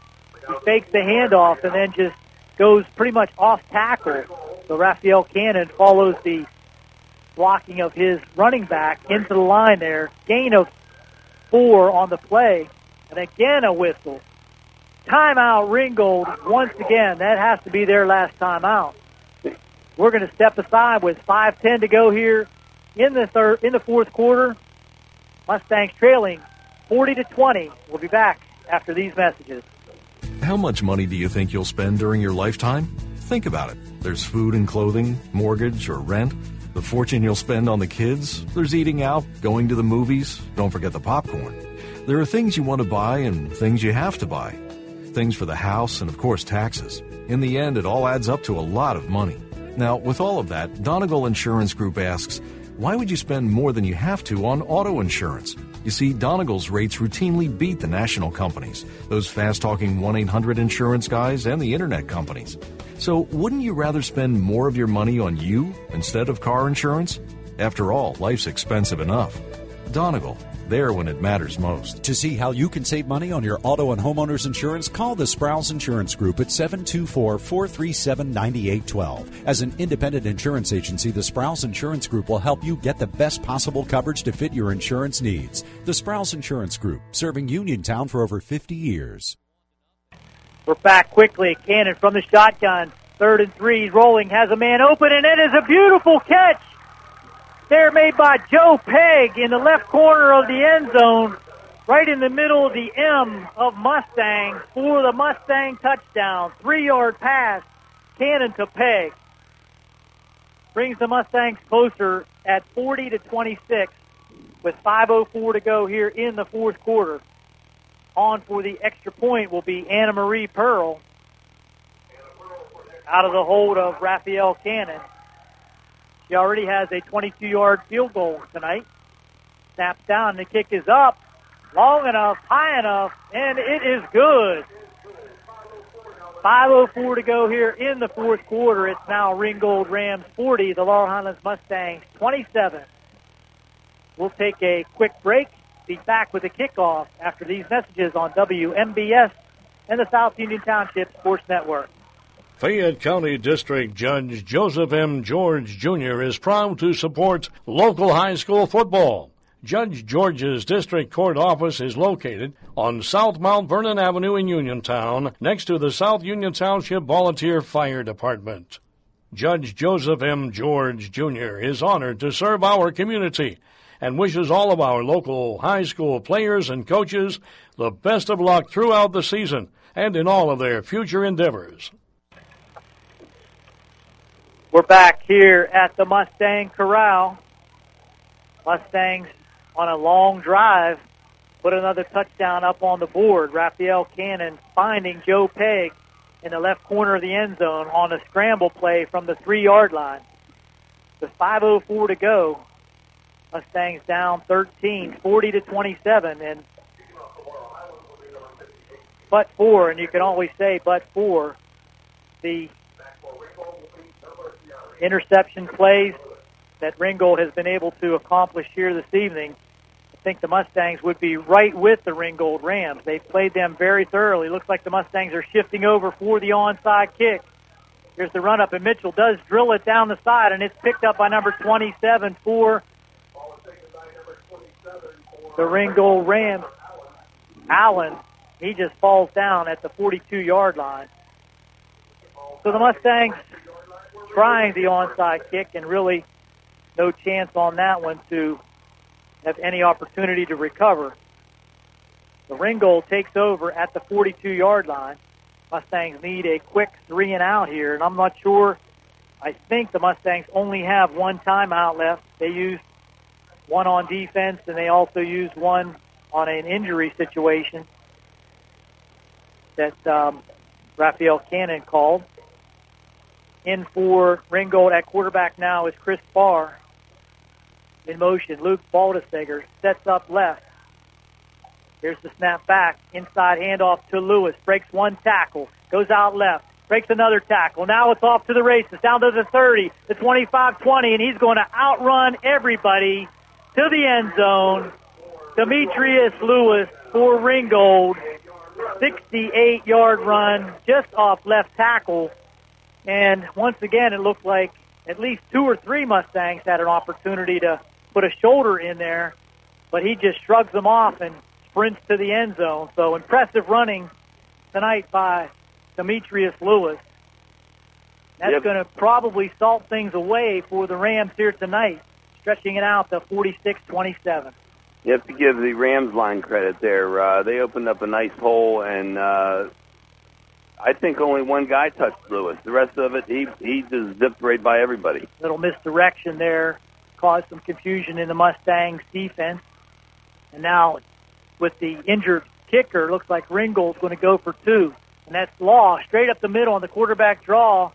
he fakes the handoff and then just goes pretty much off tackle. So Raphael Cannon follows the blocking of his running back into the line there. Gain of four on the play. And again a whistle. Timeout Ringgold once again. That has to be their last timeout. We're going to step aside with 5:10 to go here in the third in the fourth quarter. Mustangs trailing 40 to 20. We'll be back after these messages. How much money do you think you'll spend during your lifetime? Think about it. There's food and clothing, mortgage or rent, the fortune you'll spend on the kids, there's eating out, going to the movies, don't forget the popcorn. There are things you want to buy and things you have to buy. Things for the house and of course taxes. In the end, it all adds up to a lot of money. Now, with all of that, Donegal Insurance Group asks, why would you spend more than you have to on auto insurance? You see, Donegal's rates routinely beat the national companies, those fast talking 1 800 insurance guys, and the internet companies. So, wouldn't you rather spend more of your money on you instead of car insurance? After all, life's expensive enough. Donegal, there when it matters most. To see how you can save money on your auto and homeowners insurance, call the Sprouse Insurance Group at 724 437 9812. As an independent insurance agency, the Sprouse Insurance Group will help you get the best possible coverage to fit your insurance needs. The Sprouse Insurance Group, serving Uniontown for over 50 years. We're back quickly. Cannon from the shotgun. Third and three. Rolling. Has a man open, and it is a beautiful catch there made by Joe Peg in the left corner of the end zone, right in the middle of the M of Mustang for the Mustang touchdown. Three yard pass, Cannon to Peg. Brings the Mustangs closer at 40 to 26 with 5.04 to go here in the fourth quarter. On for the extra point will be Anna Marie Pearl out of the hold of Raphael Cannon. She already has a 22-yard field goal tonight. Snaps down. The kick is up, long enough, high enough, and it is good. 5.04 to go here in the fourth quarter. It's now Ringgold Rams 40, the Laurel Highlands Mustangs 27. We'll take a quick break. Be back with the kickoff after these messages on WMBS and the South Union Township Sports Network. Fayette County District Judge Joseph M. George Jr. is proud to support local high school football. Judge George's district court office is located on South Mount Vernon Avenue in Uniontown, next to the South Union Township Volunteer Fire Department. Judge Joseph M. George Jr. is honored to serve our community and wishes all of our local high school players and coaches the best of luck throughout the season and in all of their future endeavors. We're back here at the Mustang Corral. Mustangs on a long drive put another touchdown up on the board. Raphael Cannon finding Joe Peg in the left corner of the end zone on a scramble play from the three yard line. With 5.04 to go, Mustangs down 13, 40 to 27. And but four, and you can always say but four, the interception plays that Ringgold has been able to accomplish here this evening. I think the Mustangs would be right with the Ringgold Rams. They've played them very thoroughly. Looks like the Mustangs are shifting over for the onside kick. Here's the run up, and Mitchell does drill it down the side, and it's picked up by number 27 for the Ringgold Rams. Allen, he just falls down at the 42 yard line. So the Mustangs trying the onside kick, and really no chance on that one to have any opportunity to recover. The Ringgold takes over at the 42 yard line. Mustangs need a quick three and out here, and I'm not sure. I think the Mustangs only have one timeout left. They used one on defense, and they also used one on an injury situation that um, Raphael Cannon called. In for Ringgold at quarterback now is Chris Farr in motion. Luke Baldesegger sets up left. Here's the snap back. Inside handoff to Lewis. Breaks one tackle. Goes out left. Breaks another tackle. Now it's off to the races. Down to the 30, the 25 20, and he's going to outrun everybody to the end zone. Demetrius Lewis for Ringgold. 68 yard run just off left tackle. And once again, it looked like at least two or three Mustangs had an opportunity to put a shoulder in there, but he just shrugs them off and sprints to the end zone. So impressive running tonight by Demetrius Lewis. That's Yep. going to probably salt things away for the Rams here tonight, stretching it out to 46-27. You have to give the Rams line credit there. Uh, they opened up a nice hole, and uh, I think only one guy touched Lewis. The rest of it, he he just zipped right by everybody. Little misdirection there caused some confusion in the Mustangs defense. And now with the injured kicker, looks like Ringgold's going to go for two. And that's Law straight up the middle on the quarterback draw.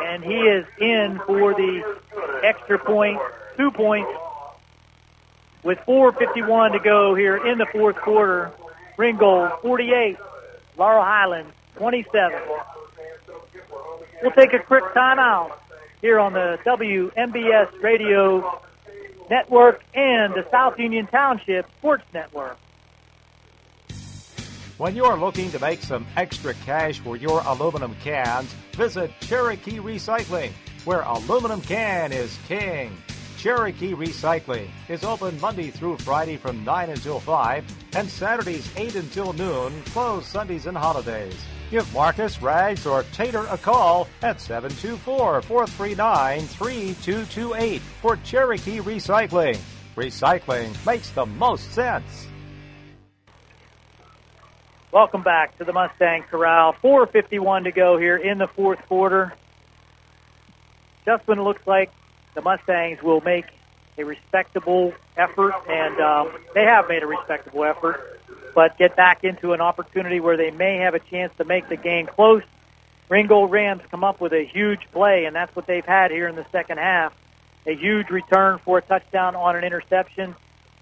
And he is in for the extra point, two points. With 4.51 to go here in the fourth quarter, Ringgold 48, Laurel Highlands 27. We'll take a quick timeout here on the WMBS Radio Network and the South Union Township Sports Network. When you're looking to make some extra cash for your aluminum cans, visit Cherokee Recycling, where aluminum can is king. Cherokee Recycling is open Monday through Friday from 9 until 5 and Saturdays 8 until noon, closed Sundays and holidays. Give Marcus, Rags, or Tater a call at 724 439 3228 for Cherokee Recycling. Recycling makes the most sense. Welcome back to the Mustang Corral. 4.51 to go here in the fourth quarter. Just when it looks like the Mustangs will make a respectable effort, and um, they have made a respectable effort, but get back into an opportunity where they may have a chance to make the game close. Ringgold Rams come up with a huge play, and that's what they've had here in the second half. A huge return for a touchdown on an interception,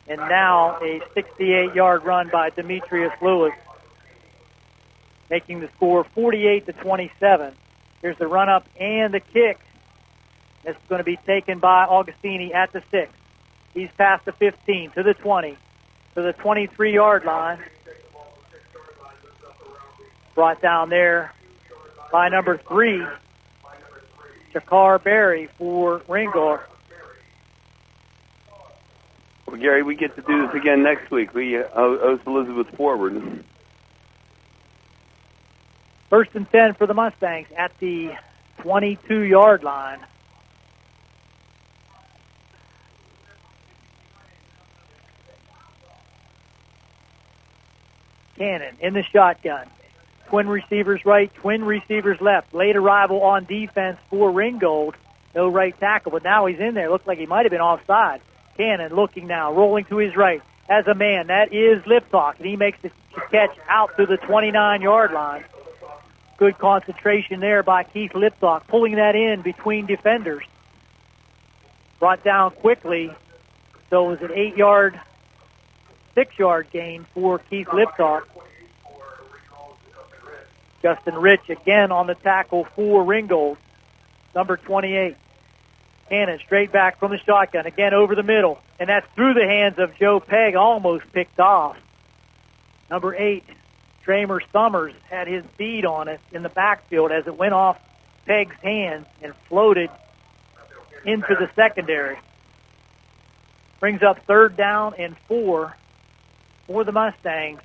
and now a 68-yard run by Demetrius Lewis, making the score 48 to 27. Here's the run up and the kick. This is going to be taken by Augustini at the six. He's past the 15 to the 20 to the 23 yard line. Brought down there by number three, Jakar Berry for Ringgold. Well, Gary, we get to do this again next week. We uh, host Elizabeth Forward. First and 10 for the Mustangs at the 22 yard line. Cannon in the shotgun. Twin receivers right, twin receivers left. Late arrival on defense for Ringgold. No right tackle, but now he's in there. Looks like he might have been offside. Cannon looking now, rolling to his right. As a man, that is Liptak, and he makes the catch out to the 29 yard line. Good concentration there by Keith Liptak, pulling that in between defenders. Brought down quickly, so it was an eight yard, six yard gain for Keith Liptak. Justin Rich again on the tackle for Ringgold, number 28. Cannon straight back from the shotgun, again over the middle, and that's through the hands of Joe Peg, almost picked off. Number eight, Tramer Summers had his bead on it in the backfield as it went off Peg's hands and floated into the secondary. Brings up third down and four for the Mustangs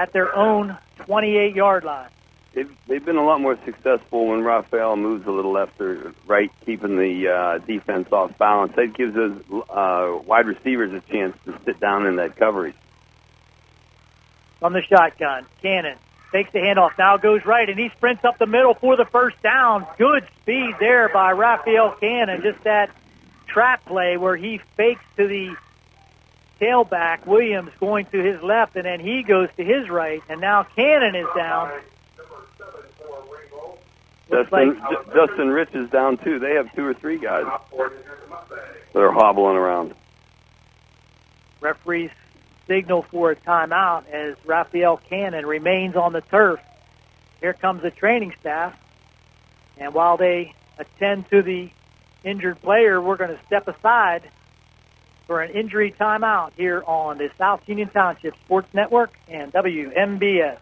at their own 28 yard line. They've, they've been a lot more successful when Raphael moves a little left or right, keeping the uh, defense off balance. That gives those uh, wide receivers a chance to sit down in that coverage. From the shotgun, Cannon takes the handoff, now goes right, and he sprints up the middle for the first down. Good speed there by Raphael Cannon. Just that trap play where he fakes to the tailback, Williams going to his left, and then he goes to his right, and now Cannon is down. Justin, J- Justin Rich is down too. They have two or three guys that are hobbling around. Referees signal for a timeout as Raphael Cannon remains on the turf. Here comes the training staff, and while they attend to the injured player, we're going to step aside for an injury timeout here on the South Union Township Sports Network and WMBS.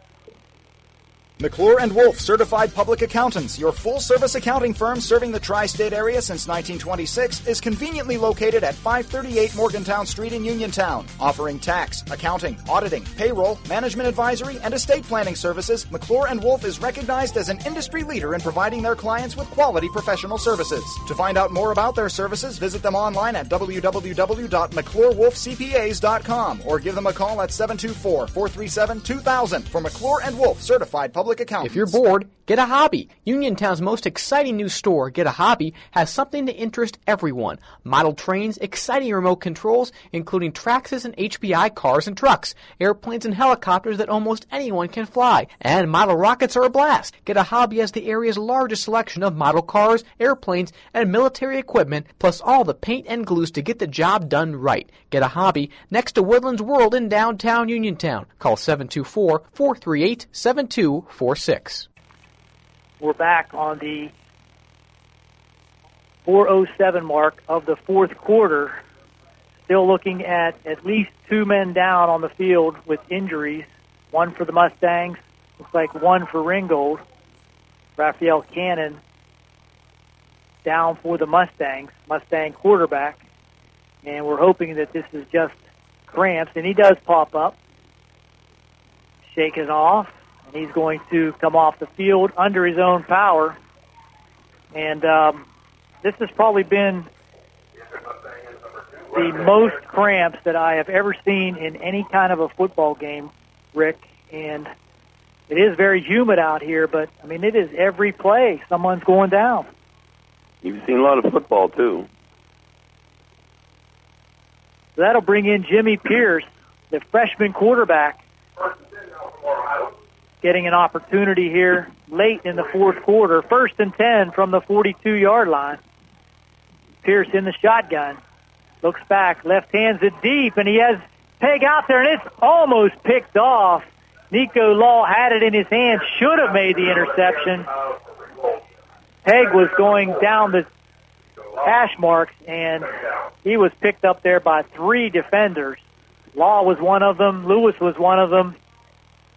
McClure and Wolf Certified Public Accountants, your full service accounting firm serving the tri state area since 1926, is conveniently located at 538 Morgantown Street in Uniontown. Offering tax, accounting, auditing, payroll, management advisory, and estate planning services, McClure and Wolf is recognized as an industry leader in providing their clients with quality professional services. To find out more about their services, visit them online at www.mcclurewolfcpas.com or give them a call at 724 437 2000 for McClure and Wolf Certified Public Accountants. If you're bored, get a hobby. Uniontown's most exciting new store, Get a Hobby, has something to interest everyone. Model trains, exciting remote controls, including Traxxas and HPI cars and trucks, airplanes and helicopters that almost anyone can fly, and model rockets are a blast. Get a Hobby has the area's largest selection of model cars, airplanes, and military equipment, plus all the paint and glues to get the job done right. Get a Hobby next to Woodlands World in downtown Uniontown. Call 724 438 7246. We're back on the 407 mark of the fourth quarter. Still looking at at least two men down on the field with injuries. One for the Mustangs. Looks like one for Ringgold. Raphael Cannon down for the Mustangs, Mustang quarterback. And we're hoping that this is just cramps. And he does pop up. Shake it off. And he's going to come off the field under his own power. And um, this has probably been the most cramps that I have ever seen in any kind of a football game, Rick. And it is very humid out here, but I mean, it is every play someone's going down. You've seen a lot of football too. So that'll bring in Jimmy Pierce, the freshman quarterback, getting an opportunity here late in the fourth quarter. First and 10 from the 42 yard line. Pierce in the shotgun. Looks back, left hands it deep, and he has Peg out there, and it's almost picked off. Nico Law had it in his hand, should have made the interception. Peg was going down the hash marks, and he was picked up there by three defenders. Law was one of them, Lewis was one of them,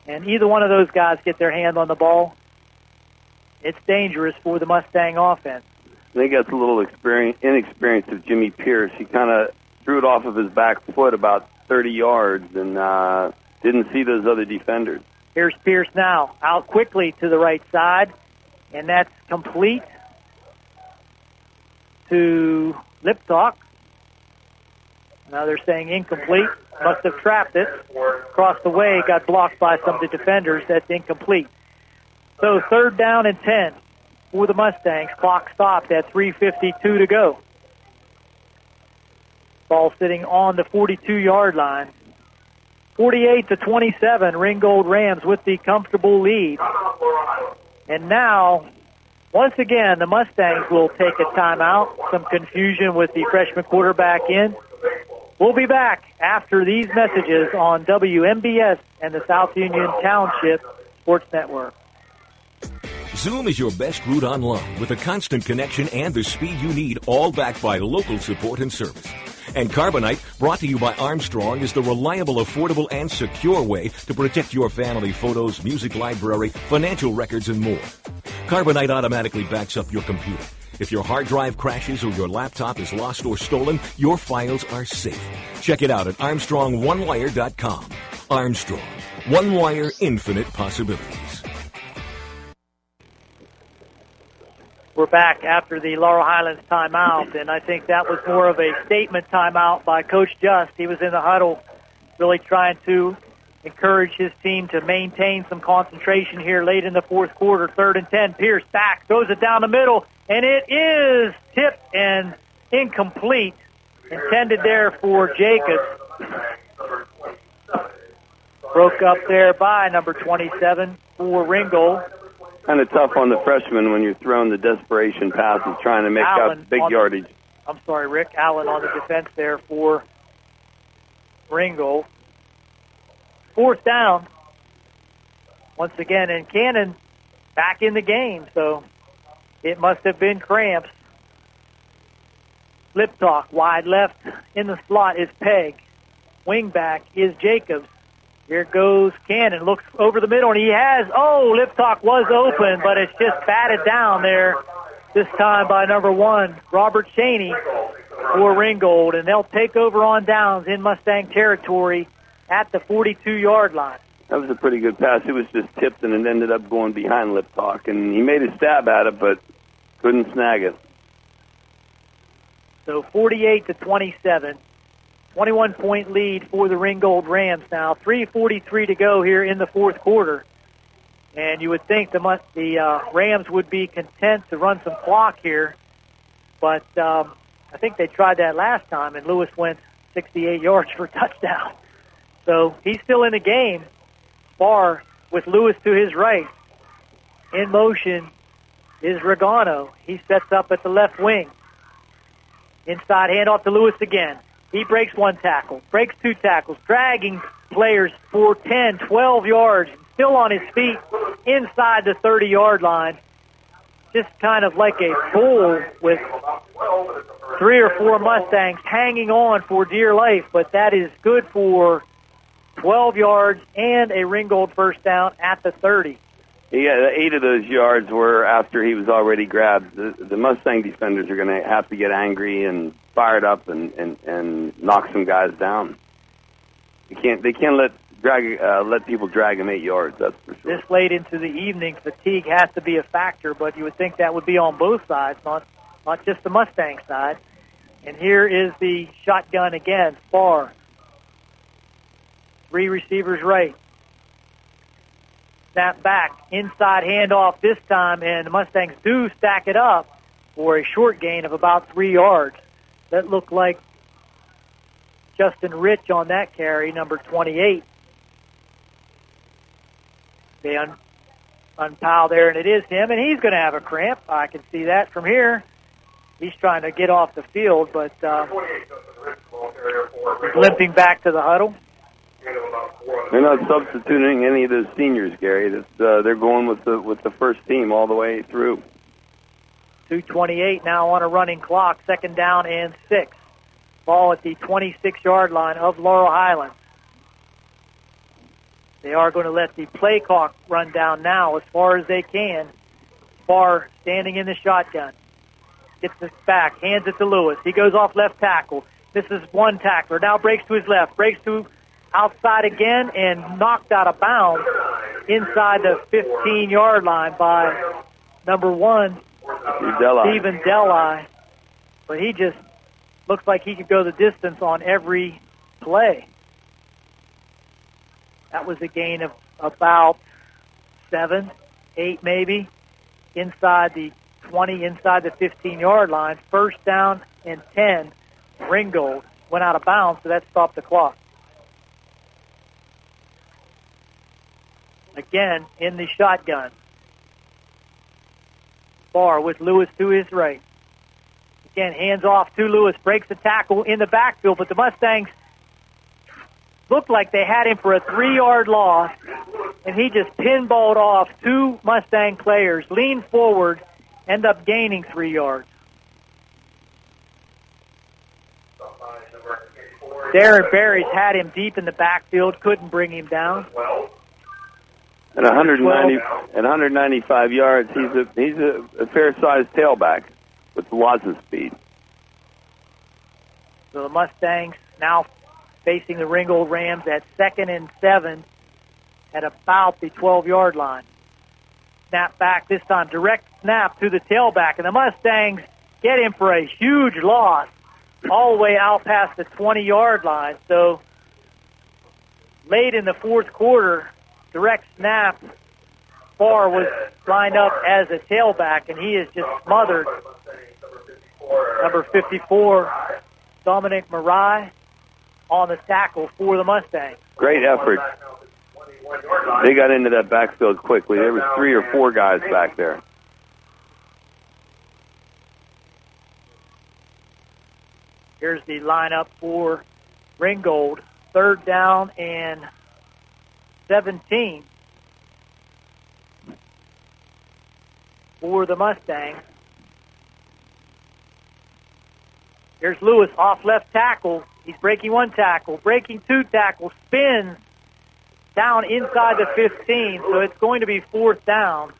and either one of those guys get their hand on the ball, it's dangerous for the Mustang offense. I think that's a little experience, inexperience of Jimmy Pierce. He kind of threw it off of his back foot about 30 yards and uh, didn't see those other defenders. Here's Pierce now, out quickly to the right side, and that's complete to Liptak. Now they're saying incomplete. Must have trapped it. Across the way, got blocked by some of the defenders. That's incomplete. So third down and 10 for the Mustangs. Clock stopped at 3.52 to go. Ball sitting on the 42 yard line. 48 to 27, Ringgold Rams with the comfortable lead. And now, once again, the Mustangs will take a timeout. Some confusion with the freshman quarterback in. We'll be back after these messages on WMBS and the South Union Township Sports Network. Zoom is your best route online with a constant connection and the speed you need, all backed by local support and service. And Carbonite, brought to you by Armstrong, is the reliable, affordable, and secure way to protect your family photos, music library, financial records, and more. Carbonite automatically backs up your computer. If your hard drive crashes or your laptop is lost or stolen, your files are safe. Check it out at ArmstrongOneWire.com. Armstrong. One Wire Infinite Possibilities. We're back after the Laurel Highlands timeout, and I think that was more of a statement timeout by Coach Just. He was in the huddle really trying to encourage his team to maintain some concentration here late in the fourth quarter. Third and 10. Pierce back, throws it down the middle, and it is tipped and incomplete. Intended there for Jacobs. Broke up there by number 27 for Ringgold. Kind of tough on the freshman when you're throwing the desperation passes, trying to make Allen up big on the- yardage. I'm sorry, Rick Allen on the defense there for Ringgold. Fourth down. Once again, and Cannon back in the game, so it must have been cramps. Liptak wide left in the slot is Peg. Wing back is Jacobs. Here goes Cannon. Looks over the middle, and he has. Oh, Liptak was open, but it's just batted down there this time by number one, Robert Cheney for Ringgold, and they'll take over on downs in Mustang territory at the 42 yard line. That was a pretty good pass. It was just tipped and it ended up going behind Liptak, and he made a stab at it, but couldn't snag it. So 48 to 27. 21 point lead for the Ringgold Rams now. 3.43 to go here in the fourth quarter. And you would think the, the uh, Rams would be content to run some clock here. But um, I think they tried that last time, and Lewis went 68 yards for a touchdown. So he's still in the game. Spar with Lewis to his right. In motion is Regano. He sets up at the left wing. Inside handoff to Lewis again. He breaks one tackle, breaks two tackles, dragging players for 10, 12 yards, still on his feet inside the 30 yard line. Just kind of like a bull with three or four Mustangs hanging on for dear life, but that is good for 12 yards and a Ringgold first down at the 30. Yeah, eight of those yards were after he was already grabbed. The, the Mustang defenders are going to have to get angry and fired up and, and, and knock some guys down. They can't they can't let drag uh, let people drag them eight yards. That's for sure. This late into the evening, fatigue has to be a factor, but you would think that would be on both sides, not not just the Mustang side. And here is the shotgun again, Spar. Three receivers right. Snap back, inside handoff this time, and the Mustangs do stack it up for a short gain of about three yards. That looked like Justin Rich on that carry, number 28. They un- unpile there, and it is him, and he's going to have a cramp. I can see that from here. He's trying to get off the field, but uh, limping back to the huddle. They're not substituting any of those seniors, Gary. That's, uh, they're going with the with the first team all the way through. 228 now on a running clock, second down and six. Ball at the 26 yard line of Laurel Highlands. They are going to let the play clock run down now as far as they can. Farr standing in the shotgun. Gets this back, hands it to Lewis. He goes off left tackle. This is one tackler. Now breaks to his left, breaks to outside again, and knocked out of bounds inside the 15 yard line by number one, Deli. Stephen Deli. But he just looks like he could go the distance on every play. That was a gain of about seven, eight maybe, inside the 20, inside the 15 yard line. First down and 10. Ringgold went out of bounds, so that stopped the clock. Again, in the shotgun. Bar with Lewis to his right. Again, hands off to Lewis, breaks the tackle in the backfield, but the Mustangs looked like they had him for a three-yard loss, and he just pinballed off two Mustang players, leaned forward, end up gaining three yards. Darren Barry's had him deep in the backfield, couldn't bring him down. At 190 at 195 yards, he's a he's a, a fair-sized tailback with lots of speed. So the Mustangs now facing the Ringgold Rams at second and seven at about the 12-yard line. Snap back this time, direct snap to the tailback, and the Mustangs get him for a huge loss all the way out past the 20-yard line. So late in the fourth quarter, direct snap, Farr was lined up as a tailback, and he is just smothered. Number 54, Dominic Marai, on the tackle for the Mustangs. Great effort. They got into that backfield quickly. There was three or four guys back there. Here's the lineup for Ringgold. Third down and 17 for the Mustangs. Here's Lewis off left tackle. He's breaking one tackle, breaking two tackles, spins down inside the 15, so it's going to be fourth down.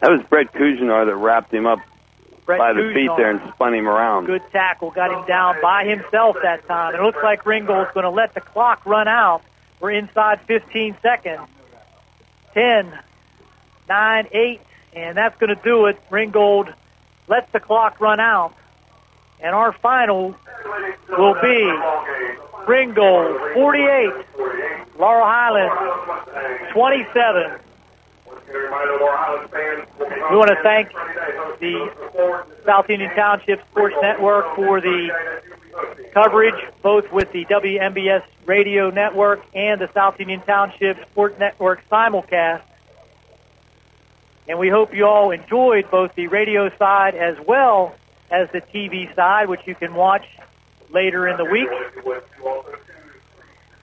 That was Brett Kujanar that wrapped him up Brett by the feet there and spun him around. Good tackle, got him down by himself that time. It looks like Ringgold's going to let the clock run out. We're inside 15 seconds. 10, 9, 8, and that's going to do it. Ringgold lets the clock run out. And our final will be Ringgold 48, Laurel Highlands 27. We want to thank the South Union Township Sports Network for the coverage, both with the WMBS radio network and the South Union Township Sports Network simulcast. And we hope you all enjoyed both the radio side as well as the TV side, which you can watch later in the week.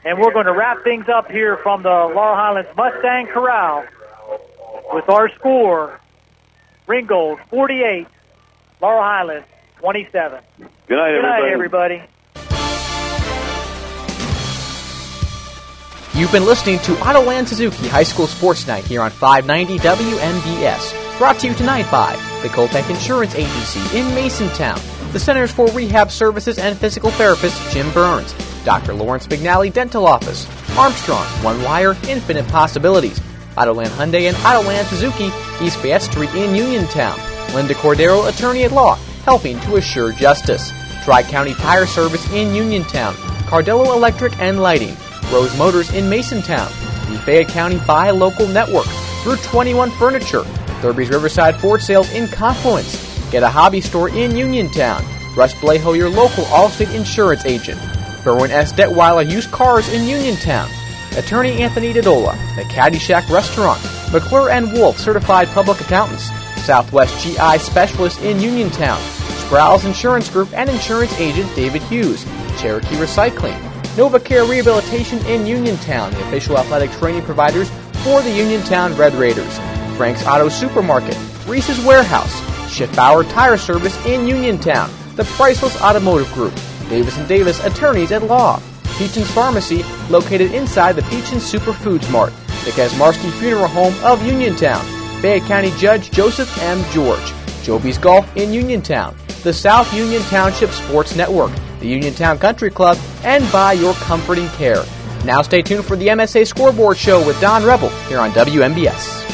And we're going to wrap things up here from the Laurel Highlands Mustang Corral with our score, Ringgold 48, Laurel Highlands 27. Good night, Good night, everybody. everybody. You've been listening to Autoland Suzuki High School Sports Night here on 590 WMBS. Brought to you tonight by the Coltec Insurance Agency in Masontown, the Centers for Rehab Services and Physical Therapist Jim Burns, Dr. Lawrence McNally Dental Office, Armstrong, One Wire, Infinite Possibilities, Autoland Hyundai and Autoland Suzuki, East Fayette Street in Uniontown, Linda Cordero, Attorney at Law, helping to assure justice, Tri County Tire Service in Uniontown, Cardello Electric and Lighting, Rose Motors in Masontown, the Fayette County Buy Local Network, Route 21 Furniture, Thurby's Riverside Ford Sales in Confluence, Get a Hobby Store in Uniontown, Russ Blejo, your local Allstate insurance agent, Berwin S. Detweiler Used Cars in Uniontown, Attorney Anthony Didola, the Caddyshack Restaurant, McClure and Wolf Certified Public Accountants, Southwest GI Specialist in Uniontown, Sproul's Insurance Group and Insurance Agent David Hughes, Cherokee Recycling, NovaCare Rehabilitation in Uniontown, the official athletic training providers for the Uniontown Red Raiders, Frank's Auto Supermarket, Reese's Warehouse, Schiffbauer Tire Service in Uniontown, the Priceless Automotive Group, Davis and Davis Attorneys at Law, Pechin's Pharmacy, located inside the Pechin's Superfoods Mart, the Kazmarski Funeral Home of Uniontown, Fayette County Judge Joseph M. George, Joby's Gulf in Uniontown, the South Union Township Sports Network, the Uniontown Country Club, and by your comforting care. Now stay tuned for the MSA Scoreboard Show with Don Rebel here on WMBS.